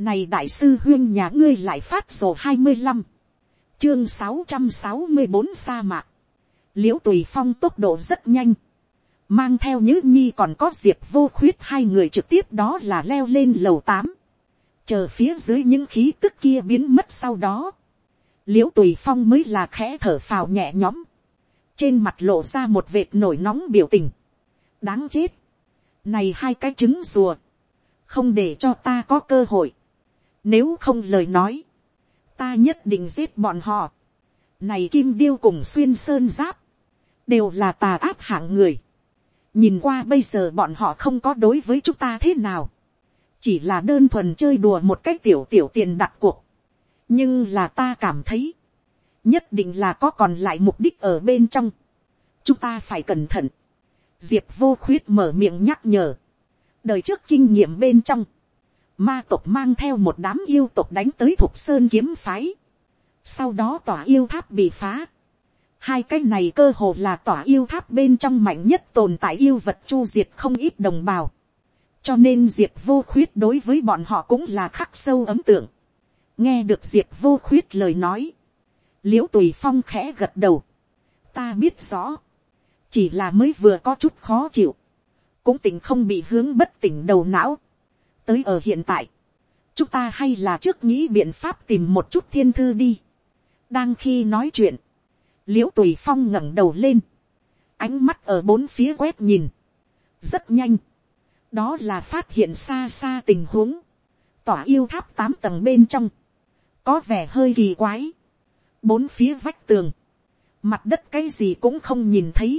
này đại sư huyên nhà ngươi lại phát sổ hai mươi 25. Chương sáu trăm sáu mươi bốn sa mạc. Liễu tùy phong tốc độ rất nhanh. Mang theo nhữ nhi còn có diệp vô khuyết hai người trực tiếp đó là leo lên lầu tám Chờ phía dưới những khí tức kia biến mất sau đó. Liễu tùy phong mới là khẽ thở phào nhẹ nhõm. Trên mặt lộ ra một vệt nổi nóng biểu tình. Đáng chết. Này hai cái trứng rùa. Không để cho ta có cơ hội nếu không lời nói, ta nhất định giết bọn họ. Này kim điêu cùng xuyên sơn giáp, đều là tà áp hạng người. Nhìn qua bây giờ bọn họ không có đối với chúng ta thế nào. Chỉ là đơn thuần chơi đùa một cách tiểu tiểu tiền đặt cuộc. Nhưng là ta cảm thấy, nhất định là có còn lại mục đích ở bên trong. Chúng ta phải cẩn thận. Diệp vô khuyết mở miệng nhắc nhở. Đời trước kinh nghiệm bên trong ma tộc mang theo một đám yêu tộc đánh tới thục sơn kiếm phái. Sau đó tòa yêu tháp bị phá. Hai cái này cơ hồ là tòa yêu tháp bên trong mạnh nhất tồn tại yêu vật chu diệt không ít đồng bào. Cho nên diệt vô khuyết đối với bọn họ cũng là khắc sâu ấm tượng. Nghe được diệt vô khuyết lời nói. Liễu tùy phong khẽ gật đầu. Ta biết rõ. Chỉ là mới vừa có chút khó chịu. Cũng tỉnh không bị hướng bất tỉnh đầu não tới ở hiện tại, chúng ta hay là trước nghĩ biện pháp tìm một chút thiên thư đi. đang khi nói chuyện, l i ễ u tùy phong ngẩng đầu lên, ánh mắt ở bốn phía quét nhìn, rất nhanh, đó là phát hiện xa xa tình huống, tỏa yêu tháp tám tầng bên trong, có vẻ hơi kỳ quái, bốn phía vách tường, mặt đất cái gì cũng không nhìn thấy,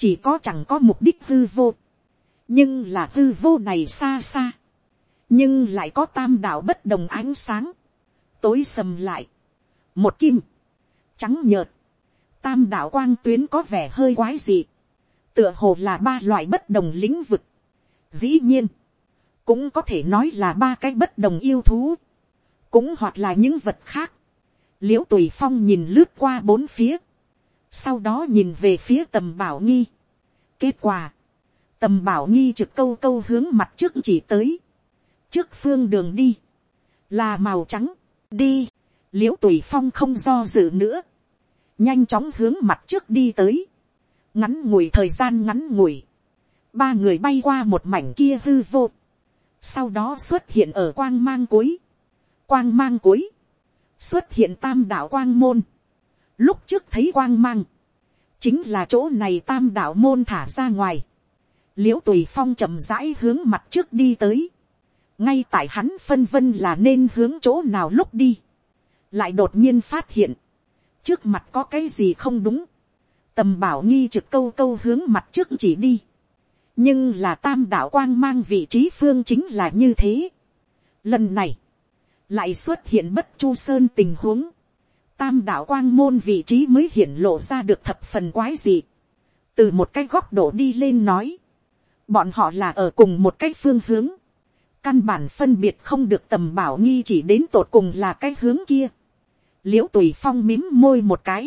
chỉ có chẳng có mục đích hư vô, nhưng là hư vô này xa xa, nhưng lại có tam đạo bất đồng ánh sáng, tối sầm lại, một kim, trắng nhợt, tam đạo quang tuyến có vẻ hơi quái dị, tựa hồ là ba loại bất đồng lĩnh vực, dĩ nhiên, cũng có thể nói là ba cái bất đồng yêu thú, cũng hoặc là những vật khác, l i ễ u tùy phong nhìn lướt qua bốn phía, sau đó nhìn về phía tầm bảo nghi. kết quả, tầm bảo nghi trực câu câu hướng mặt trước chỉ tới, trước phương đường đi, là màu trắng, đi, l i ễ u tùy phong không do dự nữa, nhanh chóng hướng mặt trước đi tới, ngắn ngủi thời gian ngắn ngủi, ba người bay qua một mảnh kia hư vô, sau đó xuất hiện ở quang mang cuối, quang mang cuối, xuất hiện tam đạo quang môn, lúc trước thấy quang mang, chính là chỗ này tam đạo môn thả ra ngoài, l i ễ u tùy phong chậm rãi hướng mặt trước đi tới, ngay tại hắn phân vân là nên hướng chỗ nào lúc đi, lại đột nhiên phát hiện, trước mặt có cái gì không đúng, tầm bảo nghi trực câu câu hướng mặt trước chỉ đi, nhưng là tam đạo quang mang vị trí phương chính là như thế. Lần này, lại xuất hiện bất chu sơn tình huống, tam đạo quang môn vị trí mới hiển lộ ra được thập phần quái gì. từ một cái góc độ đi lên nói, bọn họ là ở cùng một cái phương hướng, căn bản phân biệt không được tầm bảo nghi chỉ đến tột cùng là cái hướng kia. l i ễ u tùy phong mím môi một cái,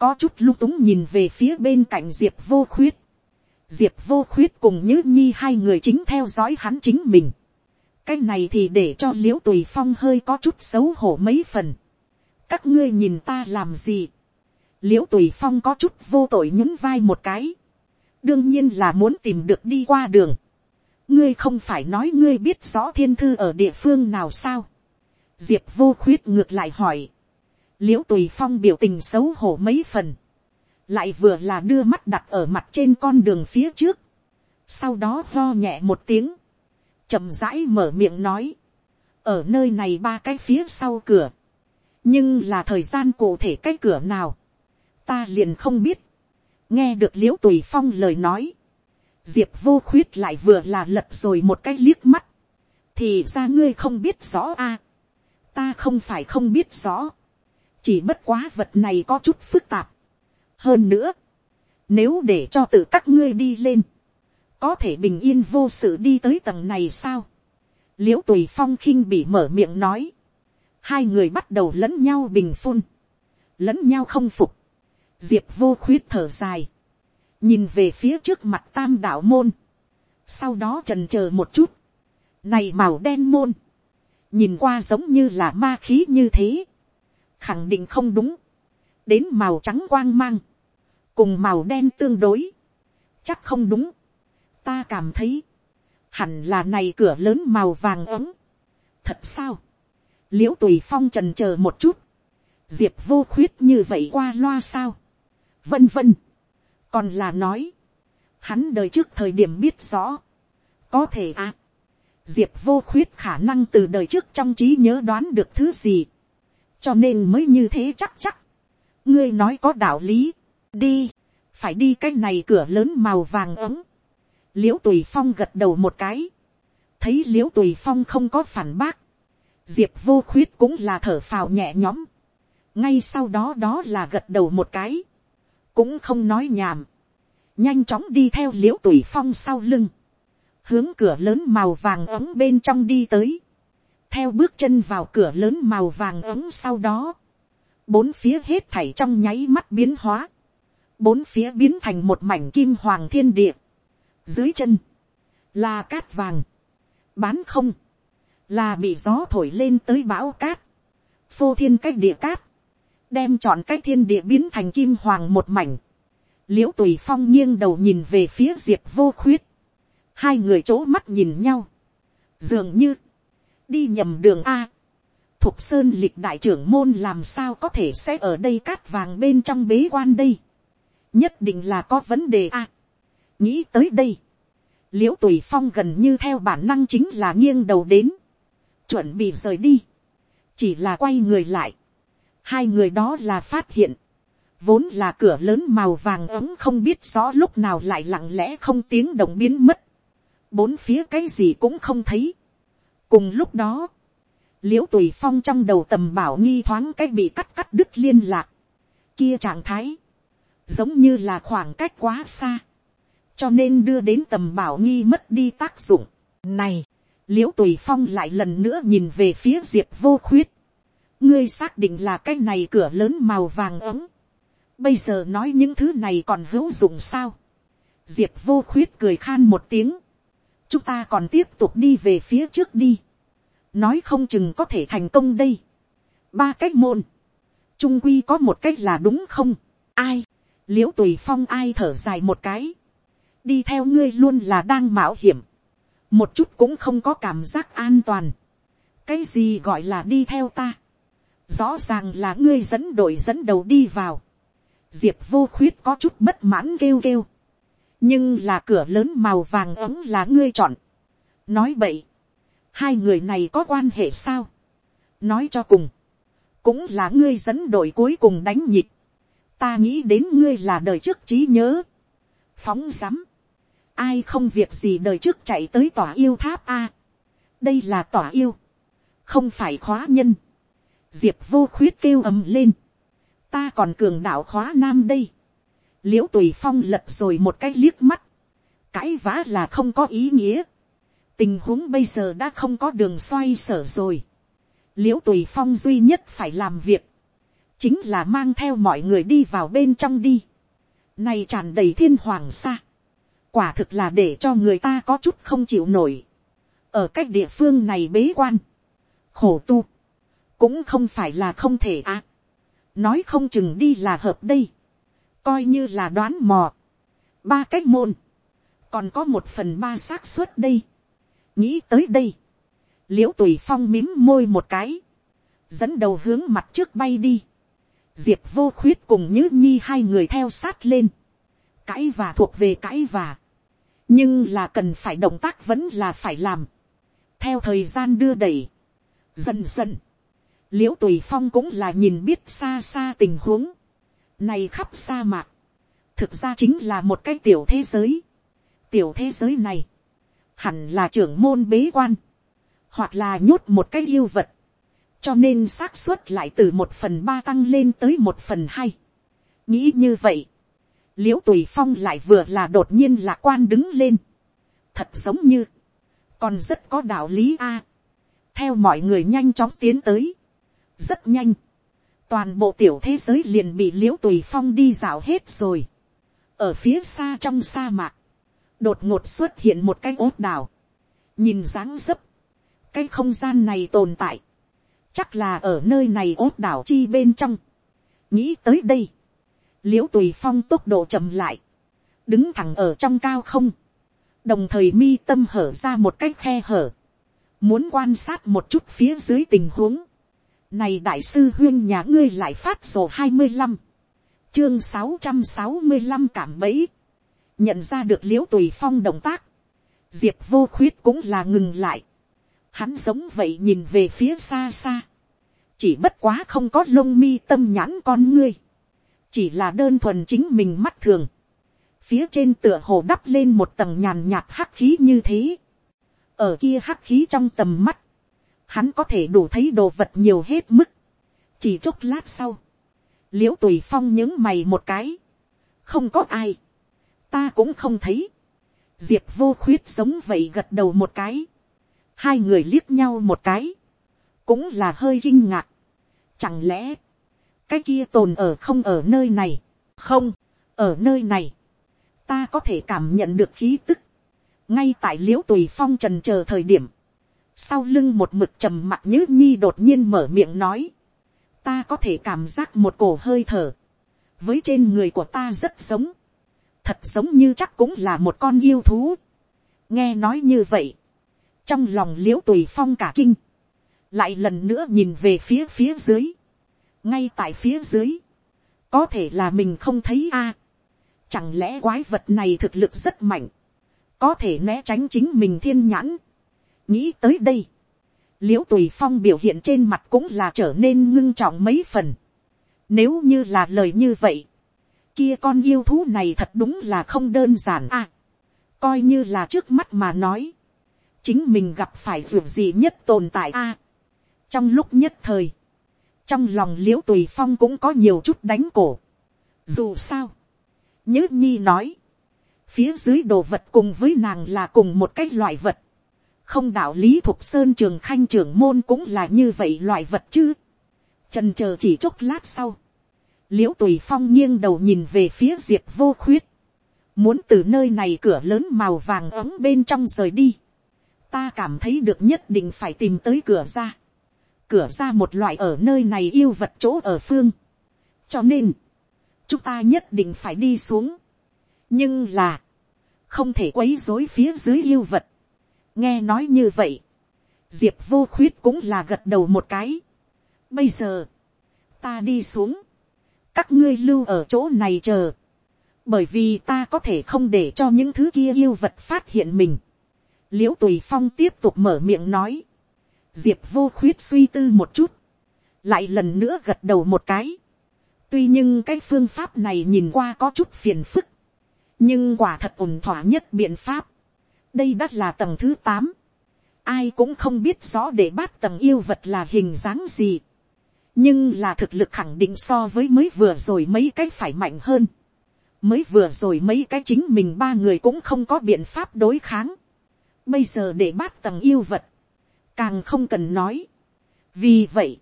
có chút lung túng nhìn về phía bên cạnh diệp vô khuyết. diệp vô khuyết cùng nhữ nhi hai người chính theo dõi hắn chính mình. cái này thì để cho l i ễ u tùy phong hơi có chút xấu hổ mấy phần. các ngươi nhìn ta làm gì. l i ễ u tùy phong có chút vô tội nhún vai một cái. đương nhiên là muốn tìm được đi qua đường ngươi không phải nói ngươi biết rõ thiên thư ở địa phương nào sao. diệp vô khuyết ngược lại hỏi. l i ễ u tùy phong biểu tình xấu hổ mấy phần. lại vừa là đưa mắt đặt ở mặt trên con đường phía trước. sau đó lo nhẹ một tiếng. chậm rãi mở miệng nói. ở nơi này ba cái phía sau cửa. nhưng là thời gian cụ thể cái cửa nào. ta liền không biết. nghe được l i ễ u tùy phong lời nói diệp vô khuyết lại vừa là lật rồi một cái liếc mắt, thì ra ngươi không biết rõ a, à, ta không phải không biết rõ, chỉ bất quá vật này có chút phức tạp. hơn nữa, nếu để cho tự các ngươi đi lên, có thể bình yên vô sự đi tới tầng này sao, l i ễ u tùy phong khinh bị mở miệng nói, hai người bắt đầu lẫn nhau bình phun, lẫn nhau không phục, diệp vô khuyết thở dài, nhìn về phía trước mặt tam đạo môn, sau đó trần c h ờ một chút, này màu đen môn, nhìn qua giống như là ma khí như thế, khẳng định không đúng, đến màu trắng quang mang, cùng màu đen tương đối, chắc không đúng, ta cảm thấy, hẳn là này cửa lớn màu vàng ấm, thật sao, l i ễ u tùy phong trần c h ờ một chút, diệp vô khuyết như vậy qua loa sao, vân vân, còn là nói, hắn đời trước thời điểm biết rõ, có thể à, diệp vô khuyết khả năng từ đời trước trong trí nhớ đoán được thứ gì, cho nên mới như thế chắc chắc, ngươi nói có đạo lý, đi, phải đi cái này cửa lớn màu vàng ấm, l i ễ u tùy phong gật đầu một cái, thấy l i ễ u tùy phong không có phản bác, diệp vô khuyết cũng là thở phào nhẹ nhõm, ngay sau đó đó là gật đầu một cái, cũng không nói nhảm, nhanh chóng đi theo l i ễ u tùy phong sau lưng, hướng cửa lớn màu vàng ấm bên trong đi tới, theo bước chân vào cửa lớn màu vàng ấm sau đó, bốn phía hết thảy trong nháy mắt biến hóa, bốn phía biến thành một mảnh kim hoàng thiên địa, dưới chân, là cát vàng, bán không, là bị gió thổi lên tới bão cát, phô thiên cách địa cát, đem chọn cái thiên địa biến thành kim hoàng một mảnh, l i ễ u tùy phong nghiêng đầu nhìn về phía diệp vô khuyết, hai người chỗ mắt nhìn nhau, dường như, đi nhầm đường a, thục sơn lịch đại trưởng môn làm sao có thể sẽ ở đây cát vàng bên trong bế quan đây, nhất định là có vấn đề a, nghĩ tới đây, l i ễ u tùy phong gần như theo bản năng chính là nghiêng đầu đến, chuẩn bị rời đi, chỉ là quay người lại, hai người đó là phát hiện, vốn là cửa lớn màu vàng ấm không biết rõ lúc nào lại lặng lẽ không tiếng động biến mất, bốn phía cái gì cũng không thấy. cùng lúc đó, l i ễ u tùy phong trong đầu tầm bảo nghi thoáng cái bị cắt cắt đứt liên lạc, kia trạng thái, giống như là khoảng cách quá xa, cho nên đưa đến tầm bảo nghi mất đi tác dụng. Này, l i ễ u tùy phong lại lần nữa nhìn về phía diệp vô khuyết ngươi xác định là cái này cửa lớn màu vàng ống. bây giờ nói những thứ này còn hữu dụng sao. diệp vô khuyết cười khan một tiếng. chúng ta còn tiếp tục đi về phía trước đi. nói không chừng có thể thành công đây. ba cách môn. trung quy có một cách là đúng không. ai. l i ễ u tùy phong ai thở dài một cái đi theo ngươi luôn là đang mạo hiểm, một chút cũng không có cảm giác an toàn. cái gì gọi là đi theo ta, rõ ràng là ngươi dẫn đội dẫn đầu đi vào, diệp vô khuyết có chút bất mãn kêu kêu, nhưng là cửa lớn màu vàng ấm là ngươi chọn. nói vậy, hai người này có quan hệ sao, nói cho cùng, cũng là ngươi dẫn đội cuối cùng đánh nhịp, ta nghĩ đến ngươi là đời trước trí nhớ, phóng dám, ai không việc gì đời trước chạy tới tòa yêu tháp a. đây là tòa yêu, không phải khóa nhân diệp vô khuyết kêu ầm lên. ta còn cường đạo khóa nam đây. l i ễ u tùy phong lật rồi một cái liếc mắt. cãi vã là không có ý nghĩa. tình huống bây giờ đã không có đường xoay sở rồi. l i ễ u tùy phong duy nhất phải làm việc. chính là mang theo mọi người đi vào bên trong đi. này tràn đầy thiên hoàng sa quả thực là để cho người ta có chút không chịu nổi. ở cách địa phương này bế quan, khổ tu, cũng không phải là không thể à. nói không chừng đi là hợp đây, coi như là đoán mò. ba cách môn, còn có một phần ba xác suất đây. nghĩ tới đây, l i ễ u tùy phong mím môi một cái, dẫn đầu hướng mặt trước bay đi. diệp vô khuyết cùng nhữ nhi hai người theo sát lên, cãi và thuộc về cãi và nhưng là cần phải động tác vẫn là phải làm, theo thời gian đưa đẩy, dần dần, l i ễ u tùy phong cũng là nhìn biết xa xa tình huống, này khắp sa mạc, thực ra chính là một cái tiểu thế giới, tiểu thế giới này, hẳn là trưởng môn bế quan, hoặc là nhốt một cái yêu vật, cho nên xác suất lại từ một phần ba tăng lên tới một phần hai. nghĩ như vậy, l i ễ u tùy phong lại vừa là đột nhiên lạc quan đứng lên, thật giống như, còn rất có đạo lý a, theo mọi người nhanh chóng tiến tới, rất nhanh, toàn bộ tiểu thế giới liền bị l i ễ u tùy phong đi dạo hết rồi, ở phía xa trong sa mạc, đột ngột xuất hiện một cái ốt đảo, nhìn dáng dấp, cái không gian này tồn tại, chắc là ở nơi này ốt đảo chi bên trong. nghĩ tới đây, l i ễ u tùy phong tốc độ chậm lại, đứng thẳng ở trong cao không, đồng thời mi tâm hở ra một cái khe hở, muốn quan sát một chút phía dưới tình huống. Này đại sư huyên nhà ngươi lại phát sổ hai mươi 25, chương sáu trăm sáu mươi 665 cảm bẫy, nhận ra được l i ễ u tùy phong động tác, diệp vô khuyết cũng là ngừng lại, hắn giống vậy nhìn về phía xa xa, chỉ bất quá không có lông mi tâm nhãn con ngươi, chỉ là đơn thuần chính mình mắt thường, phía trên tựa hồ đắp lên một tầng nhàn nhạt hắc khí như thế, ở kia hắc khí trong tầm mắt, hắn có thể đủ thấy đồ vật nhiều hết mức, chỉ chốc lát sau, l i ễ u tùy phong những mày một cái, không có ai, ta cũng không thấy, diệp vô khuyết sống vậy gật đầu một cái, hai người liếc nhau một cái, cũng là hơi kinh ngạc. Chẳng lẽ, cái kia tồn ở không ở nơi này, không, ở nơi này, ta có thể cảm nhận được khí tức, ngay tại l i ễ u tùy phong trần chờ thời điểm, sau lưng một mực trầm mặc nhữ nhi đột nhiên mở miệng nói, ta có thể cảm giác một cổ hơi thở, với trên người của ta rất giống, thật giống như chắc cũng là một con yêu thú. nghe nói như vậy, trong lòng l i ễ u tùy phong cả kinh, lại lần nữa nhìn về phía phía dưới, ngay tại phía dưới, có thể là mình không thấy a, chẳng lẽ quái vật này thực lực rất mạnh, có thể né tránh chính mình thiên nhãn, nghĩ tới đây, l i ễ u tùy phong biểu hiện trên mặt cũng là trở nên ngưng trọng mấy phần, nếu như là lời như vậy, kia con yêu thú này thật đúng là không đơn giản a, coi như là trước mắt mà nói, chính mình gặp phải ruột gì nhất tồn tại a. trong lúc nhất thời, trong lòng l i ễ u tùy phong cũng có nhiều chút đánh cổ. dù sao, nhớ nhi nói, phía dưới đồ vật cùng với nàng là cùng một cái loại vật, không đạo lý thuộc sơn trường khanh trưởng môn cũng là như vậy loại vật chứ. trần chờ chỉ chốc lát sau, l i ễ u tùy phong nghiêng đầu nhìn về phía diệp vô khuyết, muốn từ nơi này cửa lớn màu vàng ấm bên trong rời đi ta cảm thấy được nhất định phải tìm tới cửa ra. cửa ra một loại ở nơi này yêu vật chỗ ở phương. cho nên, chúng ta nhất định phải đi xuống. nhưng là, không thể quấy dối phía dưới yêu vật nghe nói như vậy, diệp vô khuyết cũng là gật đầu một cái. bây giờ, ta đi xuống, các ngươi lưu ở chỗ này chờ, bởi vì ta có thể không để cho những thứ kia yêu vật phát hiện mình. L i ễ u tùy phong tiếp tục mở miệng nói, diệp vô khuyết suy tư một chút, lại lần nữa gật đầu một cái. tuy nhưng cái phương pháp này nhìn qua có chút phiền phức, nhưng quả thật ổn thỏa nhất biện pháp đây đã là tầng thứ tám, ai cũng không biết rõ để bắt tầng yêu vật là hình dáng gì, nhưng là thực lực khẳng định so với mới vừa rồi mấy cái phải mạnh hơn. mới vừa rồi mấy cái chính mình ba người cũng không có biện pháp đối kháng Bây giờ để bắt tầng yêu vật. Càng không cần nói. Vì vậy.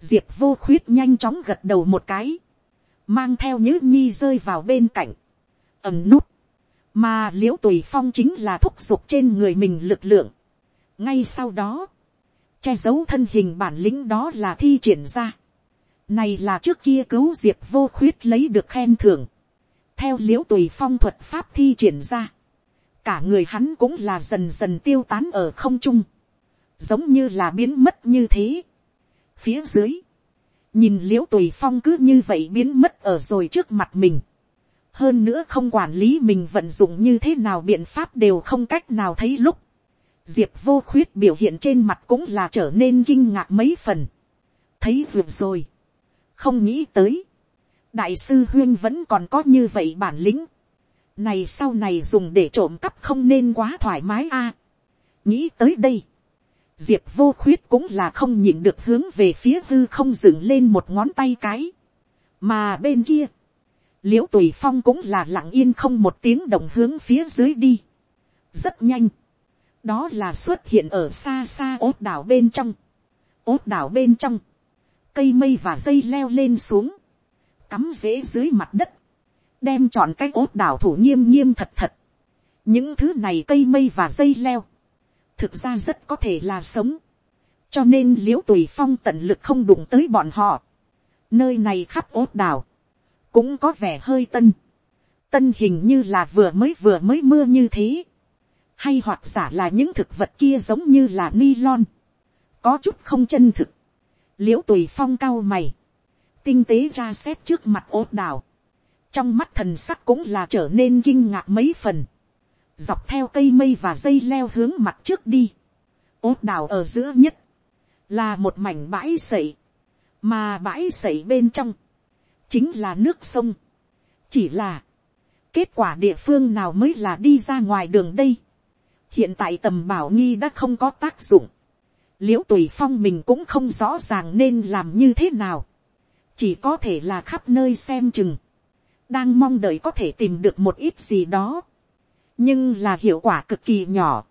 Diệp vô khuyết nhanh chóng gật đầu một cái. Mang theo nhữ nhi rơi vào bên cạnh. Ẩm nút. Mà liễu tùy phong chính là thúc giục trên người mình lực lượng. Ngay sau đó. Che giấu thân hình bản lĩnh đó là thi triển ra. Này là trước kia cứu diệp vô khuyết lấy được khen thưởng. Theo liễu tùy phong thuật pháp thi triển ra cả người hắn cũng là dần dần tiêu tán ở không trung, giống như là biến mất như thế. Phía dưới, nhìn l i ễ u tùy phong cứ như vậy biến mất ở rồi trước mặt mình hơn nữa không quản lý mình vận dụng như thế nào biện pháp đều không cách nào thấy lúc. diệp vô khuyết biểu hiện trên mặt cũng là trở nên kinh ngạc mấy phần. thấy ruột rồi. không nghĩ tới. đại sư huyên vẫn còn có như vậy bản lĩnh này sau này dùng để trộm cắp không nên quá thoải mái a. nghĩ tới đây, diệp vô khuyết cũng là không nhìn được hướng về phía hư không dựng lên một ngón tay cái. mà bên kia, l i ễ u tùy phong cũng là lặng yên không một tiếng động hướng phía dưới đi. rất nhanh, đó là xuất hiện ở xa xa ốt đảo bên trong. ốt đảo bên trong, cây mây và dây leo lên xuống, cắm rễ dưới mặt đất, đem chọn cái ốt đảo thủ nghiêm nghiêm thật thật. những thứ này cây mây và dây leo, thực ra rất có thể là sống, cho nên l i ễ u tùy phong tận lực không đụng tới bọn họ, nơi này khắp ốt đảo, cũng có vẻ hơi tân, tân hình như là vừa mới vừa mới mưa như thế, hay hoặc giả là những thực vật kia giống như là nylon, có chút không chân thực, l i ễ u tùy phong cao mày, tinh tế ra xét trước mặt ốt đảo, trong mắt thần sắc cũng là trở nên kinh ngạc mấy phần, dọc theo cây mây và dây leo hướng mặt trước đi, ốt đảo ở giữa nhất, là một mảnh bãi sậy, mà bãi sậy bên trong, chính là nước sông, chỉ là, kết quả địa phương nào mới là đi ra ngoài đường đây, hiện tại tầm bảo nghi đã không có tác dụng, l i ễ u tùy phong mình cũng không rõ ràng nên làm như thế nào, chỉ có thể là khắp nơi xem chừng, đang mong đợi có thể tìm được một ít gì đó, nhưng là hiệu quả cực kỳ nhỏ.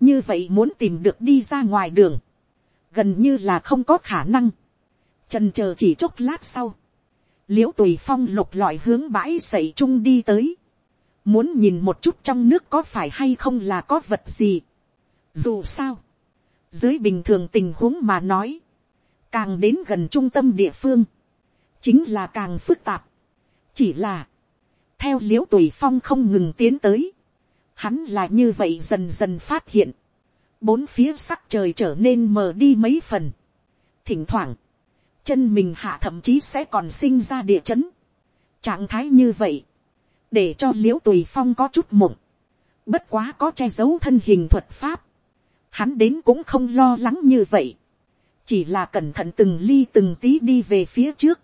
như vậy muốn tìm được đi ra ngoài đường, gần như là không có khả năng. trần c h ờ chỉ chốc lát sau, l i ễ u tùy phong lục lọi hướng bãi sậy chung đi tới, muốn nhìn một chút trong nước có phải hay không là có vật gì. dù sao, dưới bình thường tình huống mà nói, càng đến gần trung tâm địa phương, chính là càng phức tạp. chỉ là, theo l i ễ u tùy phong không ngừng tiến tới, Hắn là như vậy dần dần phát hiện. Bốn phía sắc trời trở nên mờ đi mấy phần. Thỉnh thoảng. Chân mình hạ thậm chí sẽ còn sinh ra địa chấn. Trạng thái như vậy. Để cho liễu tùy phong có chút mộng. Bất quá có che giấu thân hình thuật pháp. Hắn đến cũng không lo lắng như vậy. Chỉ là cẩn thận từng ly từng tí đi về phía trước.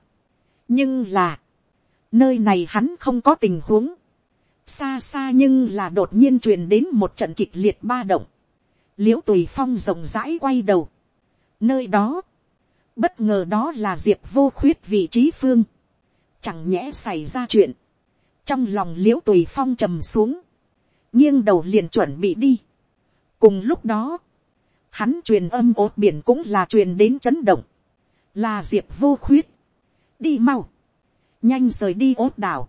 Nhưng là. Nơi này hắn không có tình huống xa xa nhưng là đột nhiên truyền đến một trận kịch liệt ba động, l i ễ u tùy phong rộng rãi quay đầu, nơi đó, bất ngờ đó là diệp vô khuyết vị trí phương, chẳng nhẽ xảy ra chuyện, trong lòng l i ễ u tùy phong trầm xuống, nghiêng đầu liền chuẩn bị đi. cùng lúc đó, hắn truyền âm ốt biển cũng là truyền đến chấn động, là diệp vô khuyết, đi mau, nhanh rời đi ốt đảo,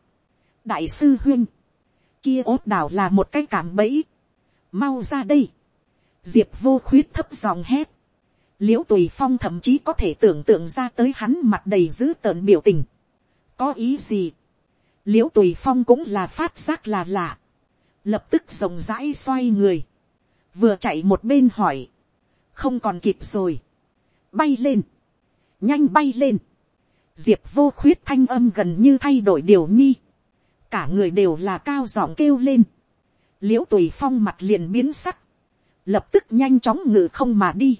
đại sư huyên, kia ốt đảo là một cái cảm bẫy. mau ra đây. diệp vô khuyết thấp giọng hét l i ễ u tùy phong thậm chí có thể tưởng tượng ra tới hắn mặt đầy dữ tợn biểu tình. có ý gì. l i ễ u tùy phong cũng là phát giác là lạ. lập tức rộng rãi xoay người. vừa chạy một bên hỏi. không còn kịp rồi. bay lên. nhanh bay lên. diệp vô khuyết thanh âm gần như thay đổi điều nhi cả người đều là cao giọng kêu lên, l i ễ u tùy phong mặt liền biến sắc, lập tức nhanh chóng ngự không mà đi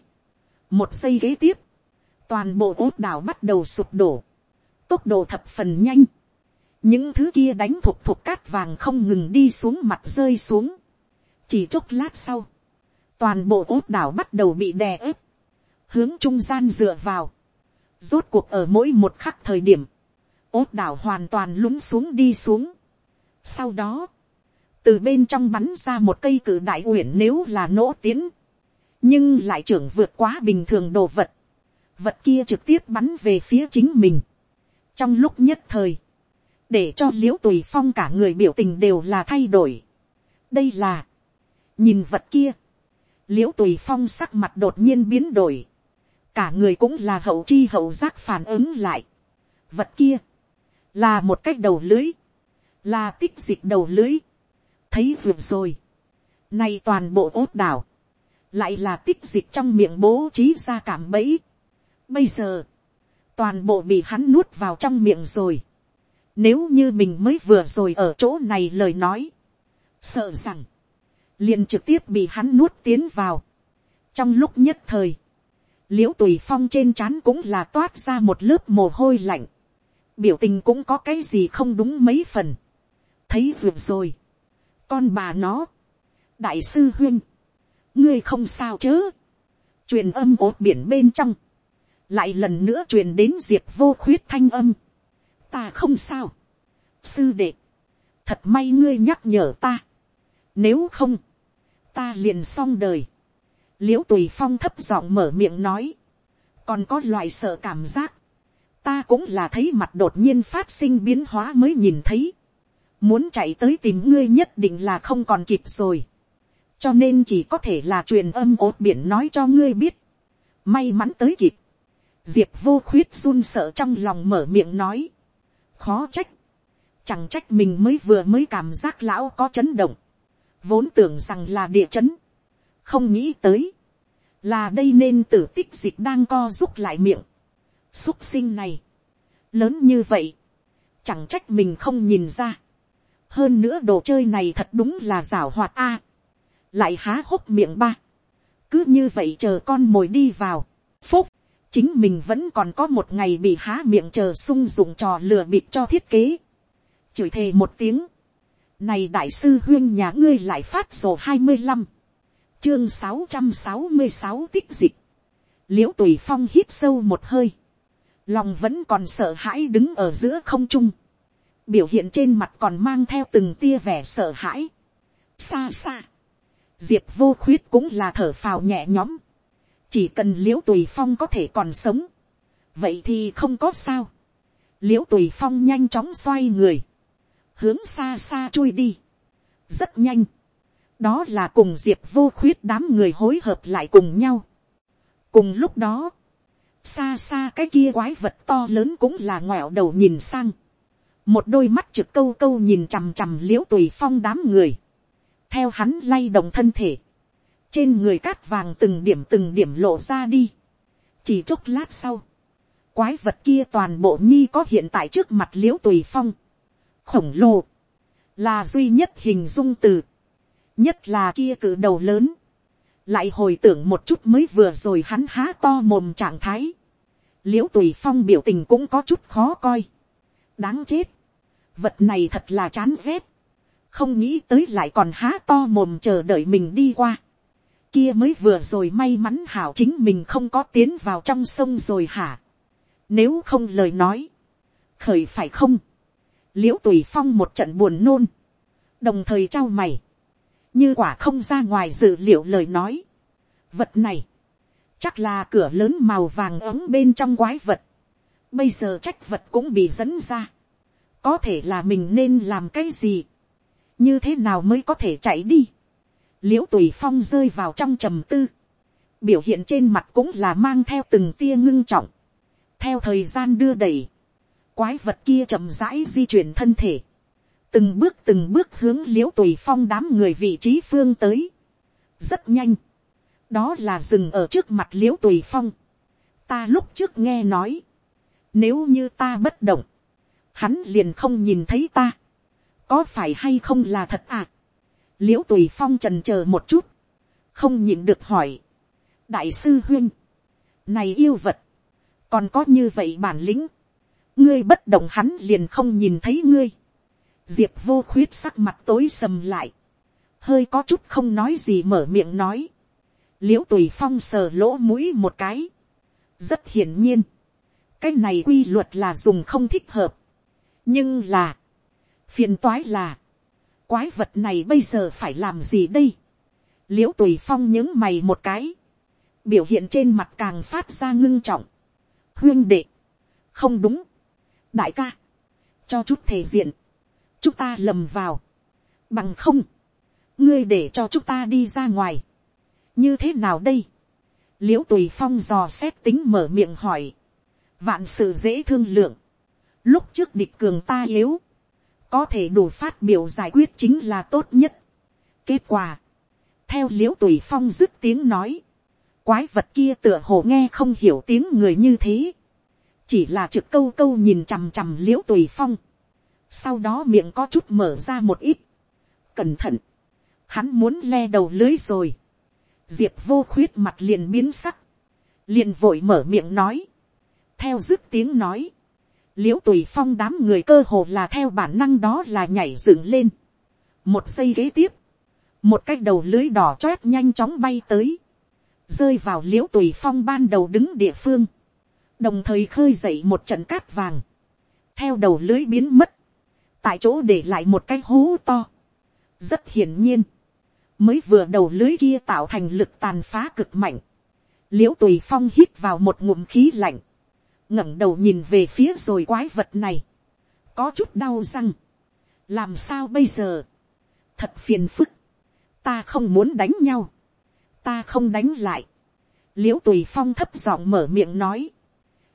một giây kế tiếp, toàn bộ ốt đảo bắt đầu sụp đổ, tốc độ thập phần nhanh, những thứ kia đánh thuộc thuộc cát vàng không ngừng đi xuống mặt rơi xuống, chỉ chốc lát sau, toàn bộ ốt đảo bắt đầu bị đè ép, hướng trung gian dựa vào, rốt cuộc ở mỗi một khắc thời điểm, ốt đảo hoàn toàn lún xuống đi xuống, sau đó, từ bên trong bắn ra một cây cử đại uyển nếu là nỗ tiến, nhưng lại trưởng vượt quá bình thường đồ vật, vật kia trực tiếp bắn về phía chính mình. trong lúc nhất thời, để cho l i ễ u tùy phong cả người biểu tình đều là thay đổi. đây là, nhìn vật kia, l i ễ u tùy phong sắc mặt đột nhiên biến đổi, cả người cũng là hậu chi hậu giác phản ứng lại. vật kia, là một cái đầu lưới, là tích dịch đầu lưới, thấy vượt rồi, nay toàn bộ ốt đảo, lại là tích dịch trong miệng bố trí ra cảm bẫy. Bây giờ, toàn bộ bị hắn nuốt vào trong miệng rồi. Nếu như mình mới vừa rồi ở chỗ này lời nói, sợ rằng, liền trực tiếp bị hắn nuốt tiến vào. Trong lúc nhất thời, l i ễ u tùy phong trên trán cũng là toát ra một lớp mồ hôi lạnh. Biểu tình cũng có cái gì không đúng mấy phần thấy vượt rồi, con bà nó, đại sư huyên, ngươi không sao chứ? truyền âm ốt biển bên trong, lại lần nữa truyền đến diệp vô khuyết thanh âm, ta không sao, sư đệ, thật may ngươi nhắc nhở ta, nếu không, ta liền xong đời, l i ễ u tùy phong thấp giọng mở miệng nói, còn có loại sợ cảm giác, ta cũng là thấy mặt đột nhiên phát sinh biến hóa mới nhìn thấy, muốn chạy tới tìm ngươi nhất định là không còn kịp rồi cho nên chỉ có thể là truyền âm ốt biển nói cho ngươi biết, may mắn tới kịp, diệp vô khuyết run sợ trong lòng mở miệng nói, khó trách, chẳng trách mình mới vừa mới cảm giác lão có chấn động, vốn tưởng rằng là địa chấn, không nghĩ tới, là đây nên tử tích dịch đang co rút lại miệng, xúc sinh này, lớn như vậy, chẳng trách mình không nhìn ra, hơn nữa đồ chơi này thật đúng là rảo hoạt a, lại há hốc miệng ba, cứ như vậy chờ con mồi đi vào, phúc, chính mình vẫn còn có một ngày bị há miệng chờ sung dụng trò lừa bịp cho thiết kế, chửi thề một tiếng, này đại sư huyên nhà ngươi lại phát sổ hai mươi năm, chương sáu trăm sáu mươi sáu tích dịch, l i ễ u tùy phong hít sâu một hơi, lòng vẫn còn sợ hãi đứng ở giữa không trung, biểu hiện trên mặt còn mang theo từng tia vẻ sợ hãi. xa xa, diệp vô khuyết cũng là thở phào nhẹ nhõm, chỉ cần l i ễ u tùy phong có thể còn sống, vậy thì không có sao. l i ễ u tùy phong nhanh chóng xoay người, hướng xa xa chui đi. rất nhanh. đó là cùng diệp vô khuyết đám người hối hợp lại cùng nhau. cùng lúc đó, xa xa cái kia quái vật to lớn cũng là ngoẹo đầu nhìn sang. một đôi mắt trực câu câu nhìn chằm chằm l i ễ u tùy phong đám người theo hắn lay động thân thể. trên người cát vàng từng điểm từng điểm lộ ra đi. chỉ chốc lát sau, quái vật kia toàn bộ nhi có hiện tại trước mặt l i ễ u tùy phong. Khổng lồ, là duy nhất hình dung từ, nhất là kia cự đầu lớn, lại hồi tưởng một chút mới vừa rồi hắn há to mồm trạng thái, l i ễ u tùy phong biểu tình cũng có chút khó coi, đáng chết, vật này thật là chán rét, không nghĩ tới lại còn há to mồm chờ đợi mình đi qua, kia mới vừa rồi may mắn hảo chính mình không có tiến vào trong sông rồi hả, nếu không lời nói, khởi phải không, l i ễ u tùy phong một trận buồn nôn, đồng thời trao mày, như quả không ra ngoài dự liệu lời nói. Vật này, chắc là cửa lớn màu vàng ấm bên trong quái vật, bây giờ trách vật cũng bị dẫn ra, có thể là mình nên làm cái gì, như thế nào mới có thể chạy đi. l i ễ u tùy phong rơi vào trong trầm tư, biểu hiện trên mặt cũng là mang theo từng tia ngưng trọng, theo thời gian đưa đẩy, quái vật kia chậm rãi di chuyển thân thể, từng bước từng bước hướng l i ễ u tùy phong đám người vị trí phương tới, rất nhanh, đó là dừng ở trước mặt l i ễ u tùy phong, ta lúc trước nghe nói, nếu như ta bất động, hắn liền không nhìn thấy ta, có phải hay không là thật à, l i ễ u tùy phong trần c h ờ một chút, không nhịn được hỏi, đại sư huyên, này yêu vật, còn có như vậy bản lĩnh, ngươi bất động hắn liền không nhìn thấy ngươi. diệp vô khuyết sắc mặt tối sầm lại, hơi có chút không nói gì mở miệng nói. l i ễ u tùy phong sờ lỗ mũi một cái. rất hiển nhiên, cái này quy luật là dùng không thích hợp. nhưng là, phiền toái là, quái vật này bây giờ phải làm gì đây. l i ễ u tùy phong những mày một cái, biểu hiện trên mặt càng phát ra ngưng trọng. huyên đệ, không đúng, đại ca, cho chút thể diện, chúng ta lầm vào, bằng không, ngươi để cho chúng ta đi ra ngoài, như thế nào đây, l i ễ u tùy phong dò xét tính mở miệng hỏi, vạn sự dễ thương lượng, lúc trước địch cường ta yếu, có thể đủ phát biểu giải quyết chính là tốt nhất. kết quả, theo l i ễ u tùy phong dứt tiếng nói, quái vật kia tựa hồ nghe không hiểu tiếng người như thế, chỉ là trực câu câu nhìn chằm chằm l i ễ u tùy phong, sau đó miệng có chút mở ra một ít, cẩn thận, hắn muốn le đầu lưới rồi, diệp vô khuyết mặt liền biến sắc, liền vội mở miệng nói, theo dứt tiếng nói, l i ễ u tùy phong đám người cơ hồ là theo bản năng đó là nhảy dựng lên, một giây kế tiếp, một cái đầu lưới đỏ chót nhanh chóng bay tới, rơi vào l i ễ u tùy phong ban đầu đứng địa phương, đồng thời khơi dậy một trận cát vàng, theo đầu lưới biến mất, tại chỗ để lại một cái hố to. rất hiển nhiên, mới vừa đầu lưới kia tạo thành lực tàn phá cực mạnh, l i ễ u tùy phong hít vào một ngụm khí lạnh, ngẩng đầu nhìn về phía rồi quái vật này, có chút đau răng, làm sao bây giờ, thật phiền phức, ta không muốn đánh nhau, ta không đánh lại, l i ễ u tùy phong thấp giọng mở miệng nói,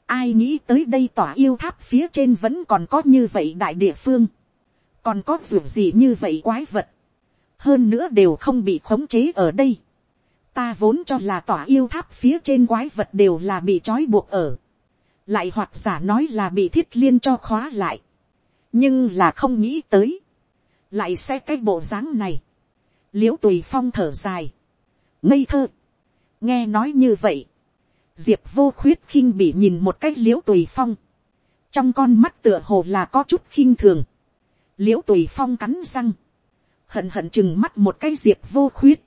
ai nghĩ tới đây tỏa yêu tháp phía trên vẫn còn có như vậy đại địa phương, còn có ruộng gì như vậy quái vật, hơn nữa đều không bị khống chế ở đây, ta vốn cho là tỏa yêu tháp phía trên quái vật đều là bị trói buộc ở, lại hoặc giả nói là bị thiết liên cho khóa lại, nhưng là không nghĩ tới, lại sẽ cái bộ dáng này, l i ễ u tùy phong thở dài, ngây thơ, nghe nói như vậy, diệp vô khuyết khinh bị nhìn một cái l i ễ u tùy phong, trong con mắt tựa hồ là có chút khinh thường, l i ễ u tùy phong cắn răng, hận hận chừng mắt một cái diệp vô khuyết,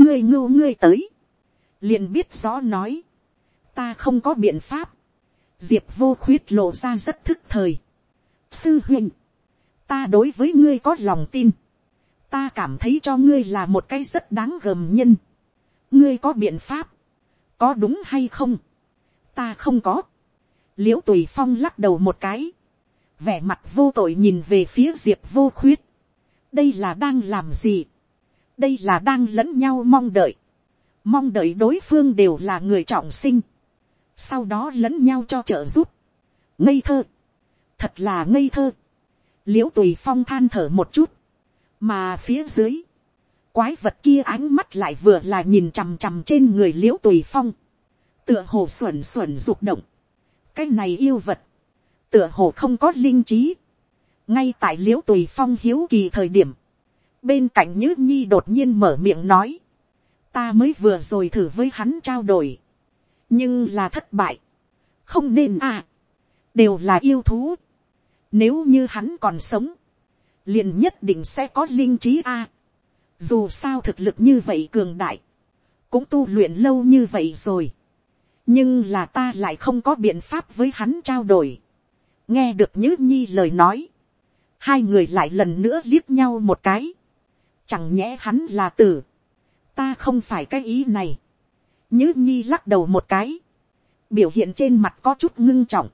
ngươi ngưu ngươi tới, liền biết rõ nói, ta không có biện pháp, diệp vô khuyết lộ ra rất thức thời, sư huynh, ta đối với ngươi có lòng tin, ta cảm thấy cho ngươi là một cái rất đáng gờm nhân. ngươi có biện pháp, có đúng hay không, ta không có. l i ễ u tùy phong lắc đầu một cái, vẻ mặt vô tội nhìn về phía diệp vô khuyết. đây là đang làm gì, đây là đang lẫn nhau mong đợi, mong đợi đối phương đều là người trọng sinh, sau đó lẫn nhau cho trợ giúp, ngây thơ, thật là ngây thơ, l i ễ u tùy phong than thở một chút, mà phía dưới, quái vật kia ánh mắt lại vừa là nhìn chằm chằm trên người l i ễ u tùy phong, tựa hồ xuẩn xuẩn rụng động, cái này yêu vật, tựa hồ không có linh trí, ngay tại l i ễ u tùy phong hiếu kỳ thời điểm, bên cạnh nhữ nhi đột nhiên mở miệng nói, ta mới vừa rồi thử với hắn trao đổi, nhưng là thất bại, không nên à, đều là yêu thú, nếu như hắn còn sống, liền nhất định sẽ có linh trí a. dù sao thực lực như vậy cường đại, cũng tu luyện lâu như vậy rồi. nhưng là ta lại không có biện pháp với hắn trao đổi. nghe được nhữ nhi lời nói, hai người lại lần nữa liếc nhau một cái. chẳng nhẽ hắn là tử. ta không phải cái ý này nhữ nhi lắc đầu một cái. biểu hiện trên mặt có chút ngưng trọng.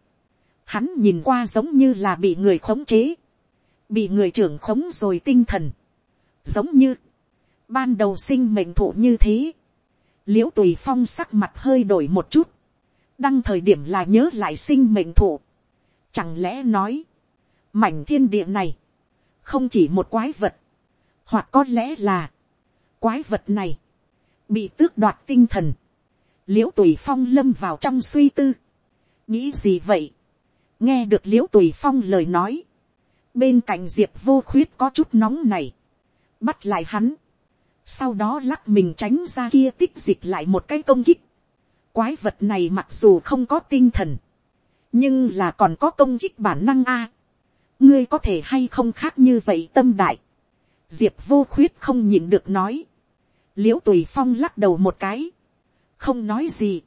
hắn nhìn qua giống như là bị người khống chế. Bị người trưởng khống rồi tinh thần, giống như, ban đầu sinh mệnh thụ như thế, l i ễ u tùy phong sắc mặt hơi đổi một chút, đăng thời điểm là nhớ lại sinh mệnh thụ, chẳng lẽ nói, mảnh thiên địa này, không chỉ một quái vật, hoặc có lẽ là, quái vật này, bị tước đoạt tinh thần, l i ễ u tùy phong lâm vào trong suy tư, nghĩ gì vậy, nghe được l i ễ u tùy phong lời nói, bên cạnh diệp vô khuyết có chút nóng này, bắt lại hắn, sau đó lắc mình tránh ra kia tích dịch lại một cái công kích. Quái vật này mặc dù không có tinh thần, nhưng là còn có công kích bản năng a. ngươi có thể hay không khác như vậy tâm đại. diệp vô khuyết không nhịn được nói. l i ễ u tùy phong lắc đầu một cái, không nói gì,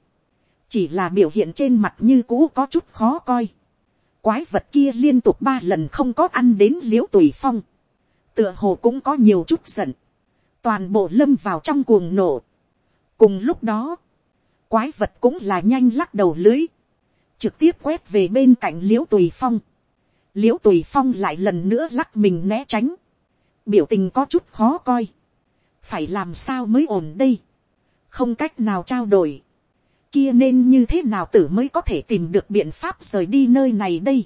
chỉ là biểu hiện trên mặt như cũ có chút khó coi. Quái vật kia liên tục ba lần không có ăn đến l i ễ u tùy phong, tựa hồ cũng có nhiều chút giận, toàn bộ lâm vào trong cuồng nổ. cùng lúc đó, quái vật cũng là nhanh lắc đầu lưới, trực tiếp quét về bên cạnh l i ễ u tùy phong, l i ễ u tùy phong lại lần nữa lắc mình né tránh, biểu tình có chút khó coi, phải làm sao mới ổn đây, không cách nào trao đổi, kia nên như thế nào tử mới có thể tìm được biện pháp rời đi nơi này đây.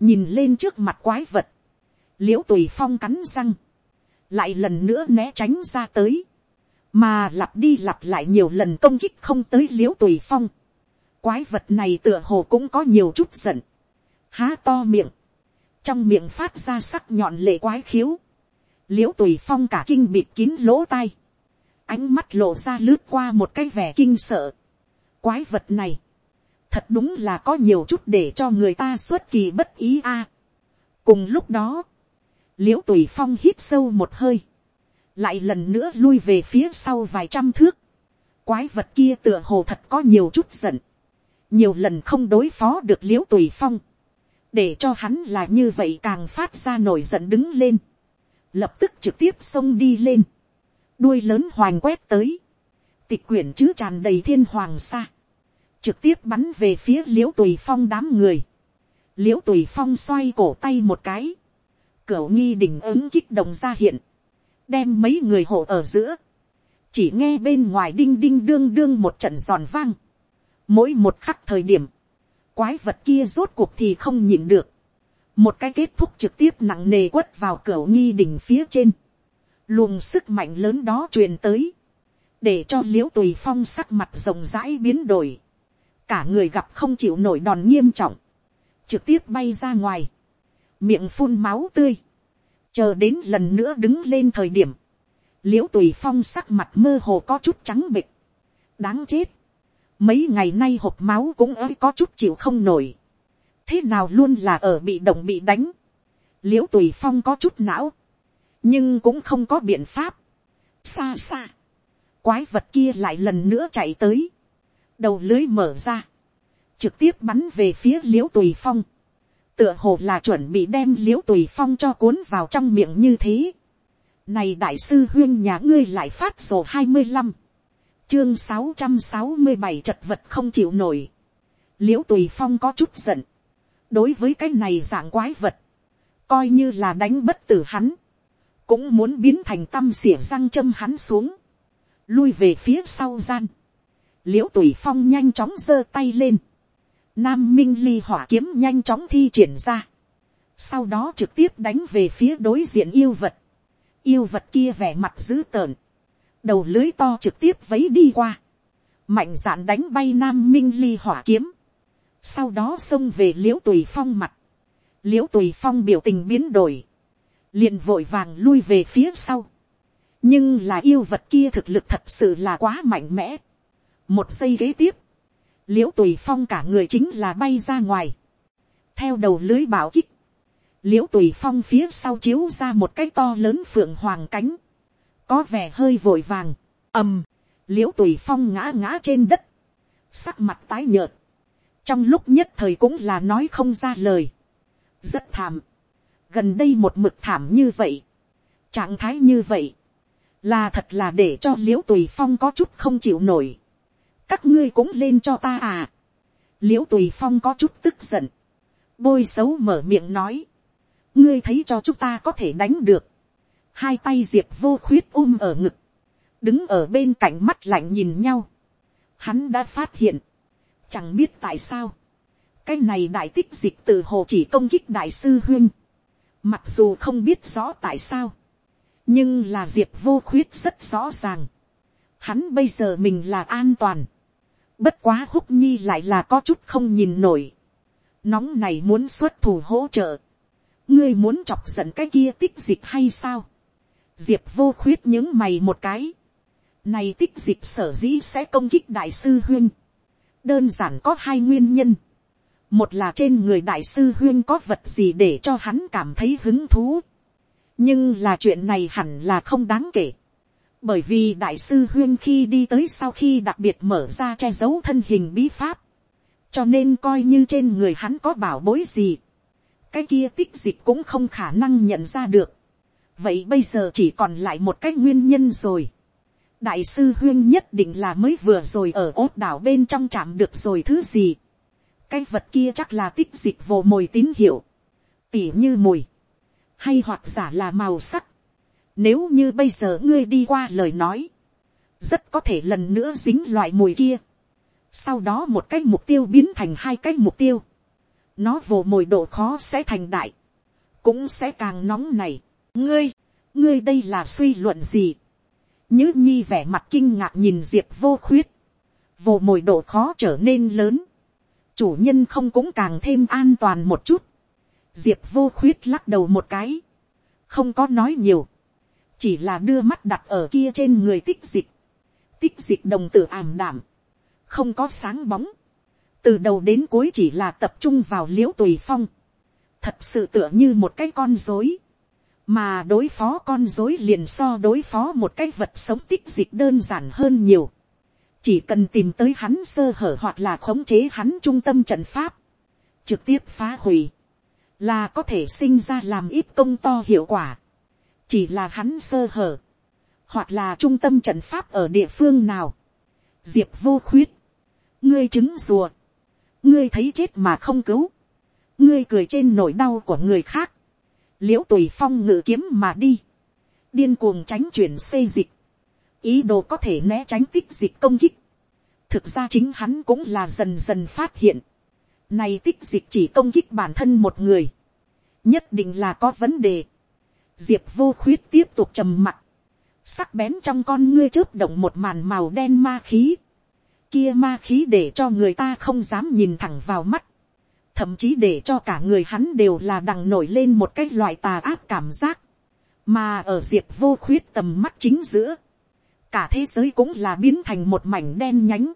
nhìn lên trước mặt quái vật, l i ễ u tùy phong cắn răng, lại lần nữa né tránh ra tới, mà lặp đi lặp lại nhiều lần công kích không tới l i ễ u tùy phong. quái vật này tựa hồ cũng có nhiều chút giận, há to miệng, trong miệng phát ra sắc nhọn lệ quái khiếu, l i ễ u tùy phong cả kinh bịt kín lỗ tai, ánh mắt lộ ra lướt qua một cái vẻ kinh sợ, quái vật này, thật đúng là có nhiều chút để cho người ta xuất kỳ bất ý a. cùng lúc đó, l i ễ u tùy phong hít sâu một hơi, lại lần nữa lui về phía sau vài trăm thước, quái vật kia tựa hồ thật có nhiều chút giận, nhiều lần không đối phó được l i ễ u tùy phong, để cho hắn là như vậy càng phát ra nổi giận đứng lên, lập tức trực tiếp xông đi lên, đuôi lớn hoành quét tới, tịch quyển chứ tràn đầy thiên hoàng sa, trực tiếp bắn về phía l i ễ u tùy phong đám người, l i ễ u tùy phong xoay cổ tay một cái, cửa nghi đỉnh ứng kích động ra hiện, đem mấy người hộ ở giữa, chỉ nghe bên ngoài đinh đinh đương đương một trận giòn vang, mỗi một khắc thời điểm, quái vật kia rốt cuộc thì không nhịn được, một cái kết thúc trực tiếp nặng nề quất vào cửa nghi đỉnh phía trên, luồng sức mạnh lớn đó truyền tới, để cho l i ễ u tùy phong sắc mặt rộng rãi biến đổi, cả người gặp không chịu nổi đòn nghiêm trọng, trực tiếp bay ra ngoài, miệng phun máu tươi, chờ đến lần nữa đứng lên thời điểm, l i ễ u tùy phong sắc mặt mơ hồ có chút trắng bịch, đáng chết, mấy ngày nay hộp máu cũng ơi có chút chịu không nổi, thế nào luôn là ở bị động bị đánh, l i ễ u tùy phong có chút não, nhưng cũng không có biện pháp, xa xa, quái vật kia lại lần nữa chạy tới, đầu lưới mở ra, trực tiếp bắn về phía l i ễ u tùy phong, tựa hồ là chuẩn bị đem l i ễ u tùy phong cho cuốn vào trong miệng như thế. Này đại sư huyên nhà ngươi lại phát sổ hai mươi năm, chương sáu trăm sáu mươi bảy chật vật không chịu nổi, l i ễ u tùy phong có chút giận, đối với cái này dạng quái vật, coi như là đánh bất tử hắn, cũng muốn biến thành tâm xỉa răng châm hắn xuống, lui về phía sau gian, l i ễ u tùy phong nhanh chóng giơ tay lên, Nam Minh Ly hỏa kiếm nhanh chóng thi triển ra. Sau đó trực tiếp đánh về phía đối diện yêu vật. Yêu vật kia vẻ mặt dữ tợn. Đầu lưới to trực tiếp vấy đi qua. Mạnh dạn đánh bay Nam Minh Ly hỏa kiếm. Sau đó xông về liễu tùy phong mặt. Liễu tùy phong biểu tình biến đổi liền vội vàng lui về phía sau. Nhưng là yêu vật kia thực lực thật sự là quá mạnh mẽ. Một giây kế tiếp l i ễ u tùy phong cả người chính là bay ra ngoài, theo đầu lưới bảo kích, l i ễ u tùy phong phía sau chiếu ra một cái to lớn phượng hoàng cánh, có vẻ hơi vội vàng, ầm, l i ễ u tùy phong ngã ngã trên đất, sắc mặt tái nhợt, trong lúc nhất thời cũng là nói không ra lời, rất thảm, gần đây một mực thảm như vậy, trạng thái như vậy, là thật là để cho l i ễ u tùy phong có chút không chịu nổi, các ngươi cũng lên cho ta à. l i ễ u tùy phong có chút tức giận, bôi xấu mở miệng nói, ngươi thấy cho chúng ta có thể đánh được, hai tay diệp vô khuyết um ở ngực, đứng ở bên cạnh mắt lạnh nhìn nhau, hắn đã phát hiện, chẳng biết tại sao, cái này đại tích dịch từ hồ chỉ công kích đại sư huyên, mặc dù không biết rõ tại sao, nhưng là diệp vô khuyết rất rõ ràng, hắn bây giờ mình là an toàn, Bất quá húc nhi lại là có chút không nhìn nổi. Nóng này muốn xuất thủ hỗ trợ. Ngươi muốn chọc giận cái kia tích dịch hay sao? Diệp vô khuyết những mày một cái. Này tích dịch sở dĩ sẽ công kích đại sư huyên. Đơn giản có hai nguyên nhân. Một là trên người đại sư huyên có vật gì để cho hắn cảm thấy hứng thú. Nhưng là chuyện này hẳn là không đáng kể bởi vì đại sư huyên khi đi tới sau khi đặc biệt mở ra che giấu thân hình bí pháp, cho nên coi như trên người hắn có bảo bối gì, cái kia tích dịch cũng không khả năng nhận ra được. vậy bây giờ chỉ còn lại một cái nguyên nhân rồi. đại sư huyên nhất định là mới vừa rồi ở ốt đảo bên trong chạm được rồi thứ gì cái vật kia chắc là tích dịch vồ mồi tín hiệu, tỉ như mùi, hay hoặc giả là màu sắc nếu như bây giờ ngươi đi qua lời nói, rất có thể lần nữa dính loại mùi kia. Sau đó một cái mục tiêu biến thành hai cái mục tiêu. Nó vồ mồi độ khó sẽ thành đại. Cũng sẽ càng nóng này. Ngươi, ngươi đây là suy luận gì? nhữ nhi vẻ mặt kinh ngạc nhìn diệp vô khuyết. Vồ mồi độ khó trở nên lớn. Chủ nhân không cũng càng thêm an toàn một chút. Diệp vô khuyết lắc đầu một cái. Không có nói nhiều. Chỉ là đưa mắt đặt ở kia trên người tích dịch, tích dịch đồng tử ảm đảm, không có sáng bóng, từ đầu đến cuối chỉ là tập trung vào l i ễ u tùy phong, thật sự tựa như một cái con dối, mà đối phó con dối liền so đối phó một cái vật sống tích dịch đơn giản hơn nhiều, chỉ cần tìm tới hắn sơ hở hoặc là khống chế hắn trung tâm trận pháp, trực tiếp phá hủy, là có thể sinh ra làm ít công to hiệu quả. Chỉ là hắn sơ hở, hoặc là trung tâm trận pháp ở địa phương nào, diệp vô khuyết, ngươi chứng rùa, ngươi thấy chết mà không cứu, ngươi cười trên nỗi đau của người khác, l i ễ u tùy phong ngự kiếm mà đi, điên cuồng tránh chuyển xây dịch, ý đồ có thể né tránh tích dịch công kích. thực ra chính hắn cũng là dần dần phát hiện, này tích dịch chỉ công kích bản thân một người, nhất định là có vấn đề. diệp vô khuyết tiếp tục trầm mặc, sắc bén trong con ngươi chớp động một màn màu đen ma khí, kia ma khí để cho người ta không dám nhìn thẳng vào mắt, thậm chí để cho cả người hắn đều là đằng nổi lên một cái loại tà ác cảm giác, mà ở diệp vô khuyết tầm mắt chính giữa, cả thế giới cũng là biến thành một mảnh đen nhánh,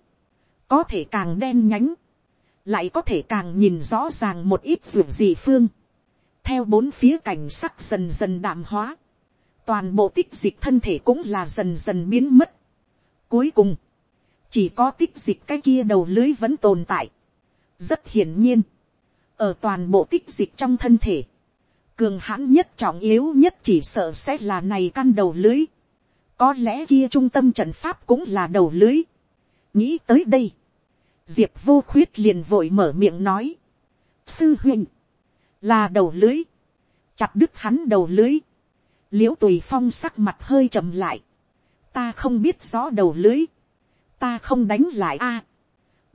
có thể càng đen nhánh, lại có thể càng nhìn rõ ràng một ít ruột gì phương, theo bốn phía cảnh sắc dần dần đạm hóa, toàn bộ tích dịch thân thể cũng là dần dần biến mất. Cuối cùng, chỉ có tích dịch cái kia đầu lưới vẫn tồn tại. rất hiển nhiên, ở toàn bộ tích dịch trong thân thể, cường hãn nhất trọng yếu nhất chỉ sợ sẽ là này căn đầu lưới có lẽ kia trung tâm trận pháp cũng là đầu lưới. nghĩ tới đây, diệp vô khuyết liền vội mở miệng nói, sư huynh, là đầu lưới, chặt đứt hắn đầu lưới, l i ễ u tùy phong sắc mặt hơi chậm lại, ta không biết rõ đầu lưới, ta không đánh lại a,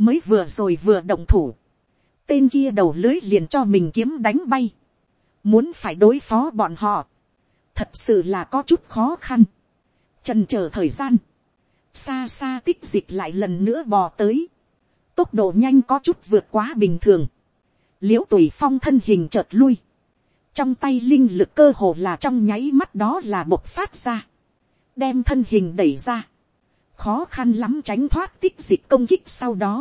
mới vừa rồi vừa động thủ, tên kia đầu lưới liền cho mình kiếm đánh bay, muốn phải đối phó bọn họ, thật sự là có chút khó khăn, trần chờ thời gian, xa xa tích dịch lại lần nữa bò tới, tốc độ nhanh có chút vượt quá bình thường, l i ễ u tùy phong thân hình chợt lui, trong tay linh lực cơ hồ là trong nháy mắt đó là bộc phát ra, đem thân hình đẩy ra, khó khăn lắm tránh thoát tích dịch công kích sau đó,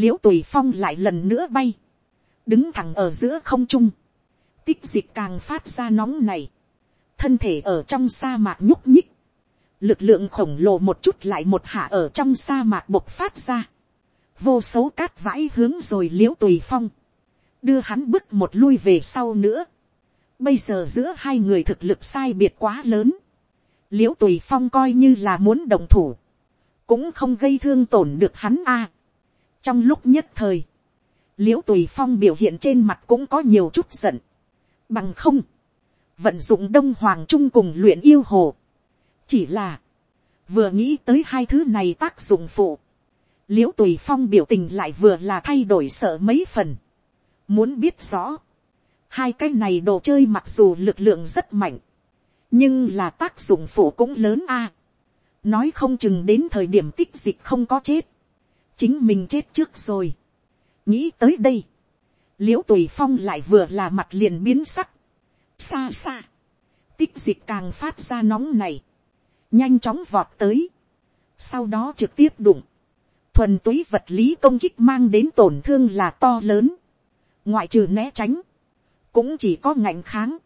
l i ễ u tùy phong lại lần nữa bay, đứng thẳng ở giữa không trung, tích dịch càng phát ra nóng này, thân thể ở trong sa mạc nhúc nhích, lực lượng khổng lồ một chút lại một hạ ở trong sa mạc bộc phát ra, vô số cát vãi hướng rồi l i ễ u tùy phong, đưa hắn bước một lui về sau nữa. Bây giờ giữa hai người thực lực sai biệt quá lớn, l i ễ u tùy phong coi như là muốn đồng thủ, cũng không gây thương tổn được hắn a. trong lúc nhất thời, l i ễ u tùy phong biểu hiện trên mặt cũng có nhiều chút giận, bằng không, vận dụng đông hoàng trung cùng luyện yêu hồ, chỉ là, vừa nghĩ tới hai thứ này tác dụng phụ, l i ễ u tùy phong biểu tình lại vừa là thay đổi sợ mấy phần. muốn biết rõ, hai cái này đồ chơi mặc dù lực lượng rất mạnh, nhưng là tác dụng phụ cũng lớn a. nói không chừng đến thời điểm tích dịch không có chết, chính mình chết trước rồi. nghĩ tới đây, l i ễ u tùy phong lại vừa là mặt liền biến sắc, xa xa, tích dịch càng phát ra nóng này, nhanh chóng vọt tới, sau đó trực tiếp đụng, thuần túy vật lý công kích mang đến tổn thương là to lớn, ngoại trừ né tránh, cũng chỉ có ngạnh kháng,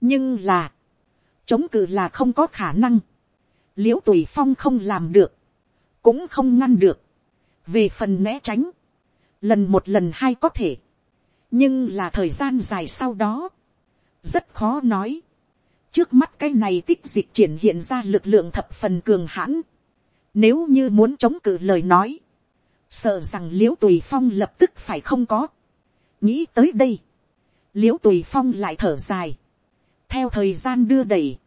nhưng là, chống cự là không có khả năng, l i ễ u tùy phong không làm được, cũng không ngăn được, về phần né tránh, lần một lần hai có thể, nhưng là thời gian dài sau đó, rất khó nói, trước mắt cái này tích dịch triển hiện ra lực lượng thập phần cường hãn, nếu như muốn chống cự lời nói. Sợ rằng liễu tùy phong lập tức phải không có. Nghĩ tới đây. Liễu tùy phong lại thở dài. Theo thời gian đưa đẩy.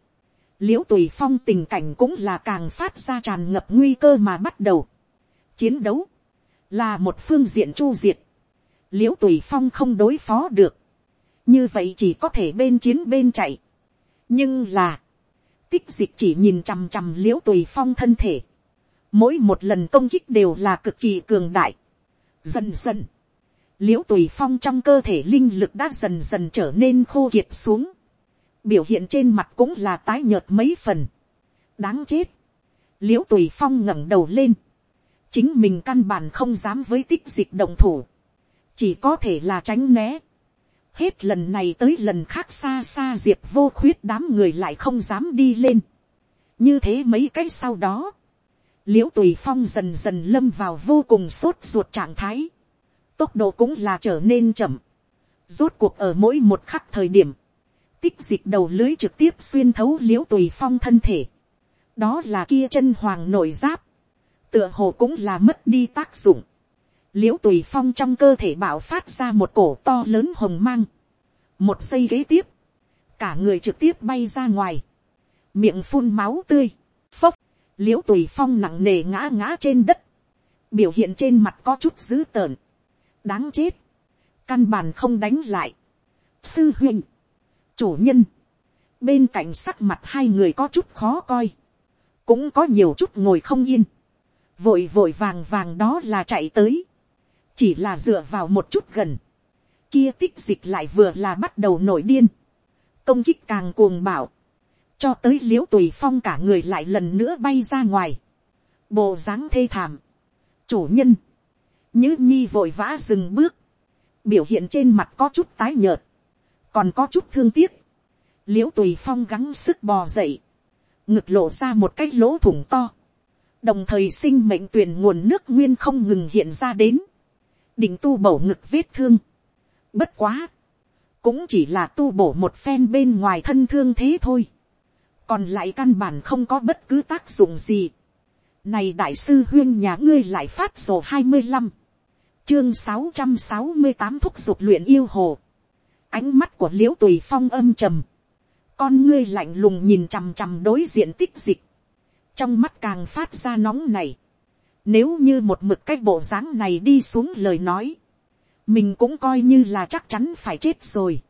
Liễu tùy phong tình cảnh cũng là càng phát ra tràn ngập nguy cơ mà bắt đầu. Chiến đấu. Là một phương diện chu diệt. Liễu tùy phong không đối phó được. Như vậy chỉ có thể bên chiến bên chạy. Nhưng là tích dịch chỉ nhìn chằm chằm l i ễ u tùy phong thân thể, mỗi một lần công kích đều là cực kỳ cường đại. dần dần, l i ễ u tùy phong trong cơ thể linh lực đã dần dần trở nên khô kiệt xuống, biểu hiện trên mặt cũng là tái nhợt mấy phần. đáng chết, l i ễ u tùy phong ngẩng đầu lên, chính mình căn bản không dám với tích dịch động thủ, chỉ có thể là tránh né hết lần này tới lần khác xa xa diệp vô khuyết đám người lại không dám đi lên. như thế mấy cái sau đó, liễu tùy phong dần dần lâm vào vô cùng sốt ruột trạng thái, tốc độ cũng là trở nên chậm, rốt cuộc ở mỗi một khắc thời điểm, tích dịch đầu lưới trực tiếp xuyên thấu liễu tùy phong thân thể, đó là kia chân hoàng nội giáp, tựa hồ cũng là mất đi tác dụng, l i ễ u tùy phong trong cơ thể bạo phát ra một cổ to lớn hồng mang, một giây kế tiếp, cả người trực tiếp bay ra ngoài, miệng phun máu tươi, phốc, l i ễ u tùy phong nặng nề ngã ngã trên đất, biểu hiện trên mặt có chút dữ tợn, đáng chết, căn bản không đánh lại, sư huynh, chủ nhân, bên cạnh sắc mặt hai người có chút khó coi, cũng có nhiều chút ngồi không yên, vội vội vàng vàng đó là chạy tới, chỉ là dựa vào một chút gần, kia tích dịch lại vừa là bắt đầu nổi điên, công kích càng cuồng bạo, cho tới l i ễ u tùy phong cả người lại lần nữa bay ra ngoài, bộ dáng thê thảm, chủ nhân, nhữ nhi vội vã dừng bước, biểu hiện trên mặt có chút tái nhợt, còn có chút thương tiếc, l i ễ u tùy phong gắng sức bò dậy, ngực lộ ra một cái lỗ thủng to, đồng thời sinh mệnh tuyển nguồn nước nguyên không ngừng hiện ra đến, định tu bổ ngực vết thương. Bất quá, cũng chỉ là tu bổ một phen bên ngoài thân thương thế thôi còn lại căn bản không có bất cứ tác dụng gì. Này đại sư huyên nhà ngươi lại phát sổ hai mươi 25. Chương sáu trăm sáu mươi tám thúc dục luyện yêu hồ. Ánh mắt của liễu tùy phong âm trầm. Con ngươi lạnh lùng nhìn chằm chằm đối diện tích dịch. Trong mắt càng phát ra nóng này. Nếu như một mực cái bộ dáng này đi xuống lời nói. Mình cũng coi như là chắc chắn phải chết rồi.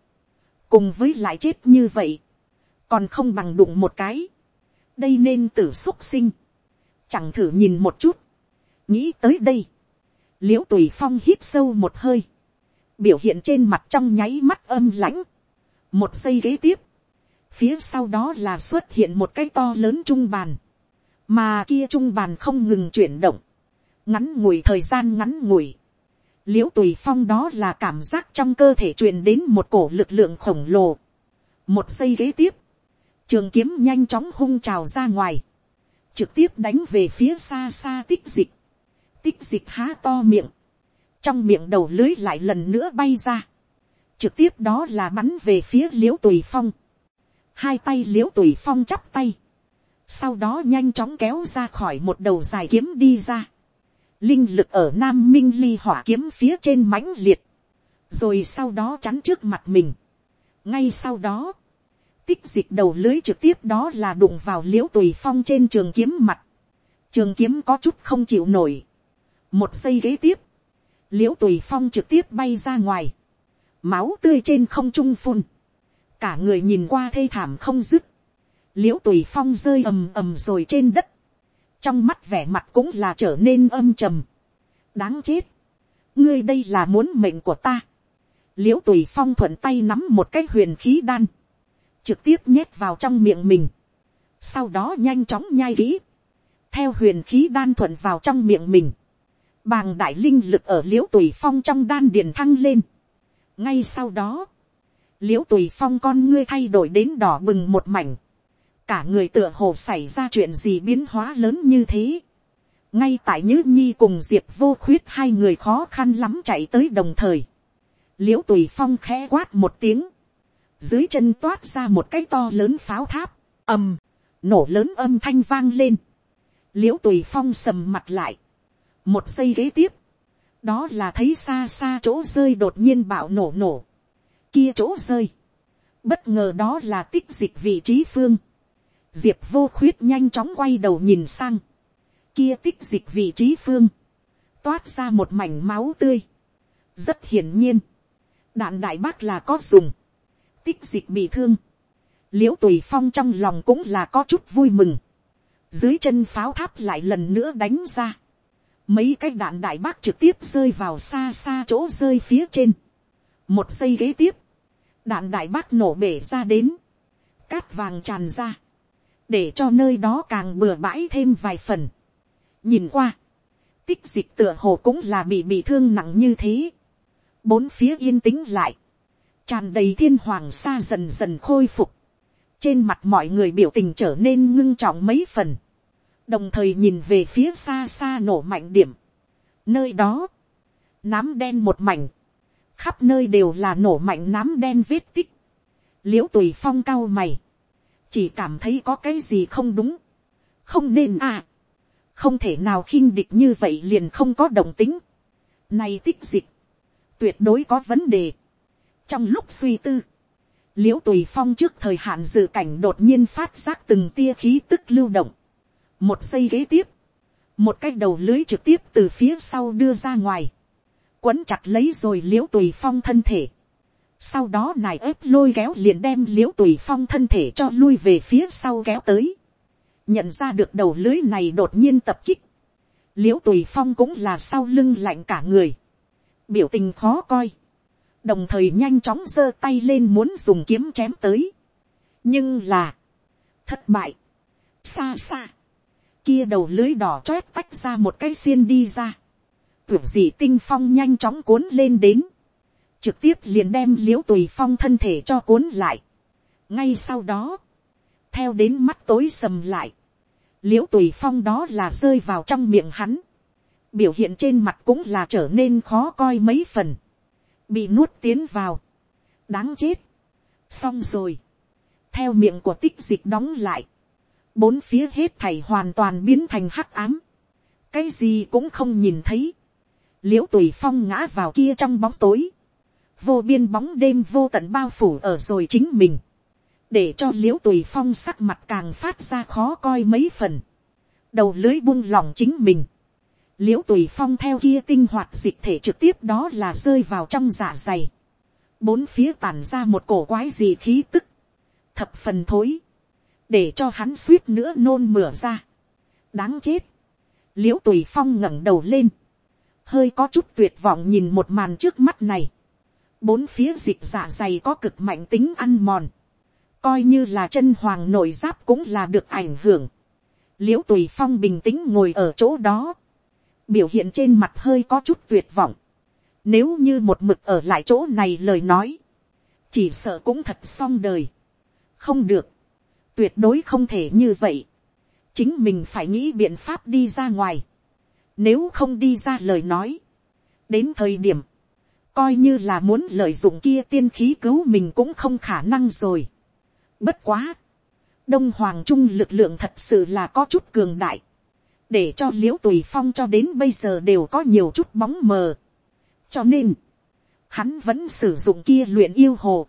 Cùng với lại chết như vậy còn không bằng đụng một cái, đây nên tử xúc sinh, chẳng thử nhìn một chút, nghĩ tới đây, liễu tùy phong hít sâu một hơi, biểu hiện trên mặt trong nháy mắt âm lãnh, một giây ghế tiếp, phía sau đó là xuất hiện một cái to lớn trung bàn, mà kia trung bàn không ngừng chuyển động, ngắn ngủi thời gian ngắn ngủi, l i ễ u tùy phong đó là cảm giác trong cơ thể truyền đến một cổ lực lượng khổng lồ, một giây kế tiếp, trường kiếm nhanh chóng hung trào ra ngoài, trực tiếp đánh về phía xa xa tích dịch, tích dịch há to miệng, trong miệng đầu lưới lại lần nữa bay ra, trực tiếp đó là bắn về phía l i ễ u tùy phong, hai tay l i ễ u tùy phong chắp tay, sau đó nhanh chóng kéo ra khỏi một đầu dài kiếm đi ra, linh lực ở nam minh ly hỏa kiếm phía trên mãnh liệt, rồi sau đó chắn trước mặt mình. ngay sau đó, tích dịch đầu lưới trực tiếp đó là đụng vào l i ễ u tùy phong trên trường kiếm mặt. trường kiếm có chút không chịu nổi. một giây kế tiếp, l i ễ u tùy phong trực tiếp bay ra ngoài. máu tươi trên không trung phun. cả người nhìn qua thê thảm không dứt. l i ễ u tùy phong rơi ầm ầm rồi trên đất trong mắt vẻ mặt cũng là trở nên âm trầm. đáng chết. ngươi đây là muốn mệnh của ta. l i ễ u tùy phong thuận tay nắm một cái huyền khí đan trực tiếp nhét vào trong miệng mình, sau đó nhanh chóng nhai kỹ, theo huyền khí đan thuận vào trong miệng mình, bàng đại linh lực ở l i ễ u tùy phong trong đan điền thăng lên. ngay sau đó, l i ễ u tùy phong con ngươi thay đổi đến đỏ bừng một mảnh, cả người tựa hồ xảy ra chuyện gì biến hóa lớn như thế. ngay tại nhữ nhi cùng diệp vô khuyết hai người khó khăn lắm chạy tới đồng thời, l i ễ u tùy phong khẽ quát một tiếng, dưới chân toát ra một cái to lớn pháo tháp, ầm, nổ lớn âm thanh vang lên, l i ễ u tùy phong sầm mặt lại, một giây kế tiếp, đó là thấy xa xa chỗ rơi đột nhiên bạo nổ nổ, kia chỗ rơi, bất ngờ đó là tích dịch vị trí phương, diệp vô khuyết nhanh chóng quay đầu nhìn sang, kia tích dịch vị trí phương, toát ra một mảnh máu tươi, rất hiển nhiên, đạn đại bác là có dùng, tích dịch bị thương, l i ễ u tùy phong trong lòng cũng là có chút vui mừng, dưới chân pháo tháp lại lần nữa đánh ra, mấy cái đạn đại bác trực tiếp rơi vào xa xa chỗ rơi phía trên, một giây ghế tiếp, đạn đại bác nổ bể ra đến, cát vàng tràn ra, để cho nơi đó càng bừa bãi thêm vài phần. nhìn qua, tích dịch tựa hồ cũng là bị bị thương nặng như thế, bốn phía yên tĩnh lại, tràn đầy thiên hoàng sa dần dần khôi phục, trên mặt mọi người biểu tình trở nên ngưng trọng mấy phần, đồng thời nhìn về phía xa xa nổ mạnh điểm, nơi đó, nám đen một mảnh, khắp nơi đều là nổ mạnh nám đen vết tích, l i ễ u tùy phong cao mày, chỉ cảm thấy có cái gì không đúng, không nên à, không thể nào khinh địch như vậy liền không có đồng tính, này tích dịch, tuyệt đối có vấn đề, trong lúc suy tư, l i ễ u tùy phong trước thời hạn dự cảnh đột nhiên phát giác từng tia khí tức lưu động, một giây kế tiếp, một cái đầu lưới trực tiếp từ phía sau đưa ra ngoài, quấn chặt lấy rồi l i ễ u tùy phong thân thể, sau đó nài ép lôi kéo liền đem l i ễ u tùy phong thân thể cho lui về phía sau kéo tới, nhận ra được đầu lưới này đột nhiên tập kích, l i ễ u tùy phong cũng là sau lưng lạnh cả người, biểu tình khó coi, đồng thời nhanh chóng giơ tay lên muốn dùng kiếm chém tới, nhưng là, thất bại, xa xa, kia đầu lưới đỏ choét tách ra một cái xiên đi ra, tưởng gì tinh phong nhanh chóng cuốn lên đến, trực tiếp liền đem l i ễ u tùy phong thân thể cho cuốn lại. ngay sau đó, theo đến mắt tối sầm lại, l i ễ u tùy phong đó là rơi vào trong miệng hắn, biểu hiện trên mặt cũng là trở nên khó coi mấy phần, bị nuốt tiến vào, đáng chết, xong rồi, theo miệng của tích dịch đóng lại, bốn phía hết thảy hoàn toàn biến thành hắc ám, cái gì cũng không nhìn thấy, l i ễ u tùy phong ngã vào kia trong bóng tối, vô biên bóng đêm vô tận bao phủ ở rồi chính mình, để cho l i ễ u tùy phong sắc mặt càng phát ra khó coi mấy phần, đầu lưới buông lỏng chính mình, l i ễ u tùy phong theo kia tinh hoạt dịch thể trực tiếp đó là rơi vào trong dạ dày, bốn phía tàn ra một cổ quái gì khí tức, thập phần thối, để cho hắn suýt nữa nôn mửa ra, đáng chết, l i ễ u tùy phong ngẩng đầu lên, hơi có chút tuyệt vọng nhìn một màn trước mắt này, bốn phía dịch dạ dày có cực mạnh tính ăn mòn, coi như là chân hoàng nội giáp cũng là được ảnh hưởng. l i ễ u tùy phong bình tĩnh ngồi ở chỗ đó, biểu hiện trên mặt hơi có chút tuyệt vọng. Nếu như một mực ở lại chỗ này lời nói, chỉ sợ cũng thật xong đời. không được, tuyệt đối không thể như vậy. chính mình phải nghĩ biện pháp đi ra ngoài. nếu không đi ra lời nói, đến thời điểm, coi như là muốn lợi dụng kia tiên khí cứu mình cũng không khả năng rồi. Bất quá. Đông Hoàng Trung lực lượng thật sự là có chút cường đại. Để cho liễu tùy phong cho đến bây giờ đều có nhiều chút bóng mờ. Cho nên. Hắn vẫn sử dụng kia luyện yêu hồ.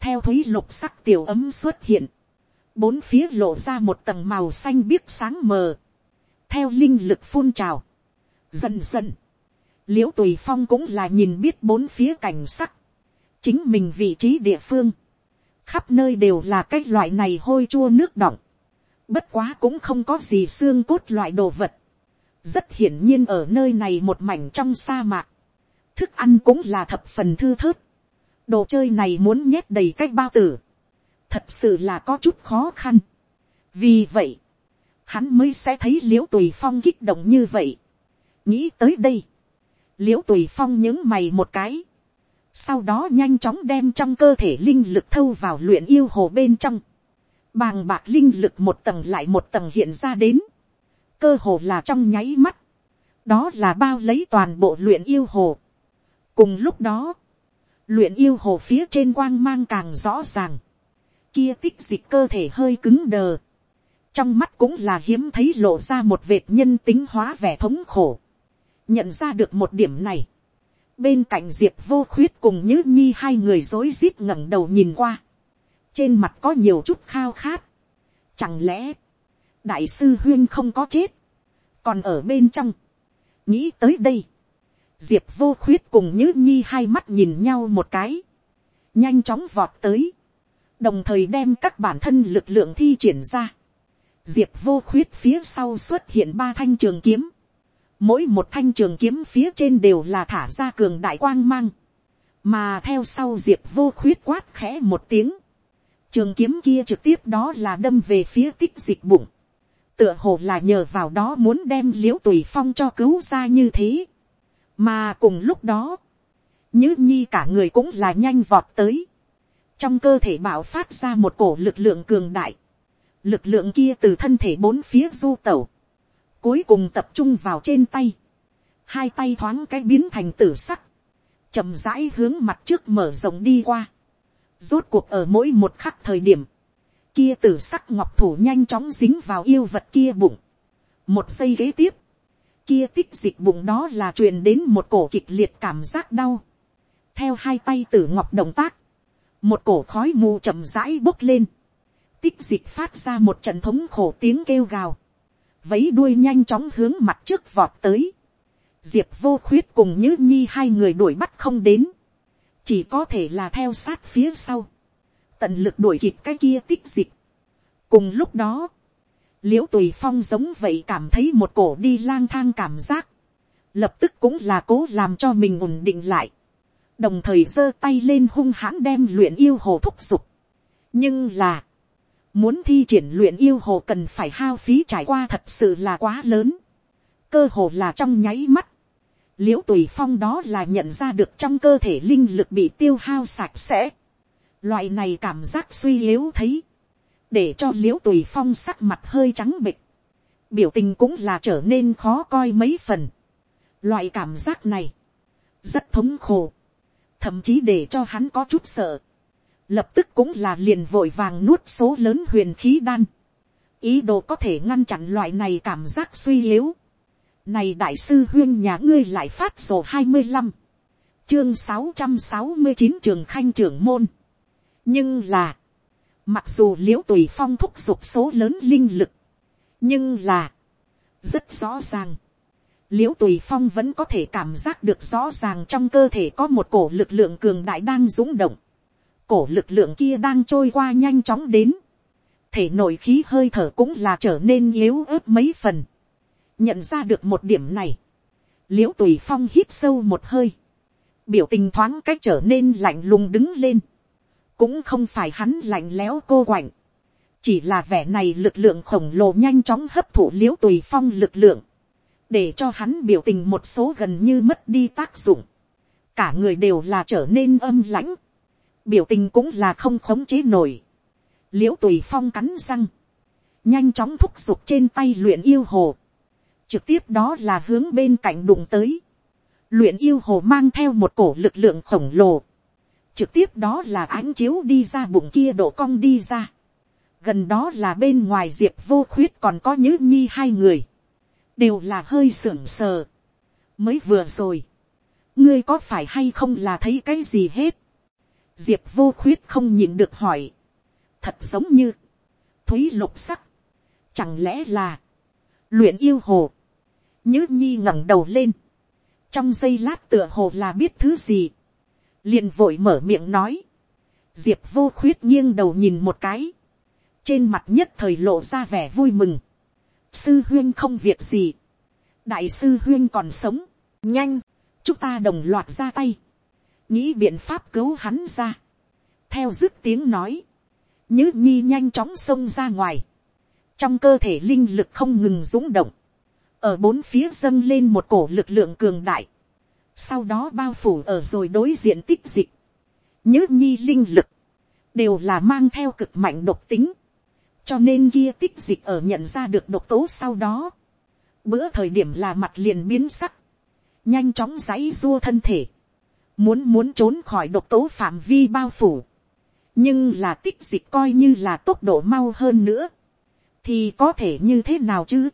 Theo thúy lục sắc tiểu ấm xuất hiện. Bốn phía lộ ra một tầng màu xanh biếc sáng mờ. Theo linh lực phun trào. Dần dần. Liễu tùy phong cũng là nhìn biết bốn phía cảnh sắc. Chính mình vị trí địa phương khắp nơi đều là cái loại này hôi chua nước đọng, bất quá cũng không có gì xương cốt loại đồ vật, rất hiển nhiên ở nơi này một mảnh trong sa mạc, thức ăn cũng là thập phần thư thớt, đồ chơi này muốn nhét đầy cái bao tử, thật sự là có chút khó khăn. vì vậy, hắn mới sẽ thấy l i ễ u tùy phong kích động như vậy. nghĩ tới đây, l i ễ u tùy phong những mày một cái, sau đó nhanh chóng đem trong cơ thể linh lực thâu vào luyện yêu hồ bên trong, bàng bạc linh lực một tầng lại một tầng hiện ra đến, cơ hồ là trong nháy mắt, đó là bao lấy toàn bộ luyện yêu hồ. cùng lúc đó, luyện yêu hồ phía trên quang mang càng rõ ràng, kia tích dịch cơ thể hơi cứng đờ, trong mắt cũng là hiếm thấy lộ ra một vệt nhân tính hóa vẻ thống khổ, nhận ra được một điểm này, bên cạnh diệp vô khuyết cùng nhữ nhi hai người rối rít ngẩng đầu nhìn qua, trên mặt có nhiều chút khao khát, chẳng lẽ, đại sư huyên không có chết, còn ở bên trong, nghĩ tới đây, diệp vô khuyết cùng nhữ nhi hai mắt nhìn nhau một cái, nhanh chóng vọt tới, đồng thời đem các bản thân lực lượng thi triển ra, diệp vô khuyết phía sau xuất hiện ba thanh trường kiếm, mỗi một thanh trường kiếm phía trên đều là thả ra cường đại quang mang, mà theo sau diệp vô khuyết quát khẽ một tiếng, trường kiếm kia trực tiếp đó là đâm về phía tích dịch bụng, tựa hồ là nhờ vào đó muốn đem l i ễ u tùy phong cho cứu ra như thế, mà cùng lúc đó, nhữ nhi cả người cũng là nhanh vọt tới, trong cơ thể bảo phát ra một cổ lực lượng cường đại, lực lượng kia từ thân thể bốn phía du tẩu, cuối cùng tập trung vào trên tay, hai tay thoáng cái biến thành tử sắc, chậm rãi hướng mặt trước mở rộng đi qua, rốt cuộc ở mỗi một khắc thời điểm, kia tử sắc ngọc thủ nhanh chóng dính vào yêu vật kia bụng, một giây kế tiếp, kia tích dịch bụng đó là truyền đến một cổ kịch liệt cảm giác đau, theo hai tay tử ngọc động tác, một cổ khói mù chậm rãi bốc lên, tích dịch phát ra một trận thống khổ tiếng kêu gào, vấy đuôi nhanh chóng hướng mặt trước vọt tới, diệp vô khuyết cùng như nhi hai người đuổi bắt không đến, chỉ có thể là theo sát phía sau, tận lực đuổi kịp cái kia tích dịch. cùng lúc đó, liễu tùy phong giống vậy cảm thấy một cổ đi lang thang cảm giác, lập tức cũng là cố làm cho mình ổn định lại, đồng thời giơ tay lên hung hãn đem luyện yêu hồ thúc giục. nhưng là, muốn thi triển luyện yêu hồ cần phải hao phí trải qua thật sự là quá lớn, cơ hồ là trong nháy mắt, l i ễ u tùy phong đó là nhận ra được trong cơ thể linh lực bị tiêu hao sạch sẽ. loại này cảm giác suy yếu thấy, để cho l i ễ u tùy phong sắc mặt hơi trắng bịch, biểu tình cũng là trở nên khó coi mấy phần. loại cảm giác này, rất thống khổ, thậm chí để cho hắn có chút sợ, lập tức cũng là liền vội vàng nuốt số lớn huyền khí đan, ý đồ có thể ngăn chặn loại này cảm giác suy yếu, này đại sư huyên nhà ngươi lại phát sổ 25. Chương 669 trường khanh trưởng môn. Nhưng là. Mặc dù liễu tùy phong thúc giục số lớn linh lực. Nhưng là. Rất rõ ràng. Liễu tùy phong vẫn có thể cảm giác được rõ ràng trong cơ thể có một cổ lực lượng cường đại đang dũng động. Cổ lực lượng kia đang trôi qua nhanh chóng đến. Thể nội khí hơi thở cũng là trở nên yếu ớt mấy phần. Nhận ra được một điểm này, liễu tùy phong hít sâu một hơi, biểu tình thoáng cách trở nên lạnh lùng đứng lên, cũng không phải hắn lạnh lẽo cô quạnh, chỉ là vẻ này lực lượng khổng lồ nhanh chóng hấp thụ liễu tùy phong lực lượng, để cho hắn biểu tình một số gần như mất đi tác dụng, cả người đều là trở nên âm lãnh, biểu tình cũng là không khống chế nổi, l i ễ u tùy phong cắn răng, nhanh chóng thúc giục trên tay luyện yêu hồ, trực tiếp đó là hướng bên cạnh đụng tới. Luyện yêu hồ mang theo một cổ lực lượng khổng lồ. Trực tiếp đó là ánh chiếu đi ra bụng kia độ cong đi ra. Gần đó là bên ngoài diệp vô khuyết còn có nhữ nhi hai người. Đều là hơi sưởng sờ. Mới vừa rồi. Ngươi có phải hay không là thấy cái gì hết? Diệp vô khuyết không nhìn được hỏi. Thật giống như. Thúy lục sắc. Chẳng lẽ là. Luyện yêu hồ Nhứ nhi ngẩng đầu lên. Trong giây lát tựa hồ là biết thứ gì. liền vội mở miệng nói. Diệp vô khuyết nghiêng đầu nhìn một cái. Trên mặt nhất thời lộ ra vẻ vui mừng. Sư huyên không việc gì. Đại sư huyên còn sống. Nhanh. Chúng ta đồng loạt ra tay. Nghĩ biện pháp cứu hắn ra. Theo dứt tiếng nói. Nhứ nhi nhanh chóng xông ra ngoài. Trong cơ thể linh lực không ngừng rúng động ở bốn phía dâng lên một cổ lực lượng cường đại, sau đó bao phủ ở rồi đối diện tích dịch, nhớ nhi linh lực, đều là mang theo cực mạnh độc tính, cho nên kia tích dịch ở nhận ra được độc tố sau đó, bữa thời điểm là mặt liền biến sắc, nhanh chóng giãy dua thân thể, muốn muốn trốn khỏi độc tố phạm vi bao phủ, nhưng là tích dịch coi như là tốc độ mau hơn nữa, thì có thể như thế nào chứ,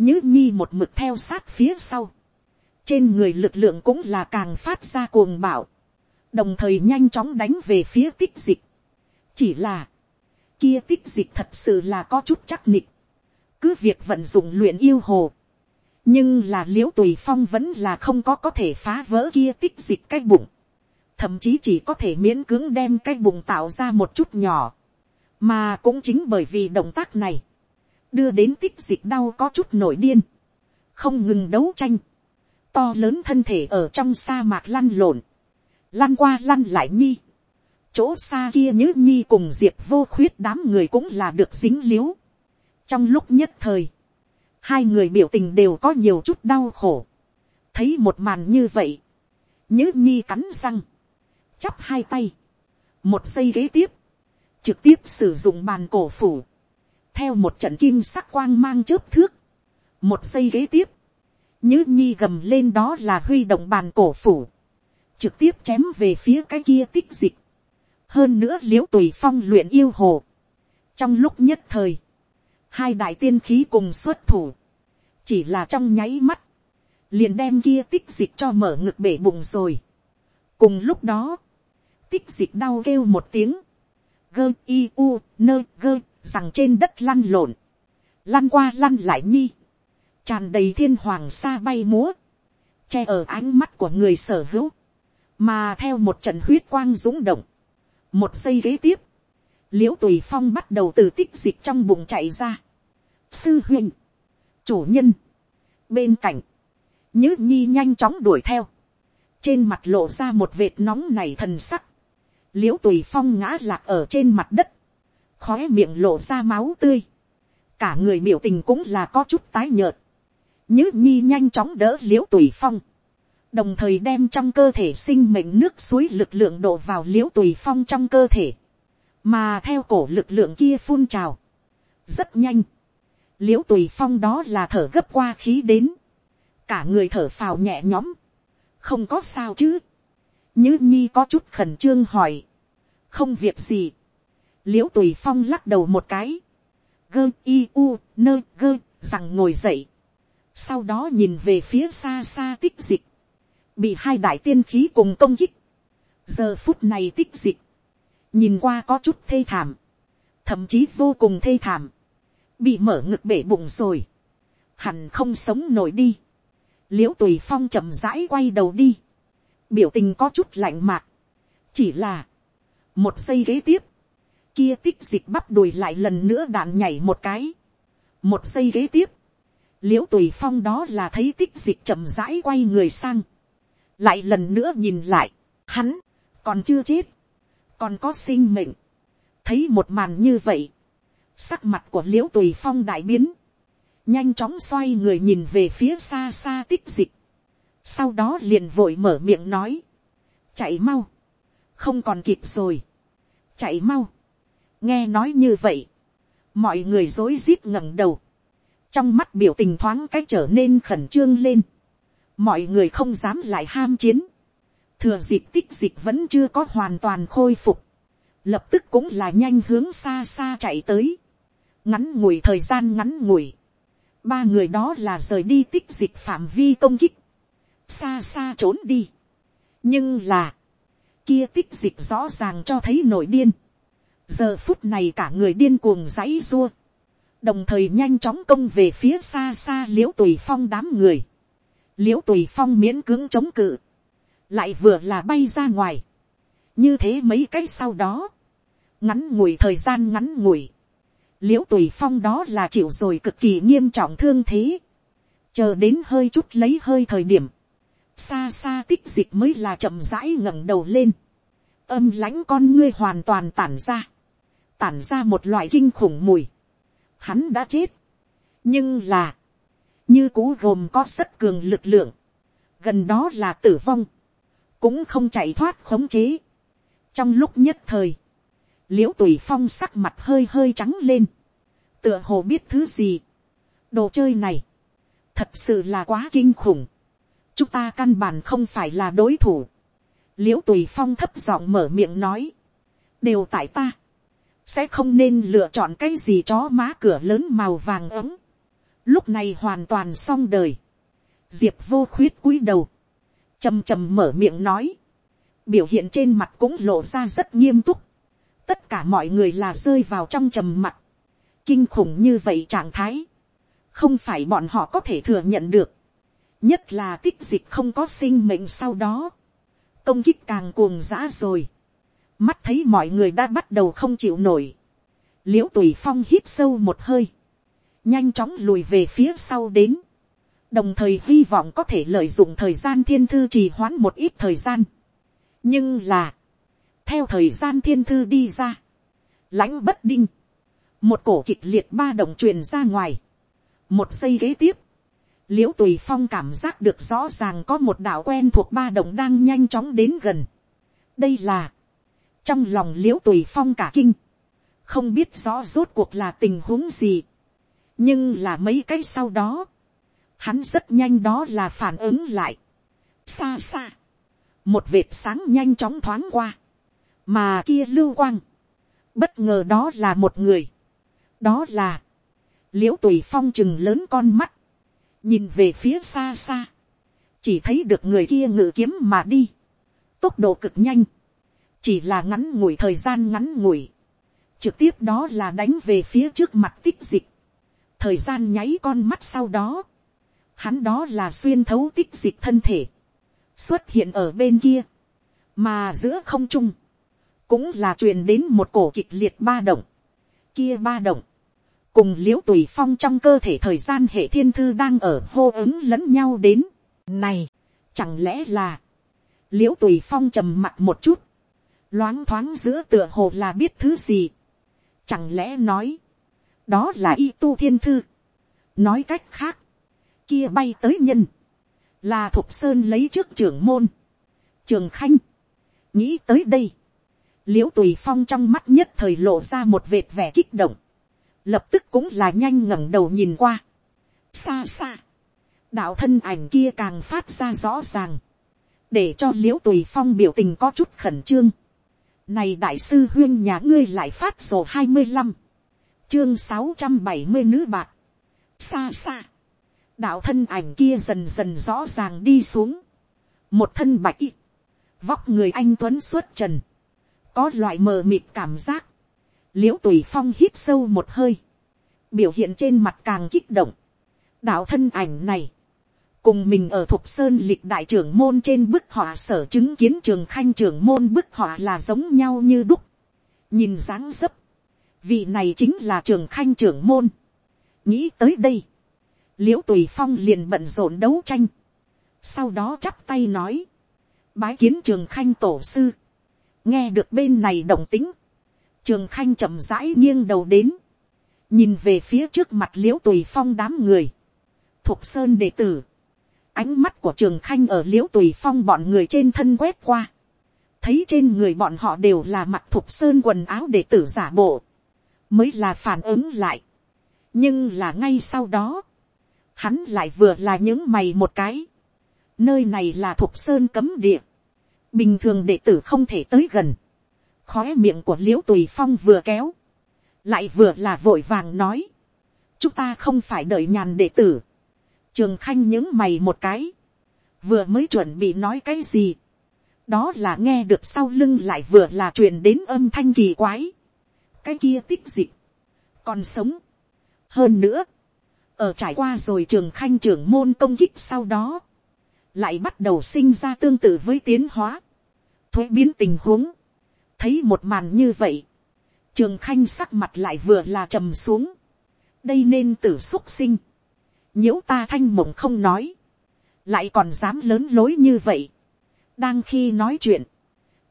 Nhứ nhi một mực theo sát phía sau. Trên người lực lượng cũng là càng phát ra cuồng bạo. Đồng thời nhanh chóng đánh về phía tích dịch. Chỉ là. Kia tích dịch thật sự là có chút chắc nịch. Cứ việc vận dụng luyện yêu hồ. Nhưng là liễu tùy phong vẫn là không có có thể phá vỡ kia tích dịch cái bụng. Thậm chí chỉ có thể miễn cưỡng đem cái bụng tạo ra một chút nhỏ. Mà cũng chính bởi vì động tác này đưa đến tích dịch đau có chút nổi điên, không ngừng đấu tranh, to lớn thân thể ở trong sa mạc lăn lộn, lăn qua lăn lại nhi, chỗ xa kia nhữ nhi cùng diệp vô khuyết đám người cũng là được dính l i ễ u trong lúc nhất thời, hai người biểu tình đều có nhiều chút đau khổ, thấy một màn như vậy, nhữ nhi cắn răng, chắp hai tay, một giây kế tiếp, trực tiếp sử dụng bàn cổ phủ, theo một trận kim sắc quang mang chớp thước, một giây kế tiếp, Nhữ nhi gầm lên đó là huy động bàn cổ phủ, trực tiếp chém về phía cái kia tích dịch, hơn nữa l i ễ u tùy phong luyện yêu hồ, trong lúc nhất thời, hai đại tiên khí cùng xuất thủ, chỉ là trong nháy mắt, liền đem kia tích dịch cho mở ngực bể bụng rồi. cùng lúc đó, tích dịch đau kêu một tiếng, gơ i u nơ gơ rằng trên đất lăn lộn, lăn qua lăn lại nhi, tràn đầy thiên hoàng sa bay múa, che ở ánh mắt của người sở hữu, mà theo một trận huyết quang dũng động, một giây ghế tiếp, l i ễ u tùy phong bắt đầu từ tích dịch trong bụng chạy ra. sư huynh, chủ nhân, bên cạnh, nhứ nhi nhanh chóng đuổi theo, trên mặt lộ ra một vệt nóng này thần sắc, l i ễ u tùy phong ngã lạc ở trên mặt đất, khói miệng lộ ra máu tươi, cả người biểu tình cũng là có chút tái nhợt, nhứ nhi nhanh chóng đỡ l i ễ u tùy phong, đồng thời đem trong cơ thể sinh mệnh nước suối lực lượng đổ vào l i ễ u tùy phong trong cơ thể, mà theo cổ lực lượng kia phun trào, rất nhanh, l i ễ u tùy phong đó là thở gấp qua khí đến, cả người thở phào nhẹ nhõm, không có sao chứ, như nhi có chút khẩn trương hỏi, không việc gì, l i ễ u tùy phong lắc đầu một cái, gơ i u nơ gơ rằng ngồi dậy, sau đó nhìn về phía xa xa tích dịch, bị hai đại tiên khí cùng công kích, giờ phút này tích dịch, nhìn qua có chút thê thảm, thậm chí vô cùng thê thảm, bị mở ngực bể bụng rồi, hẳn không sống nổi đi, l i ễ u tùy phong chậm rãi quay đầu đi, biểu tình có chút lạnh mạc, chỉ là, một giây kế tiếp, kia tích dịch bắp đùi lại lần nữa đạn nhảy một cái, một giây kế tiếp, l i ễ u tùy phong đó là thấy tích dịch chậm rãi quay người sang, lại lần nữa nhìn lại, hắn, còn chưa chết, còn có sinh mệnh, thấy một màn như vậy, sắc mặt của l i ễ u tùy phong đại biến, nhanh chóng xoay người nhìn về phía xa xa tích dịch, sau đó liền vội mở miệng nói, chạy mau, không còn kịp rồi, chạy mau, nghe nói như vậy, mọi người rối rít ngẩng đầu, trong mắt biểu tình thoáng cách trở nên khẩn trương lên, mọi người không dám lại ham chiến, thừa dịp tích dịch vẫn chưa có hoàn toàn khôi phục, lập tức cũng là nhanh hướng xa xa chạy tới, ngắn ngủi thời gian ngắn ngủi, ba người đó là rời đi tích dịch phạm vi công kích, xa xa trốn đi, nhưng là, kia tích dịch rõ ràng cho thấy nổi điên, giờ phút này cả người điên cuồng dãy dua, đồng thời nhanh chóng công về phía xa xa l i ễ u tùy phong đám người, l i ễ u tùy phong miễn cưỡng chống cự, lại vừa là bay ra ngoài, như thế mấy cái sau đó, ngắn ngủi thời gian ngắn ngủi, l i ễ u tùy phong đó là chịu rồi cực kỳ nghiêm trọng thương thế, chờ đến hơi chút lấy hơi thời điểm, xa xa tích dịch mới là chậm rãi ngẩng đầu lên, âm lãnh con ngươi hoàn toàn tản ra, tản ra một loại kinh khủng mùi, hắn đã chết, nhưng là, như cú gồm có rất cường lực lượng, gần đó là tử vong, cũng không chạy thoát khống chế. trong lúc nhất thời, l i ễ u tùy phong sắc mặt hơi hơi trắng lên, tựa hồ biết thứ gì. đồ chơi này, thật sự là quá kinh khủng, chúng ta căn bản không phải là đối thủ. l i ễ u tùy phong thấp giọng mở miệng nói, đều tại ta, sẽ không nên lựa chọn cái gì chó má cửa lớn màu vàng ấm, lúc này hoàn toàn xong đời, diệp vô khuyết cúi đầu, chầm chầm mở miệng nói, biểu hiện trên mặt cũng lộ ra rất nghiêm túc, tất cả mọi người là rơi vào trong trầm mặt, kinh khủng như vậy trạng thái, không phải bọn họ có thể thừa nhận được, nhất là tích dịch không có sinh mệnh sau đó, công kích càng cuồng dã rồi, mắt thấy mọi người đã bắt đầu không chịu nổi, l i ễ u tùy phong hít sâu một hơi, nhanh chóng lùi về phía sau đến, đồng thời hy vọng có thể lợi dụng thời gian thiên thư trì hoãn một ít thời gian. nhưng là, theo thời gian thiên thư đi ra, lãnh bất đinh, một cổ kịch liệt ba động truyền ra ngoài, một giây kế tiếp, l i ễ u tùy phong cảm giác được rõ ràng có một đạo quen thuộc ba động đang nhanh chóng đến gần. đây là, trong lòng l i ễ u tùy phong cả kinh, không biết rõ rốt cuộc là tình huống gì, nhưng là mấy cái sau đó, hắn rất nhanh đó là phản ứng lại. xa xa, một vệt sáng nhanh chóng thoáng qua, mà kia lưu quang, bất ngờ đó là một người, đó là, l i ễ u tùy phong chừng lớn con mắt, nhìn về phía xa xa, chỉ thấy được người kia ngự kiếm mà đi, tốc độ cực nhanh, chỉ là ngắn ngủi thời gian ngắn ngủi, trực tiếp đó là đánh về phía trước mặt tích dịch, thời gian nháy con mắt sau đó, hắn đó là xuyên thấu tích dịch thân thể, xuất hiện ở bên kia, mà giữa không trung, cũng là truyền đến một cổ kịch liệt ba động, kia ba động, cùng l i ễ u tùy phong trong cơ thể thời gian hệ thiên thư đang ở hô ứng lẫn nhau đến. này, chẳng lẽ là, l i ễ u tùy phong trầm mặt một chút, loáng thoáng giữa tựa hồ là biết thứ gì, chẳng lẽ nói, đó là y tu thiên thư, nói cách khác, kia bay tới nhân, là thục sơn lấy trước trưởng môn, trường khanh, nghĩ tới đây, l i ễ u tùy phong trong mắt nhất thời lộ ra một vệt vẻ kích động, lập tức cũng là nhanh ngẩng đầu nhìn qua. xa xa, đạo thân ảnh kia càng phát ra rõ ràng, để cho l i ễ u tùy phong biểu tình có chút khẩn trương. này đại sư huyên nhà ngươi lại phát sổ hai mươi năm, chương sáu trăm bảy mươi nữ bạc, xa xa, đạo thân ảnh kia dần dần rõ ràng đi xuống, một thân bạch y, vóc người anh tuấn xuất trần, có loại mờ mịt cảm giác, l i ễ u tùy phong hít sâu một hơi, biểu hiện trên mặt càng kích động. đạo thân ảnh này, cùng mình ở thục sơn lịch đại trưởng môn trên bức họa sở chứng kiến trường khanh trưởng môn bức họa là giống nhau như đúc. nhìn dáng dấp, vị này chính là trường khanh trưởng môn. nghĩ tới đây, l i ễ u tùy phong liền bận rộn đấu tranh. sau đó chắp tay nói, bái kiến trường khanh tổ sư, nghe được bên này động tính, trường khanh chậm rãi nghiêng đầu đến, nhìn về phía trước mặt l i ễ u tùy phong đám người, thục sơn đệ tử, ánh mắt của trường khanh ở l i ễ u tùy phong bọn người trên thân quét qua, thấy trên người bọn họ đều là mặt thục sơn quần áo đệ tử giả bộ, mới là phản ứng lại. nhưng là ngay sau đó, hắn lại vừa là những mày một cái, nơi này là thuộc sơn cấm địa, bình thường đệ tử không thể tới gần, khóe miệng của l i ễ u tùy phong vừa kéo, lại vừa là vội vàng nói, chúng ta không phải đợi nhàn đệ tử, trường khanh những mày một cái, vừa mới chuẩn bị nói cái gì, đó là nghe được sau lưng lại vừa là truyền đến âm thanh kỳ quái, cái kia tích dịch, còn sống, hơn nữa, ở trải qua rồi trường khanh trưởng môn công kích sau đó, lại bắt đầu sinh ra tương tự với tiến hóa, thuế biến tình huống, thấy một màn như vậy, trường khanh sắc mặt lại vừa là trầm xuống, đây nên tử t sinh, nhiễu ta thanh mộng không nói, lại còn dám lớn lối như vậy, đang khi nói chuyện,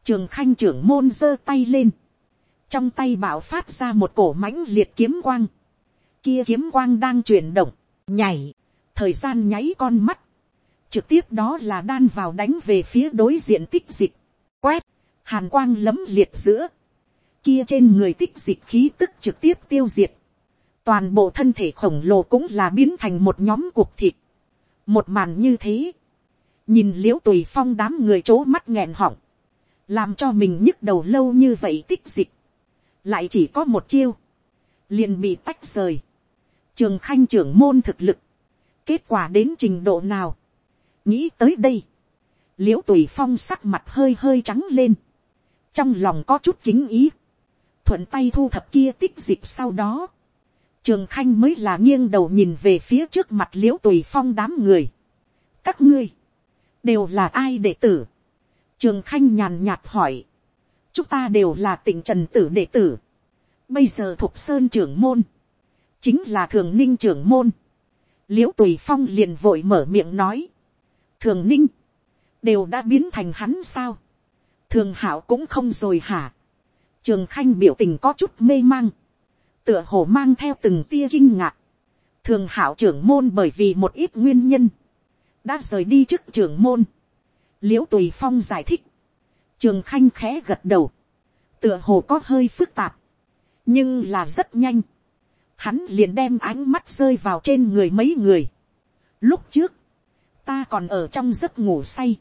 trường khanh trưởng môn giơ tay lên, trong tay bảo phát ra một cổ mãnh liệt kiếm quang, kia kiếm quang đang chuyển động, nhảy, thời gian nháy con mắt, trực tiếp đó là đan vào đánh về phía đối diện tích dịch, quét, hàn quang lấm liệt giữa, kia trên người tích dịch khí tức trực tiếp tiêu diệt, toàn bộ thân thể khổng lồ cũng là biến thành một nhóm cuộc thịt, một màn như thế, nhìn l i ễ u tùy phong đám người c mắt nghẹn họng, làm cho mình nhức đầu lâu như vậy tích dịch, lại chỉ có một chiêu, liền bị tách rời, trường khanh trưởng môn thực lực, kết quả đến trình độ nào, nghĩ tới đây, l i ễ u tùy phong sắc mặt hơi hơi trắng lên, trong lòng có chút kính ý, thuận tay thu thập kia tích dịp sau đó, trường khanh mới là nghiêng đầu nhìn về phía trước mặt l i ễ u tùy phong đám người. các ngươi, đều là ai đệ tử, trường khanh nhàn nhạt hỏi, chúng ta đều là tỉnh trần tử đệ tử, bây giờ thục sơn trưởng môn, chính là thường ninh trưởng môn, l i ễ u tùy phong liền vội mở miệng nói, thường ninh, đều đã biến thành hắn sao, thường hảo cũng không rồi hả. trường khanh biểu tình có chút mê mang, tựa hồ mang theo từng tia kinh ngạc. thường hảo trưởng môn bởi vì một ít nguyên nhân, đã rời đi trước trưởng môn. l i ễ u tùy phong giải thích, trường khanh khẽ gật đầu, tựa hồ có hơi phức tạp, nhưng là rất nhanh. Hắn liền đem ánh mắt rơi vào trên người mấy người. Lúc trước, ta còn ở trong giấc ngủ say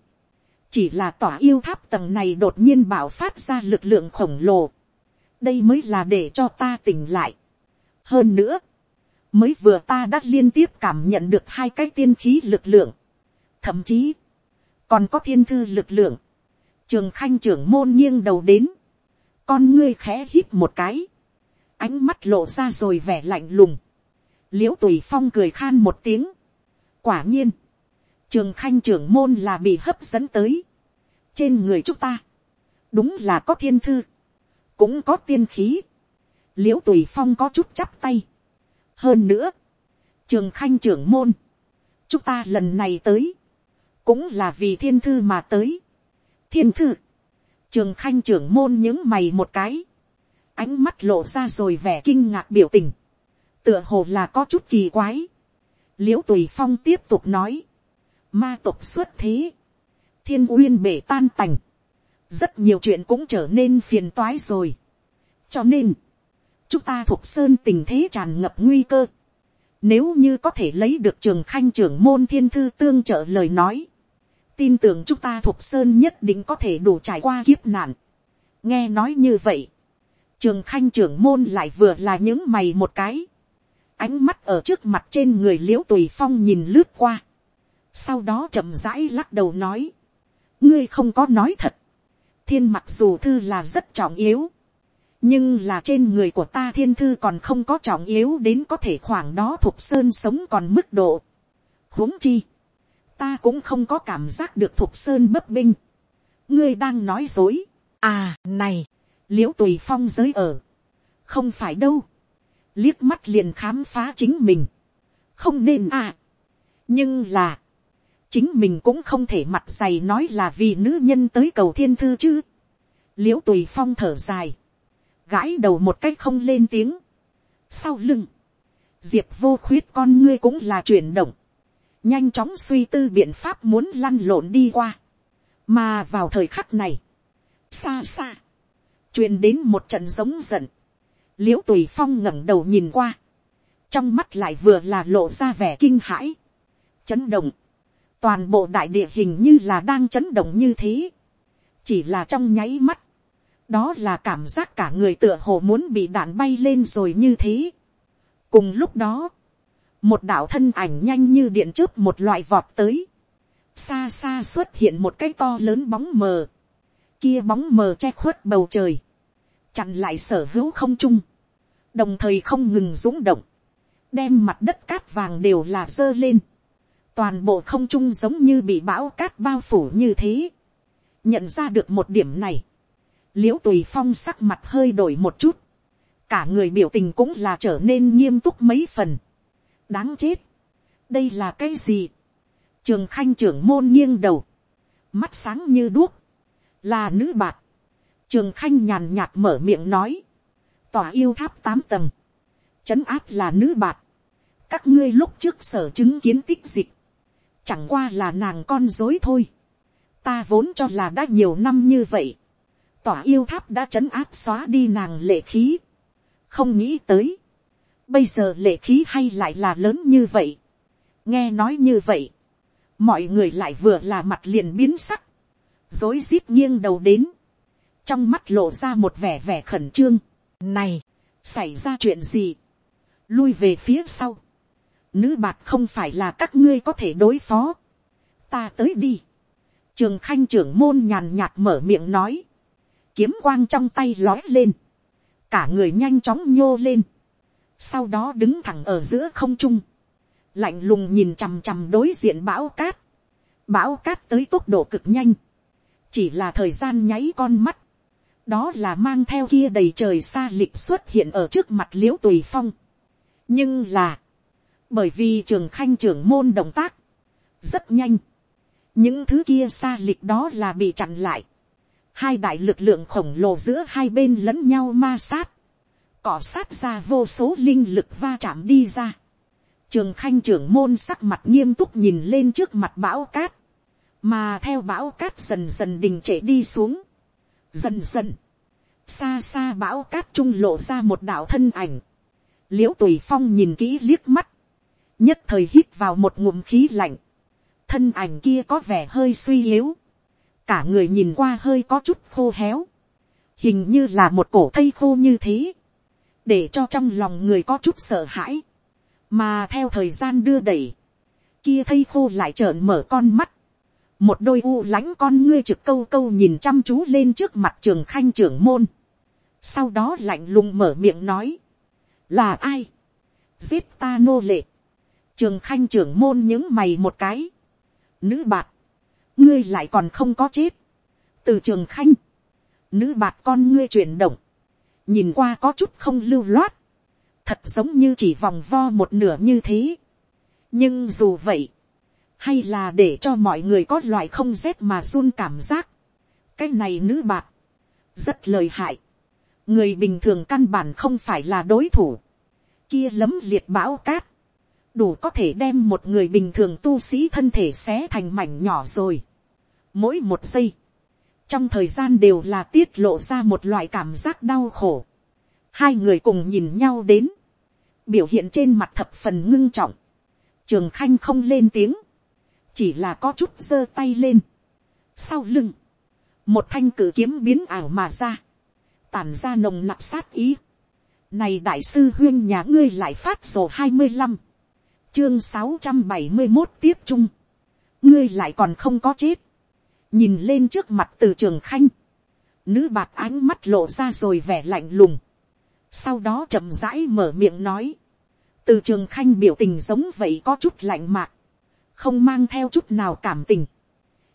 chỉ là tỏa yêu tháp tầng này đột nhiên bảo phát ra lực lượng khổng lồ. đây mới là để cho ta tỉnh lại. hơn nữa, mới vừa ta đã liên tiếp cảm nhận được hai cái tiên khí lực lượng. thậm chí, còn có thiên thư lực lượng. trường khanh trưởng môn nghiêng đầu đến, con ngươi khẽ hít một cái, ánh mắt lộ ra rồi vẻ lạnh lùng, l i ễ u tùy phong cười khan một tiếng, quả nhiên, trường khanh trưởng môn là bị hấp dẫn tới, trên người chúng ta, đúng là có thiên thư, cũng có tiên khí, l i ễ u tùy phong có chút chắp tay, hơn nữa, trường khanh trưởng môn, chúng ta lần này tới, cũng là vì thiên thư mà tới, thiên thư, trường khanh trưởng môn những mày một cái, ánh mắt lộ ra rồi vẻ kinh ngạc biểu tình, tựa hồ là có chút kỳ quái, l i ễ u tùy phong tiếp tục nói, ma tộc xuất thế, thiên uyên bể tan tành, rất nhiều chuyện cũng trở nên phiền toái rồi, cho nên, chúng ta thuộc sơn tình thế tràn ngập nguy cơ, nếu như có thể lấy được trường khanh trưởng môn thiên thư tương trợ lời nói, tin tưởng chúng ta thuộc sơn nhất định có thể đủ trải qua kiếp nạn. nghe nói như vậy, trường khanh trưởng môn lại vừa là những mày một cái, ánh mắt ở trước mặt trên người l i ễ u tùy phong nhìn lướt qua, sau đó chậm rãi lắc đầu nói, ngươi không có nói thật, thiên mặc dù thư là rất trọng yếu, nhưng là trên người của ta thiên thư còn không có trọng yếu đến có thể khoảng đó thuộc sơn sống còn mức độ. huống chi, ta cũng không có cảm giác được thục sơn bấp binh. ngươi đang nói dối. à này, l i ễ u tùy phong giới ở. không phải đâu. liếc mắt liền khám phá chính mình. không nên à. nhưng là, chính mình cũng không thể mặt dày nói là vì nữ nhân tới cầu thiên thư chứ. l i ễ u tùy phong thở dài, gãi đầu một cách không lên tiếng. sau lưng, diệp vô khuyết con ngươi cũng là chuyển động, nhanh chóng suy tư biện pháp muốn lăn lộn đi qua. mà vào thời khắc này, xa xa, truyền đến một trận giống giận, l i ễ u tùy phong ngẩng đầu nhìn qua, trong mắt lại vừa là lộ ra vẻ kinh hãi, chấn động, toàn bộ đại địa hình như là đang chấn động như thế, chỉ là trong nháy mắt, đó là cảm giác cả người tựa hồ muốn bị đạn bay lên rồi như thế. cùng lúc đó, một đạo thân ảnh nhanh như điện chớp một loại vọt tới, xa xa xuất hiện một cái to lớn bóng mờ, kia bóng mờ che khuất bầu trời, chặn lại sở hữu không trung, đồng thời không ngừng rúng động, đem mặt đất cát vàng đều là dơ lên, toàn bộ không trung giống như bị bão cát bao phủ như thế, nhận ra được một điểm này, l i ễ u tùy phong sắc mặt hơi đổi một chút, cả người biểu tình cũng là trở nên nghiêm túc mấy phần, đáng chết, đây là cái gì, trường khanh trưởng môn nghiêng đầu, mắt sáng như đuốc, là nữ bạc, trường khanh nhàn nhạt mở miệng nói, tòa yêu tháp tám tầng, trấn áp là nữ bạt. các ngươi lúc trước sở chứng kiến tích dịch, chẳng qua là nàng con dối thôi, ta vốn cho là đã nhiều năm như vậy, tòa yêu tháp đã trấn áp xóa đi nàng lệ khí, không nghĩ tới, bây giờ lệ khí hay lại là lớn như vậy. nghe nói như vậy, mọi người lại vừa là mặt liền biến sắc, dối rít nghiêng đầu đến, trong mắt lộ ra một vẻ vẻ khẩn trương, này, xảy ra chuyện gì, lui về phía sau, nữ bạc không phải là các ngươi có thể đối phó, ta tới đi, trường khanh trưởng môn nhàn nhạt mở miệng nói, kiếm quang trong tay lói lên, cả người nhanh chóng nhô lên, sau đó đứng thẳng ở giữa không trung, lạnh lùng nhìn chằm chằm đối diện bão cát, bão cát tới tốc độ cực nhanh, chỉ là thời gian nháy con mắt, đó là mang theo kia đầy trời xa lịch xuất hiện ở trước mặt l i ễ u tùy phong. nhưng là, bởi vì trường khanh trưởng môn động tác, rất nhanh, những thứ kia xa lịch đó là bị chặn lại, hai đại lực lượng khổng lồ giữa hai bên lẫn nhau ma sát, cỏ sát ra vô số linh lực va chạm đi ra. Trường khanh trưởng môn sắc mặt nghiêm túc nhìn lên trước mặt bão cát. Mà theo bão cát dần dần đình trệ đi xuống. Dần dần. Xa xa bão cát trung lộ ra một đạo thân ảnh. Liễu tùy phong nhìn kỹ liếc mắt. Nhất thời hít vào một ngụm khí lạnh. Thân ảnh kia có vẻ hơi suy yếu. Cả người nhìn qua hơi có chút khô héo. Hình như là một cổ thây khô như thế để cho trong lòng người có chút sợ hãi, mà theo thời gian đưa đẩy, kia thây khô lại trợn mở con mắt, một đôi u lãnh con ngươi trực câu câu nhìn chăm chú lên trước mặt trường khanh trưởng môn, sau đó lạnh lùng mở miệng nói, là ai, giết ta nô lệ, trường khanh trưởng môn những mày một cái, nữ bạc, ngươi lại còn không có chết, từ trường khanh, nữ bạc con ngươi chuyển động, nhìn qua có chút không lưu loát, thật giống như chỉ vòng vo một nửa như thế. nhưng dù vậy, hay là để cho mọi người có loại không rét mà run cảm giác, cái này nữ bạc, rất lời hại, người bình thường căn bản không phải là đối thủ, kia lấm liệt bão cát, đủ có thể đem một người bình thường tu sĩ thân thể xé thành mảnh nhỏ rồi. Mỗi một giây, trong thời gian đều là tiết lộ ra một loại cảm giác đau khổ. Hai người cùng nhìn nhau đến, biểu hiện trên mặt thập phần ngưng trọng. Trường khanh không lên tiếng, chỉ là có chút giơ tay lên. Sau lưng, một thanh cử kiếm biến ảo mà ra, tản ra nồng nặc sát ý. Này đại sư huyên nhà ngươi lại phát sổ hai mươi 25. Chương sáu trăm bảy mươi một tiếp trung. Ngươi lại còn không có chết. Nhìn lên trước mặt từ trường khanh. Nữ bạc ánh mắt lộ ra rồi vẻ lạnh lùng. Sau đó chậm rãi mở miệng nói. Từ trường khanh biểu tình giống vậy có chút lạnh mạc. Không mang theo chút nào cảm tình.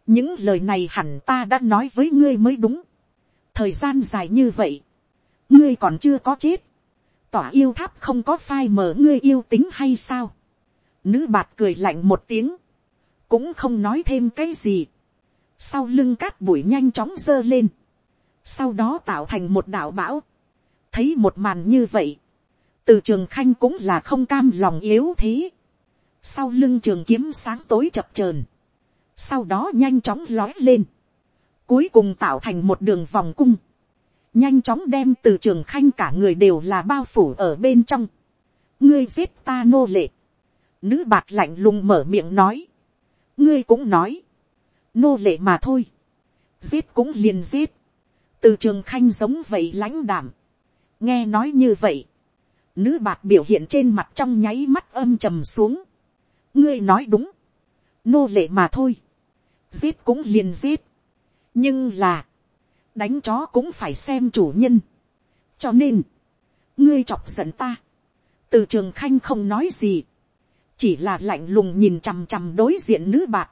Những lời này hẳn ta đã nói với ngươi mới đúng. Thời gian dài như vậy. Ngươi còn chưa có chết tỏa yêu tháp không có phai mở ngươi yêu tính hay sao. Nữ bạt cười lạnh một tiếng. Cũng không nói thêm cái gì. Sau lưng cát bụi nhanh chóng dơ lên. Sau đó tạo thành một đảo bão. Thấy một màn như vậy. Từ trường khanh cũng là không cam lòng yếu thế. Sau lưng trường kiếm sáng tối chập chờn Sau đó nhanh chóng lói lên. Cuối cùng tạo thành một đường vòng cung nhanh chóng đem từ trường khanh cả người đều là bao phủ ở bên trong. ngươi giết ta nô lệ. nữ bạc lạnh lùng mở miệng nói. ngươi cũng nói. nô lệ mà thôi. giết cũng liền giết. từ trường khanh giống vậy lãnh đảm. nghe nói như vậy. nữ bạc biểu hiện trên mặt trong nháy mắt âm trầm xuống ngươi nói đúng. nô lệ mà thôi. giết cũng liền giết. nhưng là đánh chó cũng phải xem chủ nhân. cho nên, ngươi chọc giận ta. từ trường khanh không nói gì, chỉ là lạnh lùng nhìn chằm chằm đối diện nữ bạc.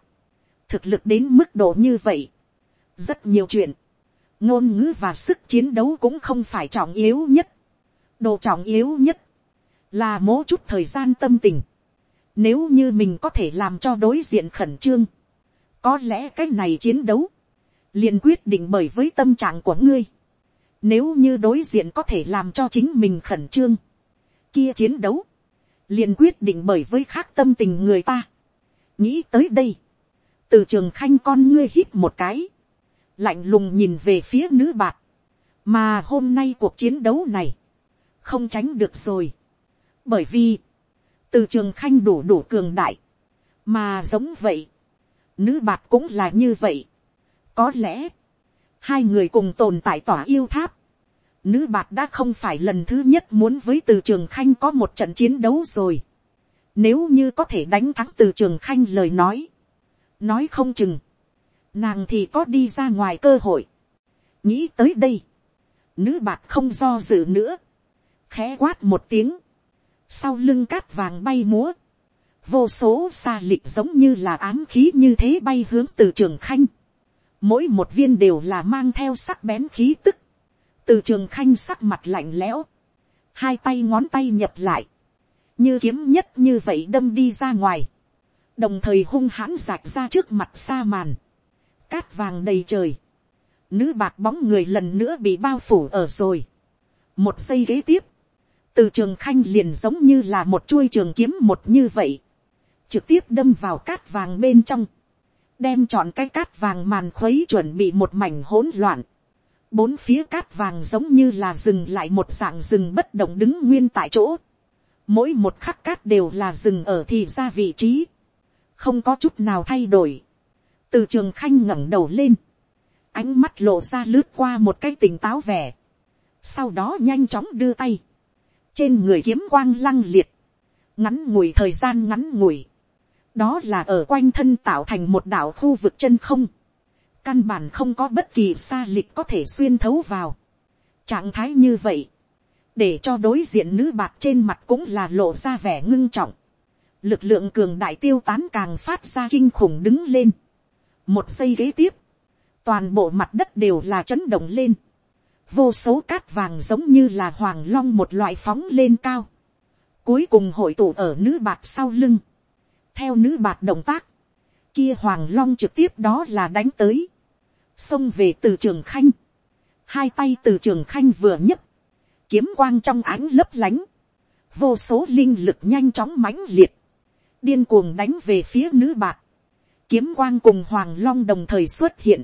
thực lực đến mức độ như vậy. rất nhiều chuyện, ngôn ngữ và sức chiến đấu cũng không phải trọng yếu nhất. đồ trọng yếu nhất, là mố chút thời gian tâm tình. Nếu như mình có thể làm cho đối diện khẩn trương, có lẽ cái này chiến đấu, liền quyết định bởi với tâm trạng của ngươi. Nếu như đối diện có thể làm cho chính mình khẩn trương, kia chiến đấu, liền quyết định bởi với khác tâm tình người ta. nghĩ tới đây, từ trường khanh con ngươi hít một cái, lạnh lùng nhìn về phía nữ bạc, mà hôm nay cuộc chiến đấu này, không tránh được rồi, bởi vì, từ trường khanh đủ đủ cường đại, mà giống vậy, nữ bạc cũng là như vậy, có lẽ, hai người cùng tồn tại tỏa yêu tháp. Nữ bạc đã không phải lần thứ nhất muốn với từ trường khanh có một trận chiến đấu rồi. Nếu như có thể đánh thắng từ trường khanh lời nói. Nói không chừng. Nàng thì có đi ra ngoài cơ hội. Nghĩ tới đây. Nữ bạc không do dự nữa. Khẽ quát một tiếng. Sau lưng cát vàng bay múa. Vô số xa lịch giống như là ám khí như thế bay hướng từ trường khanh. Mỗi một viên đều là mang theo sắc bén khí tức, từ trường khanh sắc mặt lạnh lẽo, hai tay ngón tay nhập lại, như kiếm nhất như vậy đâm đi ra ngoài, đồng thời hung hãn rạch ra trước mặt xa màn, cát vàng đầy trời, nữ bạc bóng người lần nữa bị bao phủ ở rồi, một giây kế tiếp, từ trường khanh liền giống như là một chuôi trường kiếm một như vậy, trực tiếp đâm vào cát vàng bên trong, đem chọn cái cát vàng màn khuấy chuẩn bị một mảnh hỗn loạn. Bốn phía cát vàng giống như là dừng lại một dạng rừng bất động đứng nguyên tại chỗ. Mỗi một khắc cát đều là rừng ở thì ra vị trí. Không có chút nào thay đổi. Từ trường khanh ngẩng đầu lên. Ánh mắt lộ ra lướt qua một cái tỉnh táo vẻ. Sau đó nhanh chóng đưa tay. Trên người kiếm quang lăng liệt. Ngắn ngủi thời gian ngắn ngủi đó là ở quanh thân tạo thành một đảo khu vực chân không, căn bản không có bất kỳ xa lịch có thể xuyên thấu vào. trạng thái như vậy, để cho đối diện nữ bạc trên mặt cũng là lộ ra vẻ ngưng trọng, lực lượng cường đại tiêu tán càng phát ra kinh khủng đứng lên. một giây kế tiếp, toàn bộ mặt đất đều là chấn động lên, vô số cát vàng giống như là hoàng long một loại phóng lên cao, cuối cùng hội tụ ở nữ bạc sau lưng, theo nữ bạc động tác, kia hoàng long trực tiếp đó là đánh tới, xông về từ trường khanh, hai tay từ trường khanh vừa nhấc, kiếm quang trong ánh lấp lánh, vô số linh lực nhanh chóng mãnh liệt, điên cuồng đánh về phía nữ bạc, kiếm quang cùng hoàng long đồng thời xuất hiện,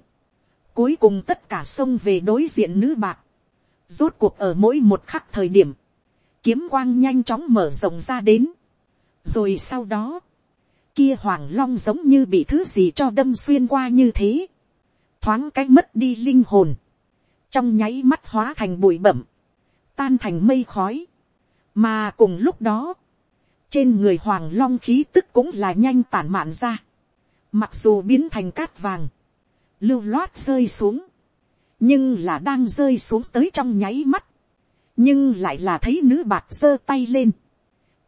cuối cùng tất cả xông về đối diện nữ bạc, rốt cuộc ở mỗi một khắc thời điểm, kiếm quang nhanh chóng mở rộng ra đến, rồi sau đó, kia hoàng long giống như bị thứ gì cho đâm xuyên qua như thế, thoáng cái mất đi linh hồn, trong nháy mắt hóa thành bụi bẩm, tan thành mây khói, mà cùng lúc đó, trên người hoàng long khí tức cũng là nhanh tản mạn ra, mặc dù biến thành cát vàng, lưu loát rơi xuống, nhưng là đang rơi xuống tới trong nháy mắt, nhưng lại là thấy nữ bạc giơ tay lên,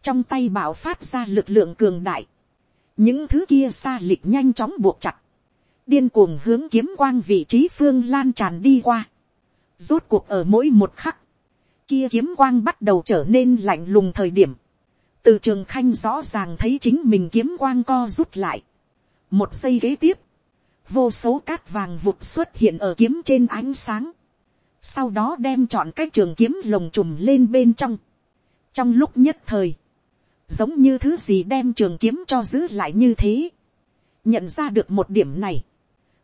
trong tay bảo phát ra lực lượng cường đại, những thứ kia xa lịch nhanh chóng buộc chặt, điên cuồng hướng kiếm quang vị trí phương lan tràn đi qua, rốt cuộc ở mỗi một khắc, kia kiếm quang bắt đầu trở nên lạnh lùng thời điểm, từ trường khanh rõ ràng thấy chính mình kiếm quang co rút lại, một giây kế tiếp, vô số cát vàng vụt xuất hiện ở kiếm trên ánh sáng, sau đó đem chọn cái trường kiếm lồng trùm lên bên trong, trong lúc nhất thời, giống như thứ gì đem trường kiếm cho giữ lại như thế, nhận ra được một điểm này,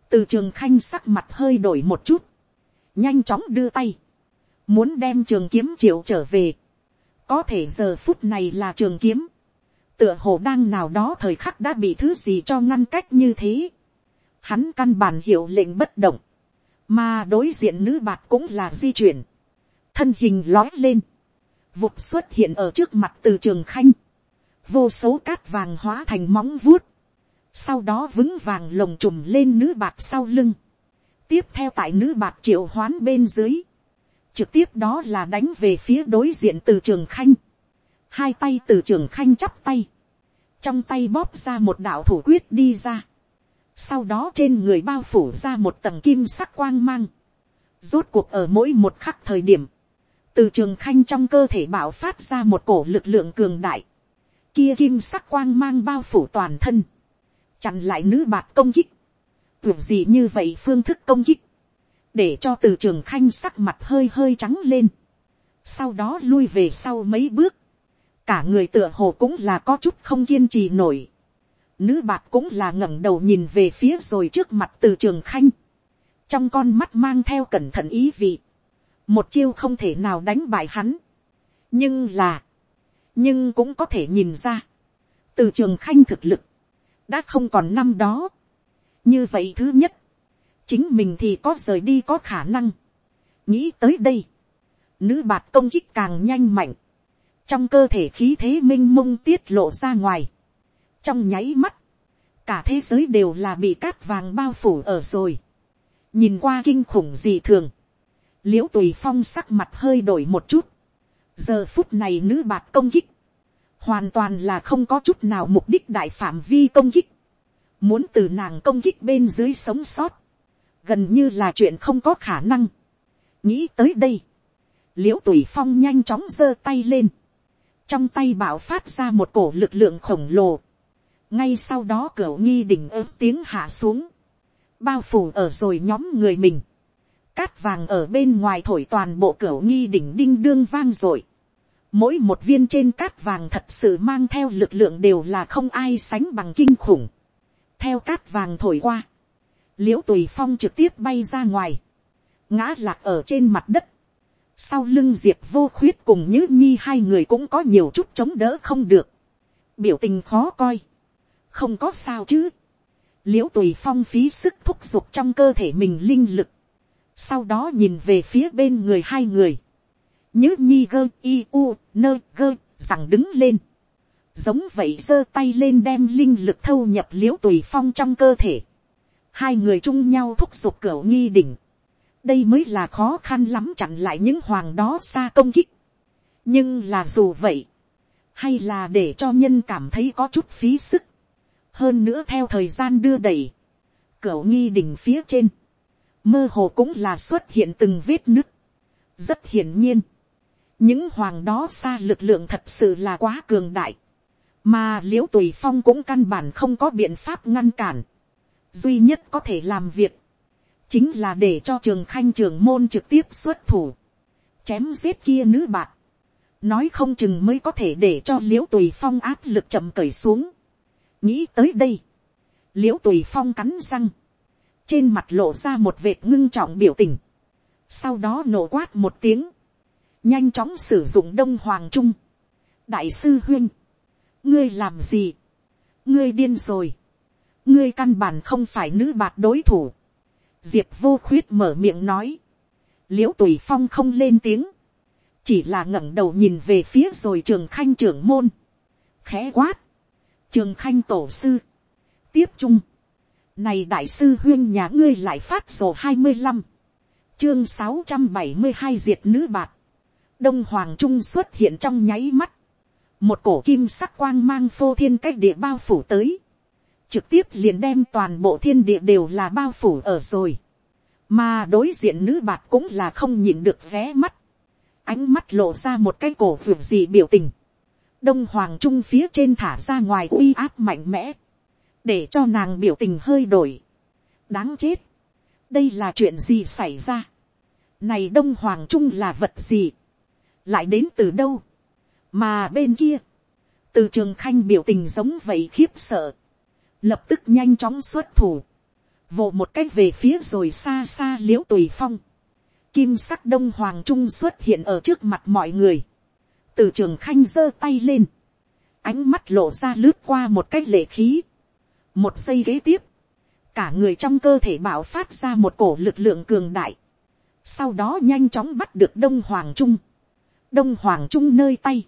từ trường khanh sắc mặt hơi đổi một chút, nhanh chóng đưa tay, muốn đem trường kiếm triệu trở về, có thể giờ phút này là trường kiếm, tựa hồ đang nào đó thời khắc đã bị thứ gì cho ngăn cách như thế, hắn căn bản hiệu lệnh bất động, mà đối diện nữ bạc cũng là di chuyển, thân hình lói lên, vụt xuất hiện ở trước mặt từ trường khanh, vô số cát vàng hóa thành móng vuốt, sau đó vững vàng lồng trùm lên nữ bạc sau lưng, tiếp theo tại nữ bạc triệu hoán bên dưới, trực tiếp đó là đánh về phía đối diện từ trường khanh, hai tay từ trường khanh chắp tay, trong tay bóp ra một đạo thủ quyết đi ra, sau đó trên người bao phủ ra một tầng kim sắc quang mang, rốt cuộc ở mỗi một khắc thời điểm, từ trường khanh trong cơ thể bảo phát ra một cổ lực lượng cường đại, kia kim sắc quang mang bao phủ toàn thân, chặn lại nữ bạc công kích, tưởng gì như vậy phương thức công kích, để cho từ trường khanh sắc mặt hơi hơi trắng lên, sau đó lui về sau mấy bước, cả người tựa hồ cũng là có chút không kiên trì nổi, nữ bạc cũng là ngẩng đầu nhìn về phía rồi trước mặt từ trường khanh, trong con mắt mang theo cẩn thận ý vị, một chiêu không thể nào đánh bại hắn, nhưng là, nhưng cũng có thể nhìn ra, từ trường khanh thực lực, đã không còn năm đó. như vậy thứ nhất, chính mình thì có rời đi có khả năng. nghĩ tới đây, nữ bạc công kích càng nhanh mạnh, trong cơ thể khí thế m i n h mông tiết lộ ra ngoài, trong nháy mắt, cả thế giới đều là bị cát vàng bao phủ ở rồi, nhìn qua kinh khủng gì thường, l i ễ u tùy phong sắc mặt hơi đổi một chút, giờ phút này nữ bạc công kích, hoàn toàn là không có chút nào mục đích đại phạm vi công kích, muốn từ nàng công kích bên dưới sống sót, gần như là chuyện không có khả năng. nghĩ tới đây, l i ễ u tùy phong nhanh chóng giơ tay lên, trong tay bảo phát ra một cổ lực lượng khổng lồ, ngay sau đó cửa nghi đỉnh ớt tiếng hạ xuống, bao phủ ở rồi nhóm người mình, cát vàng ở bên ngoài thổi toàn bộ cửa nghi đỉnh đinh đương vang r ộ i mỗi một viên trên cát vàng thật sự mang theo lực lượng đều là không ai sánh bằng kinh khủng. theo cát vàng thổi qua, l i ễ u tùy phong trực tiếp bay ra ngoài, ngã lạc ở trên mặt đất. sau lưng diệp vô khuyết cùng nhữ nhi hai người cũng có nhiều chút chống đỡ không được. biểu tình khó coi không có sao chứ. l i ễ u tùy phong phí sức thúc giục trong cơ thể mình linh lực. sau đó nhìn về phía bên người hai người Nhứ nhi gơ i u nơ gơ rằng đứng lên. giống vậy giơ tay lên đem linh lực thâu nhập l i ễ u tùy phong trong cơ thể, hai người chung nhau thúc giục cửa nghi đỉnh, đây mới là khó khăn lắm chặn lại những hoàng đó xa công kích, nhưng là dù vậy, hay là để cho nhân cảm thấy có chút phí sức, hơn nữa theo thời gian đưa đẩy, cửa nghi đỉnh phía trên, mơ hồ cũng là xuất hiện từng vết nứt, rất hiển nhiên, những hoàng đó xa lực lượng thật sự là quá cường đại, mà l i ễ u tùy phong cũng căn bản không có biện pháp ngăn cản, duy nhất có thể làm việc, chính là để cho trường khanh trường môn trực tiếp xuất thủ, chém giết kia nữ bạn, nói không chừng mới có thể để cho l i ễ u tùy phong áp lực chậm cởi xuống nghĩ tới đây, l i ễ u tùy phong cắn răng, trên mặt lộ ra một vệt ngưng trọng biểu tình, sau đó nổ quát một tiếng, nhanh chóng sử dụng đông hoàng trung, đại sư huyên, ngươi làm gì, ngươi điên rồi, ngươi căn bản không phải nữ bạc đối thủ, diệp vô khuyết mở miệng nói, l i ễ u tùy phong không lên tiếng, chỉ là ngẩng đầu nhìn về phía rồi trường khanh trưởng môn, khẽ quát, trường khanh tổ sư, tiếp trung, này đại sư huyên nhà ngươi lại phát sổ hai mươi năm, chương sáu trăm bảy mươi hai diệt nữ bạc, đông hoàng trung xuất hiện trong nháy mắt, một cổ kim sắc quang mang phô thiên cách địa bao phủ tới, trực tiếp liền đem toàn bộ thiên địa đều là bao phủ ở rồi, mà đối diện nữ bạc cũng là không nhìn được vé mắt, ánh mắt lộ ra một cái cổ vượt gì biểu tình, đông hoàng trung phía trên thả ra ngoài uy áp mạnh mẽ, để cho nàng biểu tình hơi đổi, đáng chết, đây là chuyện gì xảy ra, này đông hoàng trung là vật gì, lại đến từ đâu, mà bên kia, từ trường khanh biểu tình giống vậy khiếp sợ, lập tức nhanh chóng xuất thủ, vồ một cách về phía rồi xa xa l i ễ u tùy phong, kim sắc đông hoàng trung xuất hiện ở trước mặt mọi người, từ trường khanh giơ tay lên, ánh mắt lộ ra lướt qua một cách lệ khí, một giây kế tiếp, cả người trong cơ thể bảo phát ra một cổ lực lượng cường đại, sau đó nhanh chóng bắt được đông hoàng trung, đông hoàng trung nơi tay,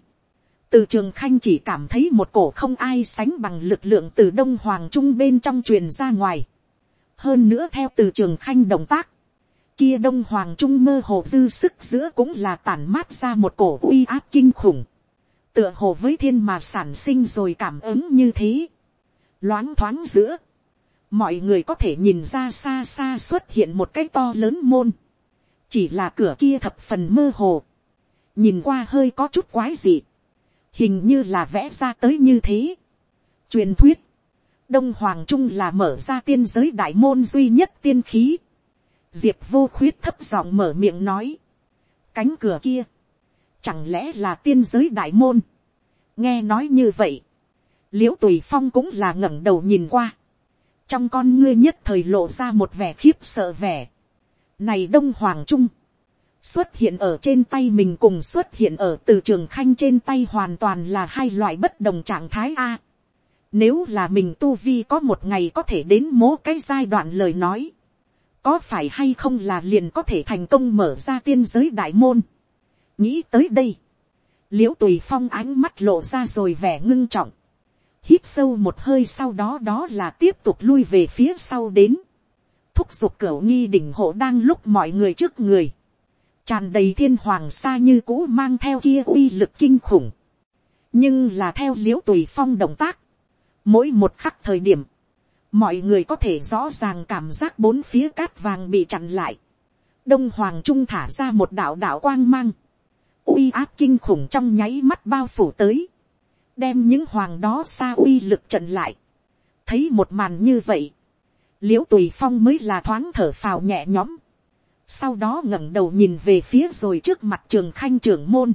từ trường khanh chỉ cảm thấy một cổ không ai sánh bằng lực lượng từ đông hoàng trung bên trong truyền ra ngoài. hơn nữa theo từ trường khanh động tác, kia đông hoàng trung mơ hồ dư sức giữa cũng là tản mát ra một cổ uy áp kinh khủng. tựa hồ với thiên mà sản sinh rồi cảm ứng như thế. loáng thoáng giữa, mọi người có thể nhìn ra xa xa xuất hiện một cái to lớn môn. chỉ là cửa kia thập phần mơ hồ. nhìn qua hơi có chút quái dị hình như là vẽ ra tới như thế. truyền thuyết, đông hoàng trung là mở ra tiên giới đại môn duy nhất tiên khí diệp vô khuyết thấp giọng mở miệng nói, cánh cửa kia, chẳng lẽ là tiên giới đại môn. nghe nói như vậy, l i ễ u tùy phong cũng là ngẩng đầu nhìn qua, trong con ngươi nhất thời lộ ra một vẻ khiếp sợ vẻ. này đông hoàng trung, xuất hiện ở trên tay mình cùng xuất hiện ở từ trường khanh trên tay hoàn toàn là hai loại bất đồng trạng thái a. Nếu là mình tu vi có một ngày có thể đến mố cái giai đoạn lời nói, có phải hay không là liền có thể thành công mở ra tiên giới đại môn. nghĩ tới đây, l i ễ u tùy phong ánh mắt lộ ra rồi vẻ ngưng trọng, hít sâu một hơi sau đó đó là tiếp tục lui về phía sau đến, thúc giục cửa nghi đỉnh hộ đang lúc mọi người trước người, tràn đầy thiên hoàng sa như cũ mang theo kia uy lực kinh khủng. nhưng là theo l i ễ u tùy phong động tác, mỗi một khắc thời điểm, mọi người có thể rõ ràng cảm giác bốn phía cát vàng bị chặn lại. đông hoàng trung thả ra một đạo đạo quang mang, uy áp kinh khủng trong nháy mắt bao phủ tới, đem những hoàng đó xa uy lực trận lại. thấy một màn như vậy, l i ễ u tùy phong mới là thoáng thở phào nhẹ nhõm sau đó ngẩng đầu nhìn về phía rồi trước mặt trường khanh trưởng môn.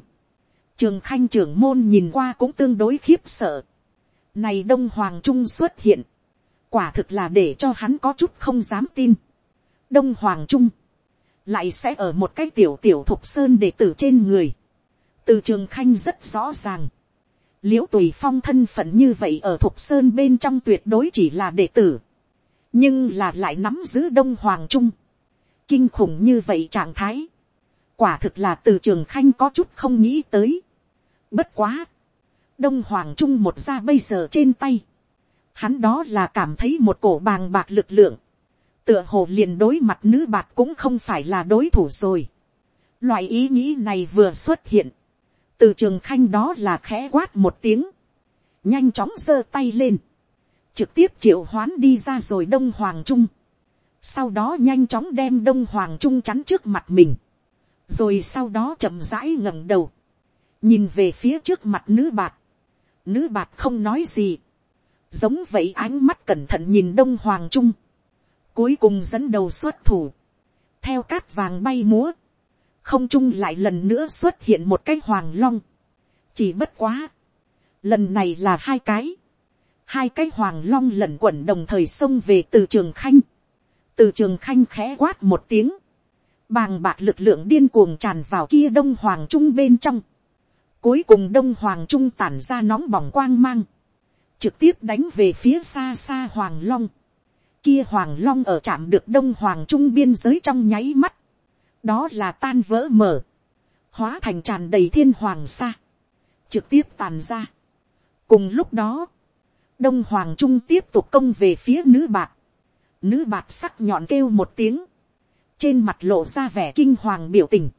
trường khanh trưởng môn nhìn qua cũng tương đối khiếp sợ. này đông hoàng trung xuất hiện, quả thực là để cho hắn có chút không dám tin. đông hoàng trung, lại sẽ ở một cái tiểu tiểu thục sơn đệ tử trên người. từ trường khanh rất rõ ràng. l i ễ u tùy phong thân phận như vậy ở thục sơn bên trong tuyệt đối chỉ là đệ tử. nhưng là lại nắm giữ đông hoàng trung kinh khủng như vậy trạng thái, quả thực là từ trường khanh có chút không nghĩ tới. Bất quá, đông hoàng trung một ra bây giờ trên tay, hắn đó là cảm thấy một cổ bàng bạc lực lượng, tựa hồ liền đối mặt nữ bạt cũng không phải là đối thủ rồi. Loại ý nghĩ này vừa xuất hiện, từ trường khanh đó là khẽ quát một tiếng, nhanh chóng giơ tay lên, trực tiếp triệu hoán đi ra rồi đông hoàng trung, sau đó nhanh chóng đem đông hoàng trung chắn trước mặt mình, rồi sau đó chậm rãi ngẩng đầu, nhìn về phía trước mặt nữ bạt, nữ bạt không nói gì, giống vậy ánh mắt cẩn thận nhìn đông hoàng trung, cuối cùng dẫn đầu xuất thủ, theo cát vàng bay múa, không trung lại lần nữa xuất hiện một cái hoàng long, chỉ bất quá, lần này là hai cái, hai cái hoàng long lẩn quẩn đồng thời xông về từ trường khanh, từ trường khanh khẽ quát một tiếng, bàng bạc lực lượng điên cuồng tràn vào kia đông hoàng trung bên trong, cuối cùng đông hoàng trung tản ra nóng bỏng quang mang, trực tiếp đánh về phía xa xa hoàng long, kia hoàng long ở chạm được đông hoàng trung biên giới trong nháy mắt, đó là tan vỡ mở, hóa thành tràn đầy thiên hoàng sa, trực tiếp tàn ra. cùng lúc đó, đông hoàng trung tiếp tục công về phía nữ bạc, nữ bạc sắc nhọn kêu một tiếng, trên mặt lộ ra vẻ kinh hoàng biểu tình,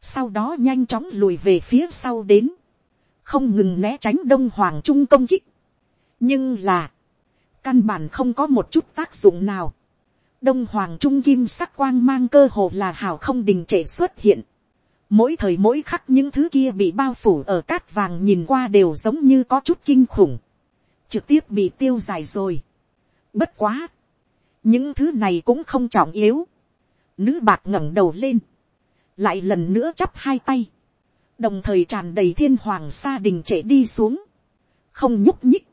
sau đó nhanh chóng lùi về phía sau đến, không ngừng né tránh đông hoàng trung công kích, nhưng là, căn bản không có một chút tác dụng nào, đông hoàng trung kim sắc quang mang cơ hồ là hào không đình trệ xuất hiện, mỗi thời mỗi khắc những thứ kia bị bao phủ ở cát vàng nhìn qua đều giống như có chút kinh khủng, trực tiếp bị tiêu dài rồi. Bất quá, những thứ này cũng không trọng yếu. Nữ bạc ngẩng đầu lên, lại lần nữa chắp hai tay, đồng thời tràn đầy thiên hoàng sa đình trệ đi xuống, không nhúc nhích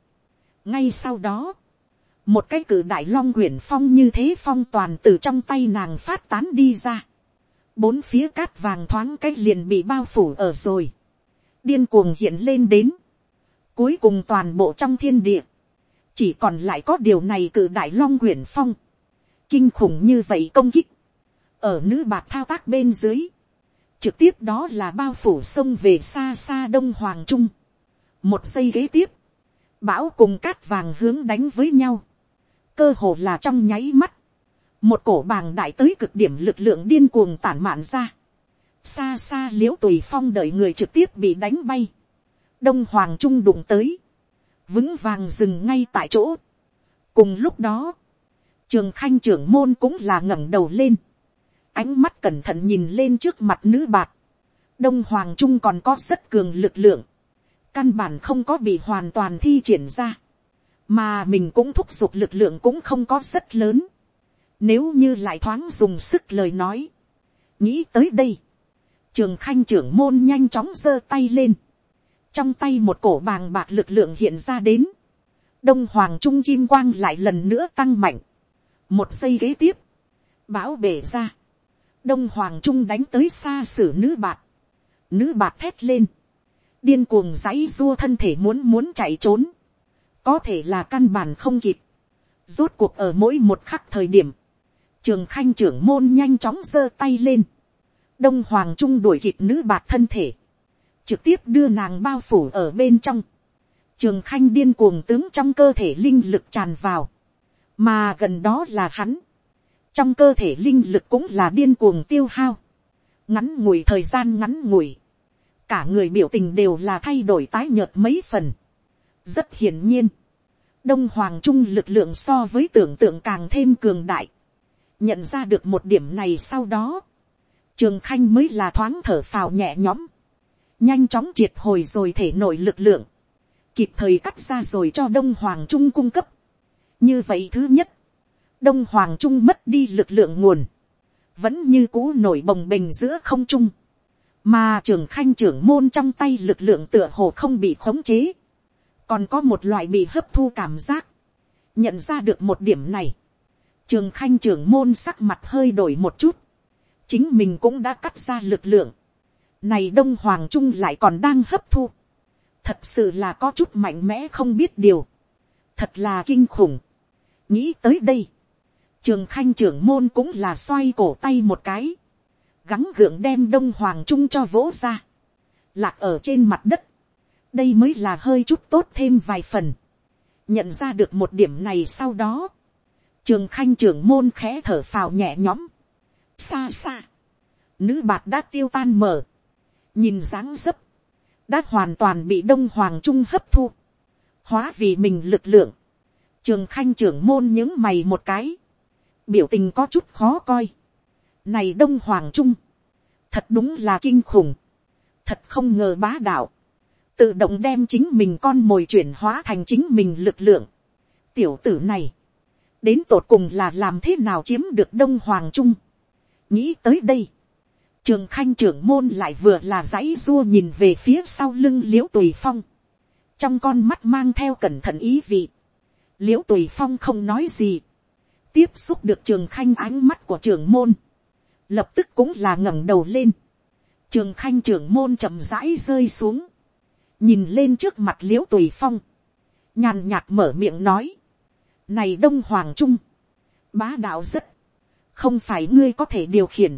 ngay sau đó, một cái cử đại long quyển phong như thế phong toàn từ trong tay nàng phát tán đi ra. bốn phía cát vàng thoáng cái liền bị bao phủ ở rồi. điên cuồng hiện lên đến. cuối cùng toàn bộ trong thiên địa, chỉ còn lại có điều này cử đại long quyển phong. kinh khủng như vậy công kích. ở nữ bạc thao tác bên dưới. trực tiếp đó là bao phủ sông về xa xa đông hoàng trung. một giây kế tiếp, bão cùng cát vàng hướng đánh với nhau. Cơ hồ là trong nháy mắt, một cổ bàng đại tới cực điểm lực lượng điên cuồng tản mạn ra, xa xa l i ễ u tùy phong đợi người trực tiếp bị đánh bay, đông hoàng trung đụng tới, vững vàng dừng ngay tại chỗ. cùng lúc đó, trường khanh trưởng môn cũng là ngẩng đầu lên, ánh mắt cẩn thận nhìn lên trước mặt nữ bạc, đông hoàng trung còn có rất cường lực lượng, căn bản không có bị hoàn toàn thi triển ra mà mình cũng thúc giục lực lượng cũng không có rất lớn. Nếu như lại thoáng dùng sức lời nói, nghĩ tới đây, trường khanh trưởng môn nhanh chóng giơ tay lên, trong tay một cổ bàng bạc lực lượng hiện ra đến, đông hoàng trung kim quang lại lần nữa tăng mạnh, một giây kế tiếp, bão bể ra, đông hoàng trung đánh tới xa xử nữ bạc, nữ bạc thét lên, điên cuồng dãy dua thân thể muốn muốn chạy trốn, có thể là căn bản không kịp. Rốt cuộc ở mỗi một khắc thời điểm, trường khanh trưởng môn nhanh chóng giơ tay lên. Đông Hoàng Trung đuổi kịp nữ bạc thân thể. Trực tiếp đưa nàng bao phủ ở bên trong. Trường khanh điên cuồng tướng trong cơ thể linh lực tràn vào. Mà gần đó là hắn. Trong cơ thể linh lực cũng là điên cuồng tiêu hao. Ngắn ngủi thời gian ngắn ngủi. Cả người biểu tình đều là thay đổi tái nhợt mấy phần. Rất hiển nhiên, đông hoàng trung lực lượng so với tưởng tượng càng thêm cường đại. nhận ra được một điểm này sau đó, trường khanh mới là thoáng thở phào nhẹ nhõm, nhanh chóng triệt hồi rồi thể nội lực lượng, kịp thời cắt ra rồi cho đông hoàng trung cung cấp. như vậy thứ nhất, đông hoàng trung mất đi lực lượng nguồn, vẫn như cũ nổi bồng bềnh giữa không trung, mà trường khanh trưởng môn trong tay lực lượng tựa hồ không bị khống chế, còn có một loại bị hấp thu cảm giác, nhận ra được một điểm này, trường khanh trưởng môn sắc mặt hơi đổi một chút, chính mình cũng đã cắt ra lực lượng, này đông hoàng trung lại còn đang hấp thu, thật sự là có chút mạnh mẽ không biết điều, thật là kinh khủng, nghĩ tới đây, trường khanh trưởng môn cũng là xoay cổ tay một cái, gắng gượng đem đông hoàng trung cho vỗ ra, lạc ở trên mặt đất, đây mới là hơi chút tốt thêm vài phần. nhận ra được một điểm này sau đó, trường khanh trưởng môn khẽ thở phào nhẹ nhõm, xa xa, nữ bạc đã tiêu tan mở, nhìn dáng dấp, đã hoàn toàn bị đông hoàng trung hấp thu, hóa vì mình lực lượng, trường khanh trưởng môn những mày một cái, biểu tình có chút khó coi, này đông hoàng trung, thật đúng là kinh khủng, thật không ngờ bá đạo, tự động đem chính mình con mồi chuyển hóa thành chính mình lực lượng. tiểu tử này, đến tột cùng là làm thế nào chiếm được đông hoàng trung. nghĩ tới đây, trường khanh trưởng môn lại vừa là dãy dua nhìn về phía sau lưng l i ễ u tùy phong, trong con mắt mang theo cẩn thận ý vị, l i ễ u tùy phong không nói gì, tiếp xúc được trường khanh ánh mắt của trưởng môn, lập tức cũng là ngẩng đầu lên, trường khanh trưởng môn chậm rãi rơi xuống, nhìn lên trước mặt l i ễ u tùy phong, nhàn nhạt mở miệng nói, này đông hoàng trung, bá đạo rất, không phải ngươi có thể điều khiển,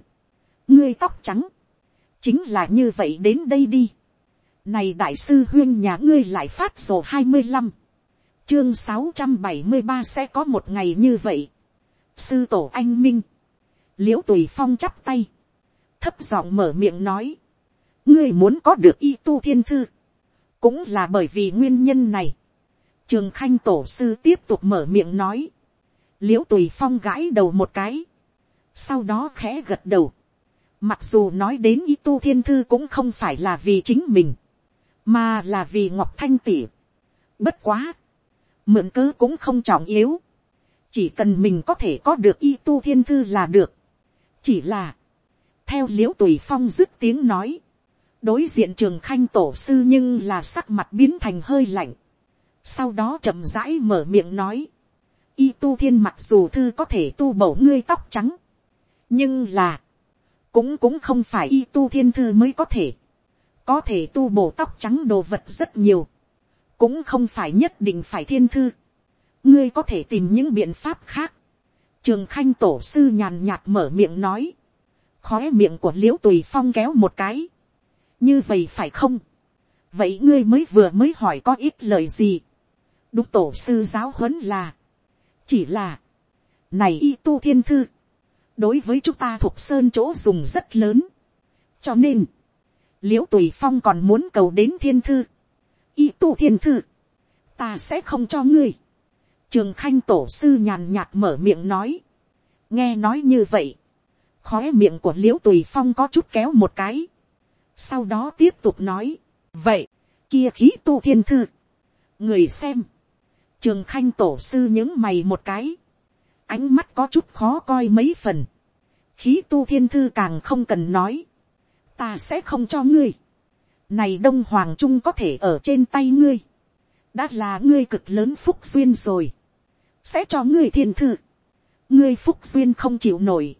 ngươi tóc trắng, chính là như vậy đến đây đi. Này đại sư huyên nhà ngươi lại phát sổ hai mươi 25. Chương sáu trăm bảy mươi ba sẽ có một ngày như vậy. Sư tổ anh Minh. Liễu tùy phong chắp tay. Thấp giọng mở miệng nói. Ngươi muốn có được y tu thiên thư. Cũng là bởi vì nguyên nhân này. Trường khanh tổ sư tiếp tục mở miệng nói. Liễu tùy phong gãi đầu một cái. Sau đó khẽ gật đầu Mặc dù nói đến y tu thiên thư cũng không phải là vì chính mình, mà là vì ngọc thanh tỉ. Bất quá, mượn cớ cũng không trọng yếu. Chỉ cần mình có thể có được y tu thiên thư là được. Chỉ là, theo l i ễ u tùy phong dứt tiếng nói, đối diện trường khanh tổ sư nhưng là sắc mặt biến thành hơi lạnh. Sau đó chậm rãi mở miệng nói, y tu thiên mặc dù thư có thể tu bổ ngươi tóc trắng, nhưng là, cũng cũng không phải y tu thiên thư mới có thể, có thể tu bổ tóc trắng đồ vật rất nhiều, cũng không phải nhất định phải thiên thư, ngươi có thể tìm những biện pháp khác. Trường khanh tổ sư nhàn nhạt mở miệng nói, khóe miệng của l i ễ u tùy phong kéo một cái, như vậy phải không, vậy ngươi mới vừa mới hỏi có ít lời gì, đúng tổ sư giáo huấn là, chỉ là, này y tu thiên thư, đối với chúng ta thuộc sơn chỗ dùng rất lớn. cho nên, l i ễ u tùy phong còn muốn cầu đến thiên thư, y tu thiên thư, ta sẽ không cho ngươi trường khanh tổ sư nhàn nhạt mở miệng nói, nghe nói như vậy, khói miệng của l i ễ u tùy phong có chút kéo một cái, sau đó tiếp tục nói, vậy, kia khí tu thiên thư, người xem, trường khanh tổ sư những mày một cái, ánh mắt có chút khó coi mấy phần. khí tu thiên thư càng không cần nói. ta sẽ không cho ngươi. này đông hoàng trung có thể ở trên tay ngươi. đã là ngươi cực lớn phúc duyên rồi sẽ cho ngươi thiên thư. ngươi phúc duyên không chịu nổi.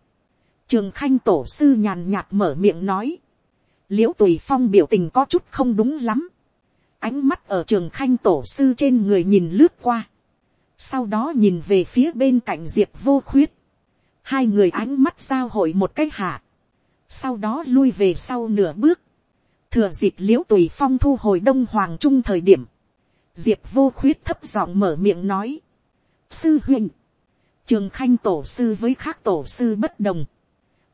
trường khanh tổ sư nhàn nhạt mở miệng nói. l i ễ u tùy phong biểu tình có chút không đúng lắm. ánh mắt ở trường khanh tổ sư trên người nhìn lướt qua sau đó nhìn về phía bên cạnh diệp vô khuyết, hai người ánh mắt giao hội một cái hạ, sau đó lui về sau nửa bước, thừa dịp l i ễ u tùy phong thu hồi đông hoàng trung thời điểm, diệp vô khuyết thấp giọng mở miệng nói, sư huynh, trường khanh tổ sư với khác tổ sư bất đồng,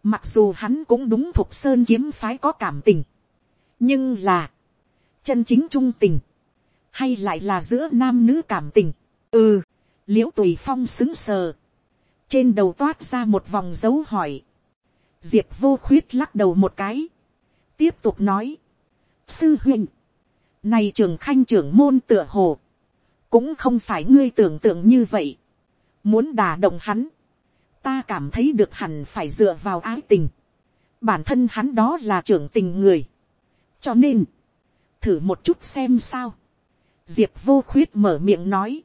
mặc dù hắn cũng đúng thuộc sơn kiếm phái có cảm tình, nhưng là, chân chính trung tình, hay lại là giữa nam nữ cảm tình, ừ, l i ễ u tùy phong xứng sờ, trên đầu toát ra một vòng dấu hỏi, diệp vô khuyết lắc đầu một cái, tiếp tục nói, sư huynh, này trường khanh trưởng môn tựa hồ, cũng không phải ngươi tưởng tượng như vậy, muốn đả động hắn, ta cảm thấy được hẳn phải dựa vào ái tình, bản thân hắn đó là trưởng tình người, cho nên, thử một chút xem sao, diệp vô khuyết mở miệng nói,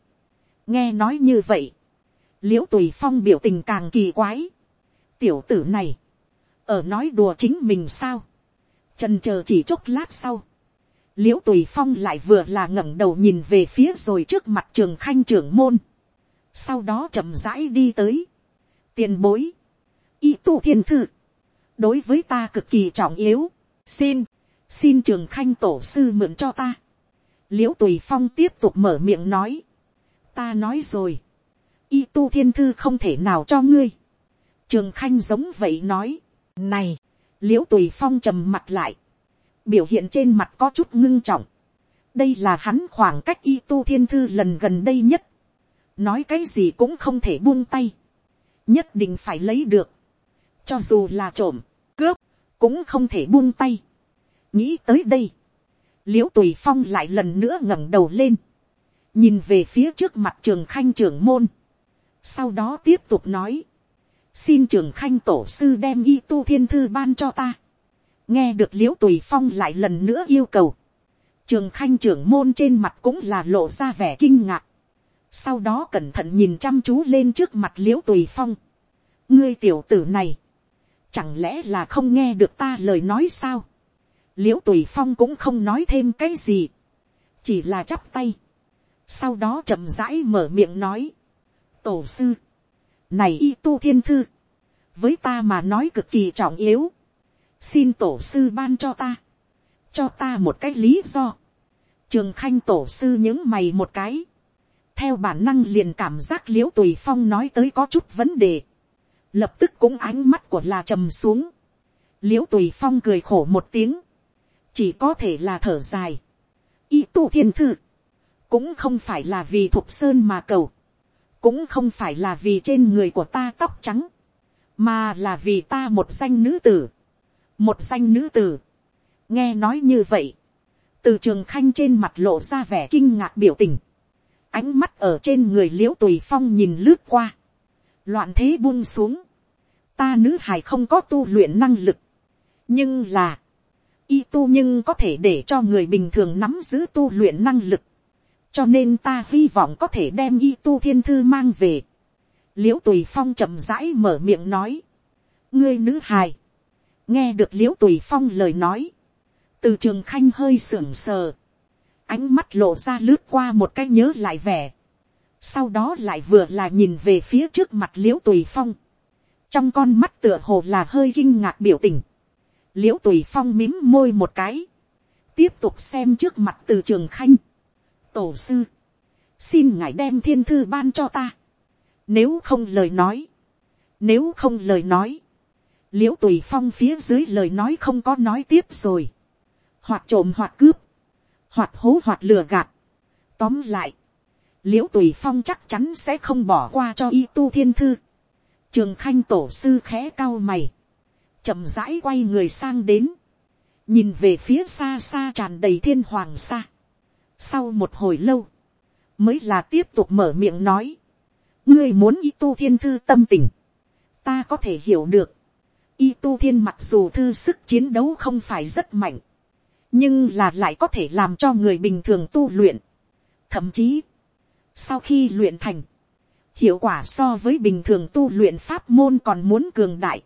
nghe nói như vậy, l i ễ u tùy phong biểu tình càng kỳ quái. tiểu tử này, ở nói đùa chính mình sao, trần c h ờ chỉ chốc lát sau, l i ễ u tùy phong lại vừa là ngẩng đầu nhìn về phía rồi trước mặt trường khanh trưởng môn, sau đó chậm rãi đi tới, tiền bối, y tu thiên thư, đối với ta cực kỳ trọng yếu, xin, xin trường khanh tổ sư mượn cho ta, l i ễ u tùy phong tiếp tục mở miệng nói, ta nói rồi, y tu thiên thư không thể nào cho ngươi, trường khanh giống vậy nói, này, l i ễ u tùy phong trầm mặt lại, biểu hiện trên mặt có chút ngưng trọng, đây là hắn khoảng cách y tu thiên thư lần gần đây nhất, nói cái gì cũng không thể buông tay, nhất định phải lấy được, cho dù là trộm, cướp, cũng không thể buông tay. nghĩ tới đây, l i ễ u tùy phong lại lần nữa ngẩng đầu lên, nhìn về phía trước mặt trường khanh trưởng môn, sau đó tiếp tục nói, xin trường khanh tổ sư đem y tu thiên thư ban cho ta, nghe được l i ễ u tùy phong lại lần nữa yêu cầu, trường khanh trưởng môn trên mặt cũng là lộ ra vẻ kinh ngạc, sau đó cẩn thận nhìn chăm chú lên trước mặt l i ễ u tùy phong, ngươi tiểu tử này, chẳng lẽ là không nghe được ta lời nói sao, l i ễ u tùy phong cũng không nói thêm cái gì, chỉ là chắp tay, sau đó chậm rãi mở miệng nói, tổ sư, này y tu thiên thư, với ta mà nói cực kỳ trọng yếu, xin tổ sư ban cho ta, cho ta một cái lý do, trường khanh tổ sư những mày một cái, theo bản năng liền cảm giác l i ễ u tùy phong nói tới có chút vấn đề, lập tức cũng ánh mắt của là trầm xuống, l i ễ u tùy phong cười khổ một tiếng, chỉ có thể là thở dài, y tu thiên thư, cũng không phải là vì thục sơn mà cầu, cũng không phải là vì trên người của ta tóc trắng, mà là vì ta một danh nữ tử, một danh nữ tử, nghe nói như vậy, từ trường khanh trên mặt lộ ra vẻ kinh ngạc biểu tình, ánh mắt ở trên người l i ễ u tùy phong nhìn lướt qua, loạn thế buông xuống, ta nữ hài không có tu luyện năng lực, nhưng là, y tu nhưng có thể để cho người bình thường nắm giữ tu luyện năng lực, cho nên ta hy vọng có thể đem y tu thiên thư mang về. l i ễ u tùy phong chậm rãi mở miệng nói, ngươi nữ hài, nghe được l i ễ u tùy phong lời nói, từ trường khanh hơi sưởng sờ, ánh mắt lộ ra lướt qua một cái nhớ lại vẻ, sau đó lại vừa là nhìn về phía trước mặt l i ễ u tùy phong, trong con mắt tựa hồ là hơi kinh ngạc biểu tình, l i ễ u tùy phong mím môi một cái, tiếp tục xem trước mặt từ trường khanh, tổ sư, xin ngài đem thiên thư ban cho ta, nếu không lời nói, nếu không lời nói, l i ễ u tùy phong phía dưới lời nói không có nói tiếp rồi, hoặc trộm hoặc cướp, hoặc hố hoặc lừa gạt, tóm lại, l i ễ u tùy phong chắc chắn sẽ không bỏ qua cho y tu thiên thư. trường khanh tổ sư khẽ cao mày, chậm rãi quay người sang đến, nhìn về phía xa xa tràn đầy thiên hoàng xa. sau một hồi lâu, mới là tiếp tục mở miệng nói, ngươi muốn y tu thiên thư tâm tình, ta có thể hiểu được, y tu thiên mặc dù thư sức chiến đấu không phải rất mạnh, nhưng là lại có thể làm cho người bình thường tu luyện. Thậm chí, sau khi luyện thành, hiệu quả so với bình thường tu luyện pháp môn còn muốn cường đại.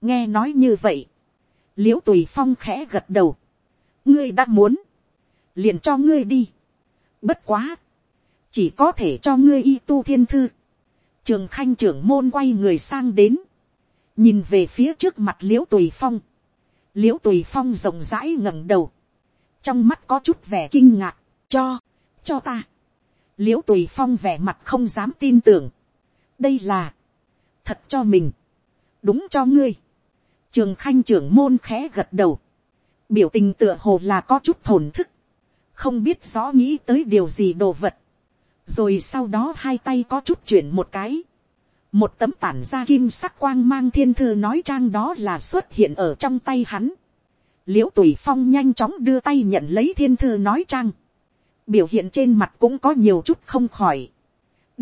nghe nói như vậy, l i ễ u tùy phong khẽ gật đầu, ngươi đã muốn, liền cho ngươi đi. bất quá, chỉ có thể cho ngươi y tu thiên thư. trường khanh trưởng môn quay người sang đến, nhìn về phía trước mặt l i ễ u tùy phong, l i ễ u tùy phong rộng rãi ngẩng đầu, trong mắt có chút vẻ kinh ngạc, cho, cho ta. L i ễ u tùy phong vẻ mặt không dám tin tưởng. đây là, thật cho mình, đúng cho ngươi. trường khanh trưởng môn khẽ gật đầu, biểu tình tựa hồ là có chút thổn thức, không biết rõ nghĩ tới điều gì đồ vật, rồi sau đó hai tay có chút chuyển một cái, một tấm tản ra kim sắc quang mang thiên thư nói trang đó là xuất hiện ở trong tay hắn, l i ễ u tùy phong nhanh chóng đưa tay nhận lấy thiên thư nói trang, biểu hiện trên mặt cũng có nhiều chút không khỏi.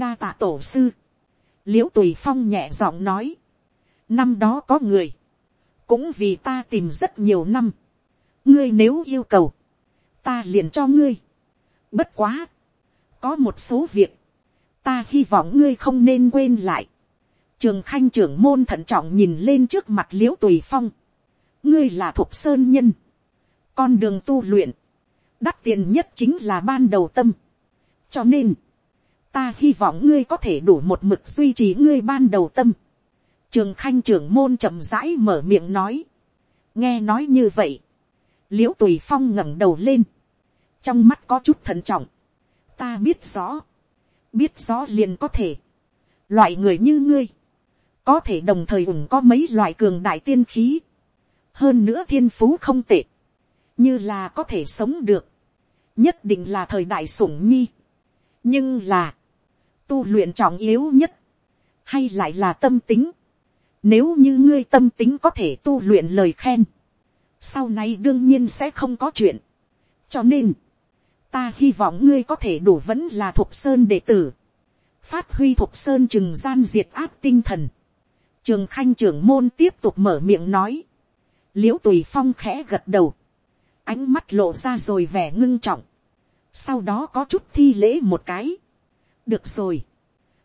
đa tạ tổ sư, l i ễ u tùy phong nhẹ giọng nói, năm đó có người, cũng vì ta tìm rất nhiều năm, ngươi nếu yêu cầu, ta liền cho ngươi. bất quá, có một số việc, ta hy vọng ngươi không nên quên lại trường khanh trưởng môn thận trọng nhìn lên trước mặt l i ễ u tùy phong, ngươi là thuộc sơn nhân, con đường tu luyện, đắt tiền nhất chính là ban đầu tâm. cho nên, ta hy vọng ngươi có thể đủ một mực duy trì ngươi ban đầu tâm. trường khanh trưởng môn chậm rãi mở miệng nói. nghe nói như vậy, l i ễ u tùy phong ngẩng đầu lên, trong mắt có chút thận trọng, ta biết rõ, biết rõ liền có thể, loại người như ngươi, có thể đồng thời ủng có mấy loại cường đại tiên khí, hơn nữa thiên phú không tệ, như là có thể sống được, nhất định là thời đại sủng nhi, nhưng là, tu luyện trọng yếu nhất, hay lại là tâm tính, nếu như ngươi tâm tính có thể tu luyện lời khen, sau này đương nhiên sẽ không có chuyện. cho nên, ta hy vọng ngươi có thể đủ vẫn là thuộc sơn đệ tử, phát huy thuộc sơn chừng gian diệt áp tinh thần trường khanh trưởng môn tiếp tục mở miệng nói, l i ễ u tùy phong khẽ gật đầu, ánh mắt lộ ra rồi vẻ ngưng trọng, sau đó có chút thi lễ một cái. được rồi,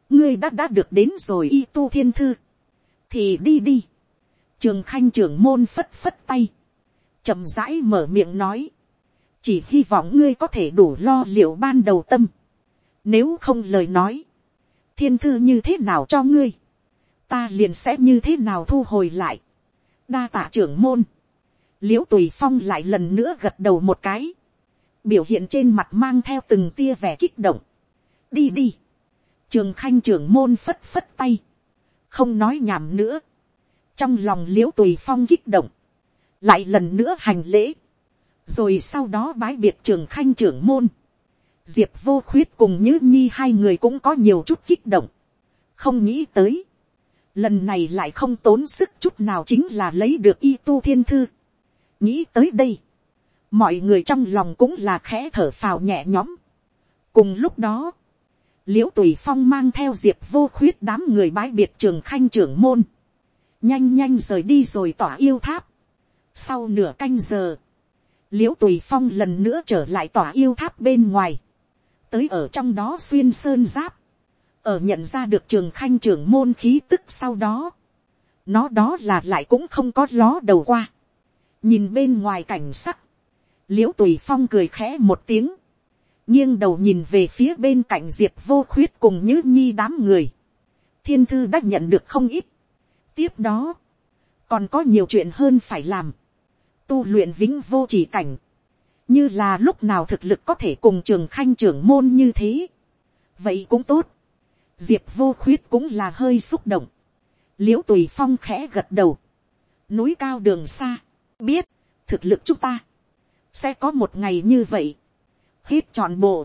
ngươi đã đã được đến rồi y tu thiên thư, thì đi đi. trường khanh trưởng môn phất phất tay, chậm rãi mở miệng nói, chỉ hy vọng ngươi có thể đủ lo liệu ban đầu tâm. Nếu không lời nói, thiên thư như thế nào cho ngươi, ta liền sẽ như thế nào thu hồi lại. đa tạ trưởng môn, l i ễ u tùy phong lại lần nữa gật đầu một cái, biểu hiện trên mặt mang theo từng tia vẻ kích động. đi đi, trường khanh trưởng môn phất phất tay, không nói nhảm nữa, trong lòng l i ễ u tùy phong kích động, lại lần nữa hành lễ, rồi sau đó bái biệt trường khanh trưởng môn, diệp vô khuyết cùng nhữ nhi hai người cũng có nhiều chút kích động, không nghĩ tới, lần này lại không tốn sức chút nào chính là lấy được y tu thiên thư. nghĩ tới đây, mọi người trong lòng cũng là khẽ thở phào nhẹ nhõm. cùng lúc đó, l i ễ u tùy phong mang theo diệp vô khuyết đám người bái biệt trường khanh trưởng môn, nhanh nhanh rời đi rồi tỏa yêu tháp. sau nửa canh giờ, l i ễ u tùy phong lần nữa trở lại tỏa yêu tháp bên ngoài, tới ở trong đó xuyên sơn giáp, ở nhận ra được trường khanh trưởng môn khí tức sau đó, nó đó là lại cũng không có ló đầu qua, nhìn bên ngoài cảnh sắc, l i ễ u tùy phong cười khẽ một tiếng, nghiêng đầu nhìn về phía bên cạnh diệp vô khuyết cùng như nhi đám người, thiên thư đã nhận được không ít, tiếp đó, còn có nhiều chuyện hơn phải làm, tu luyện vĩnh vô chỉ cảnh, như là lúc nào thực lực có thể cùng trường khanh trưởng môn như thế. vậy cũng tốt, diệp vô khuyết cũng là hơi xúc động, l i ễ u tùy phong khẽ gật đầu, núi cao đường xa, biết, thực lực chúng ta, sẽ có một ngày như vậy, hết trọn bộ,